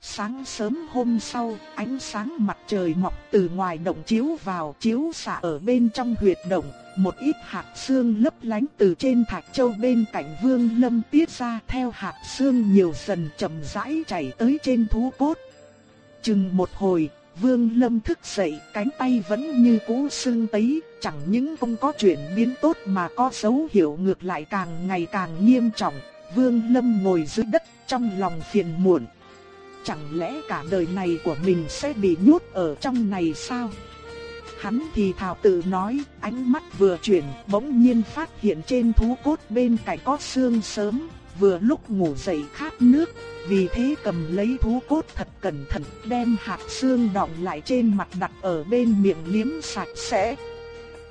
Sáng sớm hôm sau, ánh sáng mặt trời mọc từ ngoài động chiếu vào chiếu xạ ở bên trong huyệt động, một ít hạt xương lấp lánh từ trên thạch châu bên cạnh vương lâm tiết ra theo hạt xương nhiều dần chậm rãi chảy tới trên thú cốt. Chừng một hồi, vương lâm thức dậy, cánh tay vẫn như cũ sưng tấy, chẳng những không có chuyển biến tốt mà có dấu hiệu ngược lại càng ngày càng nghiêm trọng. Vương lâm ngồi dưới đất trong lòng phiền muộn. Chẳng lẽ cả đời này của mình sẽ bị nhốt ở trong này sao? Hắn thì thào tự nói, ánh mắt vừa chuyển, bỗng nhiên phát hiện trên thú cốt bên cạnh có xương sớm, vừa lúc ngủ dậy khát nước, vì thế cầm lấy thú cốt thật cẩn thận, đem hạt xương đọng lại trên mặt đặt ở bên miệng liếm sạch sẽ.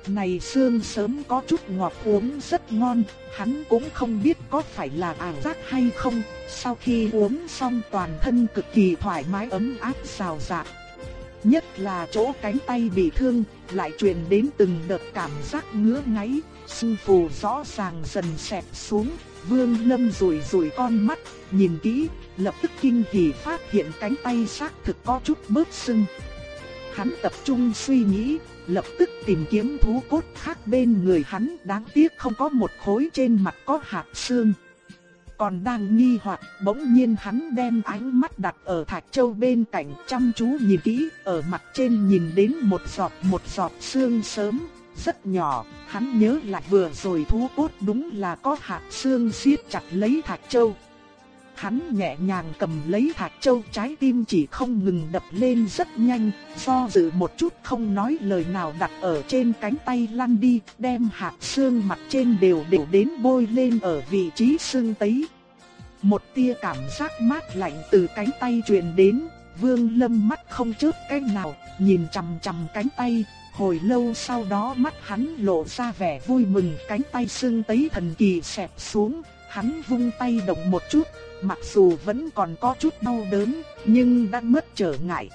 Này xương sớm có chút ngọt uống rất ngon, hắn cũng không biết có phải là ảo giác hay không, sau khi uống xong toàn thân cực kỳ thoải mái ấm áp xào dạ. Nhất là chỗ cánh tay bị thương, lại truyền đến từng đợt cảm giác ngứa ngáy, sưng phù rõ ràng dần xẹp xuống. Vương Lâm rủi rủi con mắt, nhìn kỹ, lập tức kinh hỉ phát hiện cánh tay xác thực có chút bớt sưng. Hắn tập trung suy nghĩ, lập tức tìm kiếm thú cốt khác bên người hắn, đáng tiếc không có một khối trên mặt có hạt xương. Còn đang nghi hoặc, bỗng nhiên hắn đem ánh mắt đặt ở thạch châu bên cạnh chăm chú nhìn kỹ, ở mặt trên nhìn đến một giọt một giọt xương sớm, rất nhỏ, hắn nhớ lại vừa rồi thú cốt đúng là có hạt xương siết chặt lấy thạch châu. Hắn nhẹ nhàng cầm lấy thạch châu trái tim chỉ không ngừng đập lên rất nhanh, do dự một chút không nói lời nào đặt ở trên cánh tay lăn đi, đem hạt xương mặt trên đều đều đến bôi lên ở vị trí xương tấy. Một tia cảm giác mát lạnh từ cánh tay truyền đến, vương lâm mắt không chớp cái nào, nhìn chằm chằm cánh tay, hồi lâu sau đó mắt hắn lộ ra vẻ vui mừng cánh tay xương tấy thần kỳ xẹp xuống, hắn vung tay động một chút, mặc dù vẫn còn có chút đau đớn, nhưng đã mất trở ngại.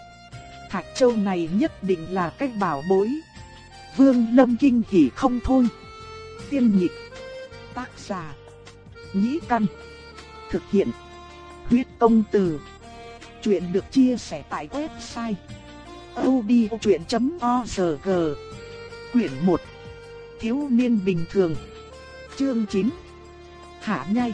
Thạch châu này nhất định là cách bảo bối. Vương Lâm kinh hỉ không thôi. Tiên nhị Tác giả. Nhĩ căn. Thực hiện. Huyết công từ. Chuyện được chia sẻ tại website. odchuyện.org Quyển 1 Thiếu niên bình thường Chương 9 Hạ nhai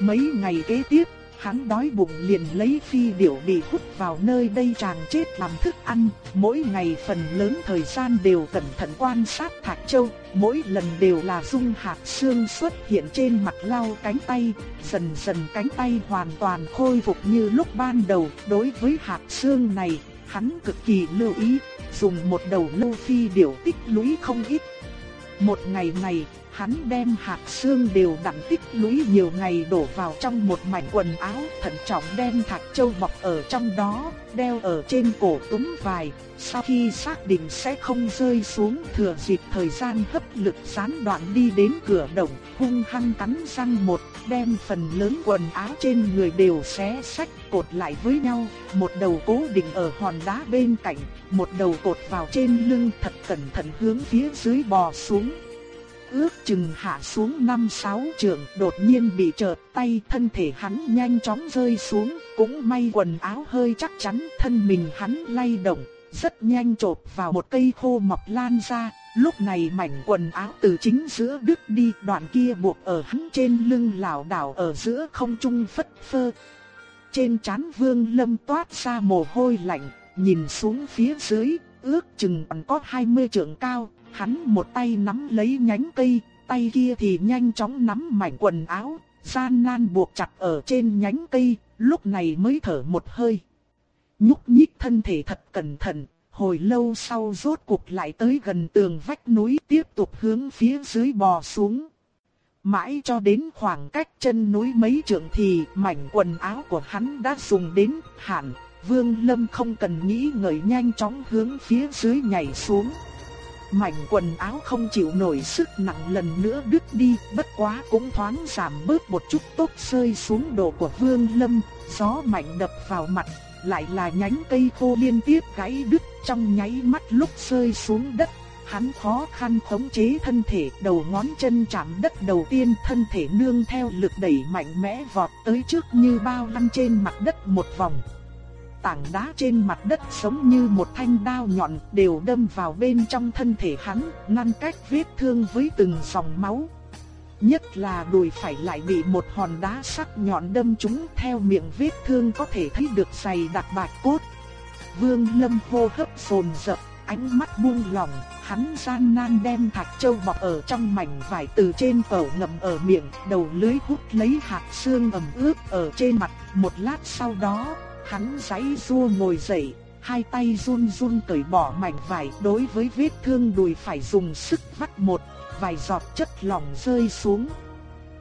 Mấy ngày kế tiếp, hắn đói bụng liền lấy phi điểu bị hút vào nơi đây chàng chết làm thức ăn, mỗi ngày phần lớn thời gian đều cẩn thận quan sát Thạch Châu, mỗi lần đều là dung hạt xương xuất hiện trên mặt lau cánh tay, dần dần cánh tay hoàn toàn khôi phục như lúc ban đầu, đối với hạt xương này, hắn cực kỳ lưu ý, dùng một đầu lưu phi điểu tích lũy không ít. Một ngày này, Hắn đem hạt xương đều đặn tích lũy nhiều ngày đổ vào trong một mảnh quần áo, thận trọng đem thạch châu bọc ở trong đó, đeo ở trên cổ túm vài. Sau khi xác định sẽ không rơi xuống thừa dịp thời gian hấp lực gián đoạn đi đến cửa động, hung hăng cắn răng một, đem phần lớn quần áo trên người đều xé sách cột lại với nhau, một đầu cố định ở hòn đá bên cạnh, một đầu cột vào trên lưng thật cẩn thận hướng phía dưới bò xuống ước chừng hạ xuống năm sáu trượng, đột nhiên bị chợt tay thân thể hắn nhanh chóng rơi xuống, cũng may quần áo hơi chắc chắn, thân mình hắn lay động, rất nhanh chộp vào một cây khô mọc lan ra, lúc này mảnh quần áo từ chính giữa đứt đi, đoạn kia buộc ở hắn trên lưng lảo đảo ở giữa không trung phất phơ. Trên trán Vương Lâm toát ra mồ hôi lạnh, nhìn xuống phía dưới, ước chừng còn có 20 trượng cao, hắn một tay nắm lấy nhánh cây, tay kia thì nhanh chóng nắm mảnh quần áo, gian nan buộc chặt ở trên nhánh cây, lúc này mới thở một hơi. Nhúc nhích thân thể thật cẩn thận, hồi lâu sau rốt cuộc lại tới gần tường vách núi tiếp tục hướng phía dưới bò xuống. Mãi cho đến khoảng cách chân núi mấy trượng thì mảnh quần áo của hắn đã dùng đến hạn, Vương Lâm không cần nghĩ ngợi nhanh chóng hướng phía dưới nhảy xuống. Mảnh quần áo không chịu nổi sức nặng lần nữa đứt đi, bất quá cũng thoáng giảm bớt một chút tốc rơi xuống đồ của Vương Lâm, gió mạnh đập vào mặt, lại là nhánh cây khô liên tiếp gãy đứt trong nháy mắt lúc rơi xuống đất. Hắn khó khăn khống chế thân thể, đầu ngón chân chạm đất đầu tiên, thân thể nương theo lực đẩy mạnh mẽ vọt tới trước như bao lăn trên mặt đất một vòng tảng đá trên mặt đất giống như một thanh đao nhọn đều đâm vào bên trong thân thể hắn, ngăn cách vết thương với từng dòng máu. Nhất là đùi phải lại bị một hòn đá sắc nhọn đâm trúng theo miệng vết thương có thể thấy được dày đặc bạch cốt. Vương Lâm hô hấp phồn dập, ánh mắt buông lỏng, hắn gian nan đem thạch châu bọc ở trong mảnh vải từ trên cẩu ngậm ở miệng, đầu lưới hút lấy hạt xương ẩm ướt ở trên mặt, một lát sau đó, Hắn giãy rua ngồi dậy, hai tay run run cởi bỏ mảnh vải đối với vết thương đùi phải dùng sức vắt một, vài giọt chất lỏng rơi xuống.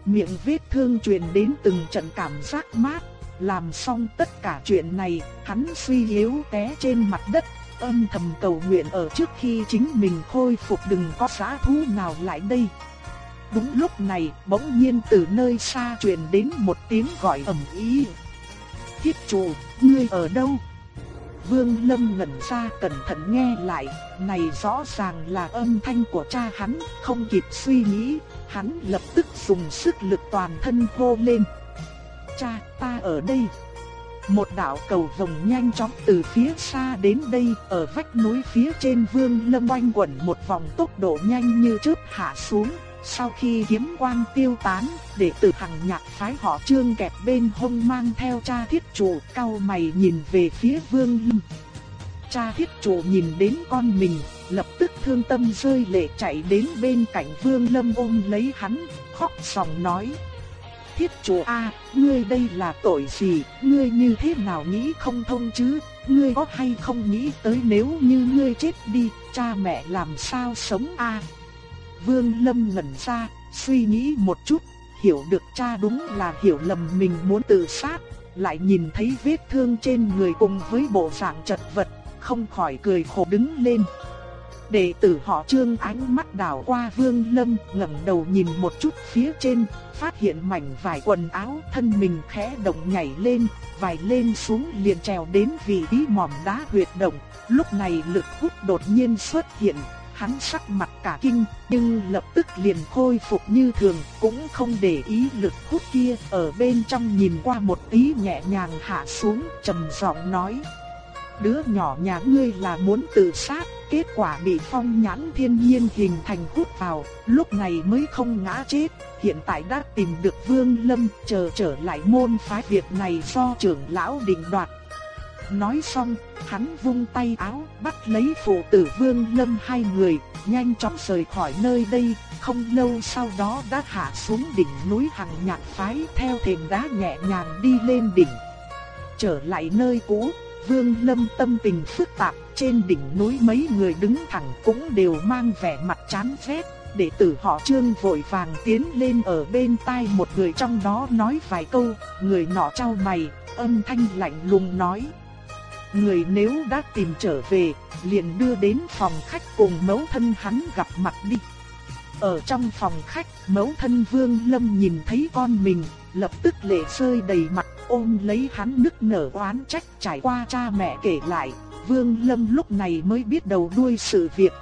Miệng vết thương truyền đến từng trận cảm giác mát, làm xong tất cả chuyện này, hắn suy yếu té trên mặt đất, âm thầm cầu nguyện ở trước khi chính mình khôi phục đừng có giá thú nào lại đây. Đúng lúc này, bỗng nhiên từ nơi xa truyền đến một tiếng gọi ầm ĩ thiết chủ, ngươi ở đâu? Vương Lâm ngẩn ra cẩn thận nghe lại, này rõ ràng là âm thanh của cha hắn, không kịp suy nghĩ, hắn lập tức dùng sức lực toàn thân hô lên. Cha, ta ở đây. Một đạo cầu vồng nhanh chóng từ phía xa đến đây, ở vách núi phía trên Vương Lâm oanh quẩn một vòng tốc độ nhanh như chớp hạ xuống, sau khi kiếm quang tiêu tán, đệ tử hằng nhạc phái họ trương kẹp bên hông mang theo cha thiết chủ cao mày nhìn về phía vương lâm. Cha thiết chủ nhìn đến con mình, lập tức thương tâm rơi lệ chạy đến bên cạnh vương lâm ôm lấy hắn, khóc sòng nói. Thiết chủ a, ngươi đây là tội gì, ngươi như thế nào nghĩ không thông chứ, ngươi có hay không nghĩ tới nếu như ngươi chết đi, cha mẹ làm sao sống a? Vương Lâm ngẩn ra, suy nghĩ một chút, hiểu được cha đúng là hiểu lầm mình muốn tự sát, lại nhìn thấy vết thương trên người cùng với bộ dạng chật vật, không khỏi cười khổ đứng lên. Đệ tử họ Trương ánh mắt đảo qua Vương Lâm, ngẩng đầu nhìn một chút phía trên, phát hiện mảnh vải quần áo, thân mình khẽ động nhảy lên, vài lên xuống liền trèo đến vị trí mỏm đá huyệt động. Lúc này lực hút đột nhiên xuất hiện, hắn sắc mặt cả kinh, nhưng lập tức liền khôi phục như thường, cũng không để ý lực hút kia, ở bên trong nhìn qua một tí nhẹ nhàng hạ xuống, trầm giọng nói: "Đứa nhỏ nhà ngươi là muốn tự sát, kết quả bị phong nhãn thiên nhiên hình thành hút vào, lúc này mới không ngã chết, hiện tại đã tìm được Vương Lâm, chờ trở lại môn phái việc này do trưởng lão định đoạt." Nói xong, hắn vung tay áo, bắt lấy phụ tử Vương Lâm hai người, nhanh chóng rời khỏi nơi đây, không lâu sau đó đã hạ xuống đỉnh núi Hằng Nhạc Phái theo thềm đá nhẹ nhàng đi lên đỉnh. Trở lại nơi cũ, Vương Lâm tâm tình phức tạp, trên đỉnh núi mấy người đứng thẳng cũng đều mang vẻ mặt chán ghét. Đệ tử họ Trương vội vàng tiến lên ở bên tai một người trong đó nói vài câu, người nọ trao mày, âm thanh lạnh lùng nói: Người nếu đã tìm trở về, liền đưa đến phòng khách cùng mẫu thân hắn gặp mặt đi. Ở trong phòng khách, mẫu thân Vương Lâm nhìn thấy con mình, lập tức lệ rơi đầy mặt ôm lấy hắn nức nở oán trách trải qua cha mẹ kể lại. Vương Lâm lúc này mới biết đầu đuôi sự việc.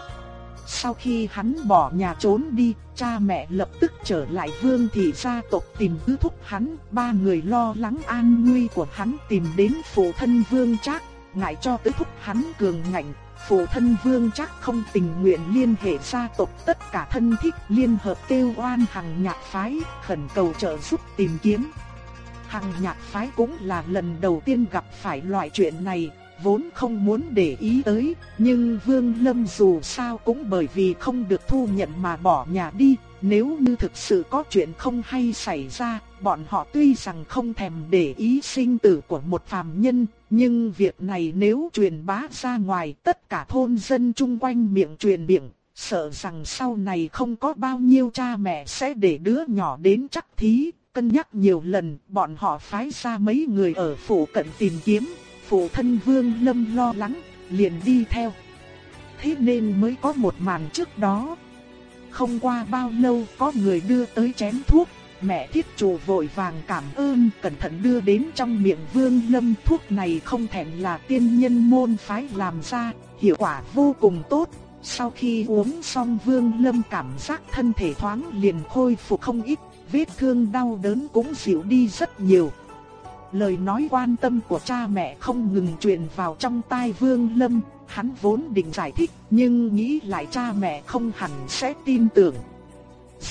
sau khi hắn bỏ nhà trốn đi, cha mẹ lập tức trở lại vương thị gia tộc tìm tứ thúc hắn, ba người lo lắng an nguy của hắn tìm đến phụ thân vương trác, ngại cho tứ thúc hắn cường ngạnh. Phụ thân vương chắc không tình nguyện liên hệ gia tộc tất cả thân thích liên hợp kêu oan hằng nhạc phái khẩn cầu trợ giúp tìm kiếm. Hằng nhạc phái cũng là lần đầu tiên gặp phải loại chuyện này, vốn không muốn để ý tới, nhưng Vương Lâm dù sao cũng bởi vì không được thu nhận mà bỏ nhà đi, nếu như thực sự có chuyện không hay xảy ra, bọn họ tuy rằng không thèm để ý sinh tử của một phàm nhân, nhưng việc này nếu truyền bá ra ngoài tất cả thôn dân chung quanh miệng truyền miệng, sợ rằng sau này không có bao nhiêu cha mẹ sẽ để đứa nhỏ đến chắc thí. Cân nhắc nhiều lần, bọn họ phái ra mấy người ở phủ cận tìm kiếm, phụ thân Vương Lâm lo lắng, liền đi theo. Thế nên mới có một màn trước đó. Không qua bao lâu có người đưa tới chén thuốc, mẹ thiết chủ vội vàng cảm ơn cẩn thận đưa đến trong miệng Vương Lâm thuốc này không thèm là tiên nhân môn phái làm ra, hiệu quả vô cùng tốt. Sau khi uống xong Vương Lâm cảm giác thân thể thoáng liền khôi phục không ít, vết thương đau đớn cũng dịu đi rất nhiều. Lời nói quan tâm của cha mẹ không ngừng truyền vào trong tai Vương Lâm, hắn vốn định giải thích nhưng nghĩ lại cha mẹ không hẳn sẽ tin tưởng.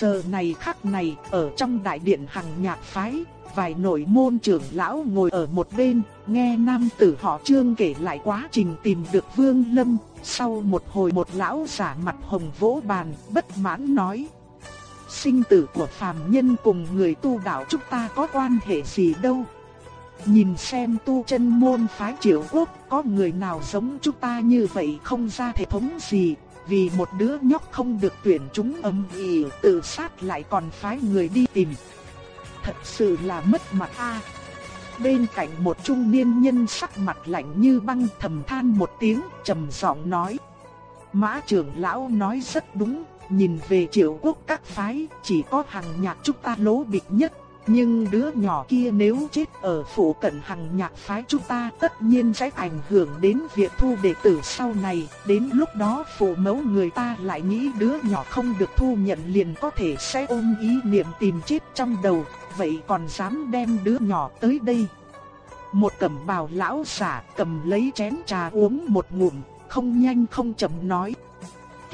Giờ này khắc này, ở trong đại điện hằng nhạc phái, vài nội môn trưởng lão ngồi ở một bên, nghe nam tử họ trương kể lại quá trình tìm được Vương Lâm. Sau một hồi một lão giả mặt hồng vỗ bàn, bất mãn nói. Sinh tử của phàm nhân cùng người tu đạo chúng ta có quan hệ gì đâu. Nhìn xem tu chân môn phái triệu quốc có người nào giống chúng ta như vậy không ra thể thống gì, vì một đứa nhóc không được tuyển chúng âm ỉ tự sát lại còn phái người đi tìm. Thật sự là mất mặt a. Bên cạnh một trung niên nhân sắc mặt lạnh như băng thầm than một tiếng trầm giọng nói. Mã trưởng lão nói rất đúng, nhìn về triệu quốc các phái chỉ có hàng nhạc chúng ta lố bịch nhất nhưng đứa nhỏ kia nếu chết ở phủ cận hằng nhạc phái chúng ta tất nhiên sẽ ảnh hưởng đến việc thu đệ tử sau này. Đến lúc đó phụ mẫu người ta lại nghĩ đứa nhỏ không được thu nhận liền có thể sẽ ôm ý niệm tìm chết trong đầu. Vậy còn dám đem đứa nhỏ tới đây. Một cẩm bào lão giả cầm lấy chén trà uống một ngụm, không nhanh không chậm nói.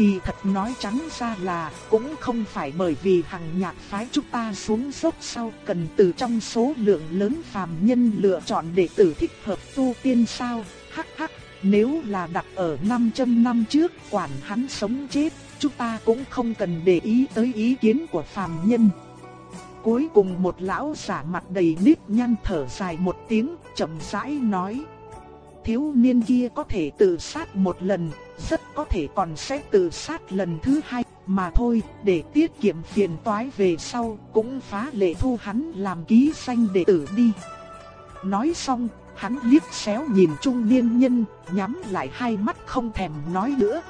Kỳ thật nói trắng ra là cũng không phải bởi vì hằng nhạc phái chúng ta xuống dốc sau cần từ trong số lượng lớn phàm nhân lựa chọn đệ tử thích hợp tu tiên sao, hắc hắc, nếu là đặt ở 500 năm trước quản hắn sống chết, chúng ta cũng không cần để ý tới ý kiến của phàm nhân. Cuối cùng một lão giả mặt đầy nếp nhăn thở dài một tiếng, chậm rãi nói. Thiếu niên kia có thể tự sát một lần, rất có thể còn sẽ tự sát lần thứ hai, mà thôi, để tiết kiệm phiền toái về sau, cũng phá lệ thu hắn làm ký danh đệ tử đi. Nói xong, hắn liếc xéo nhìn trung niên nhân, nhắm lại hai mắt không thèm nói nữa,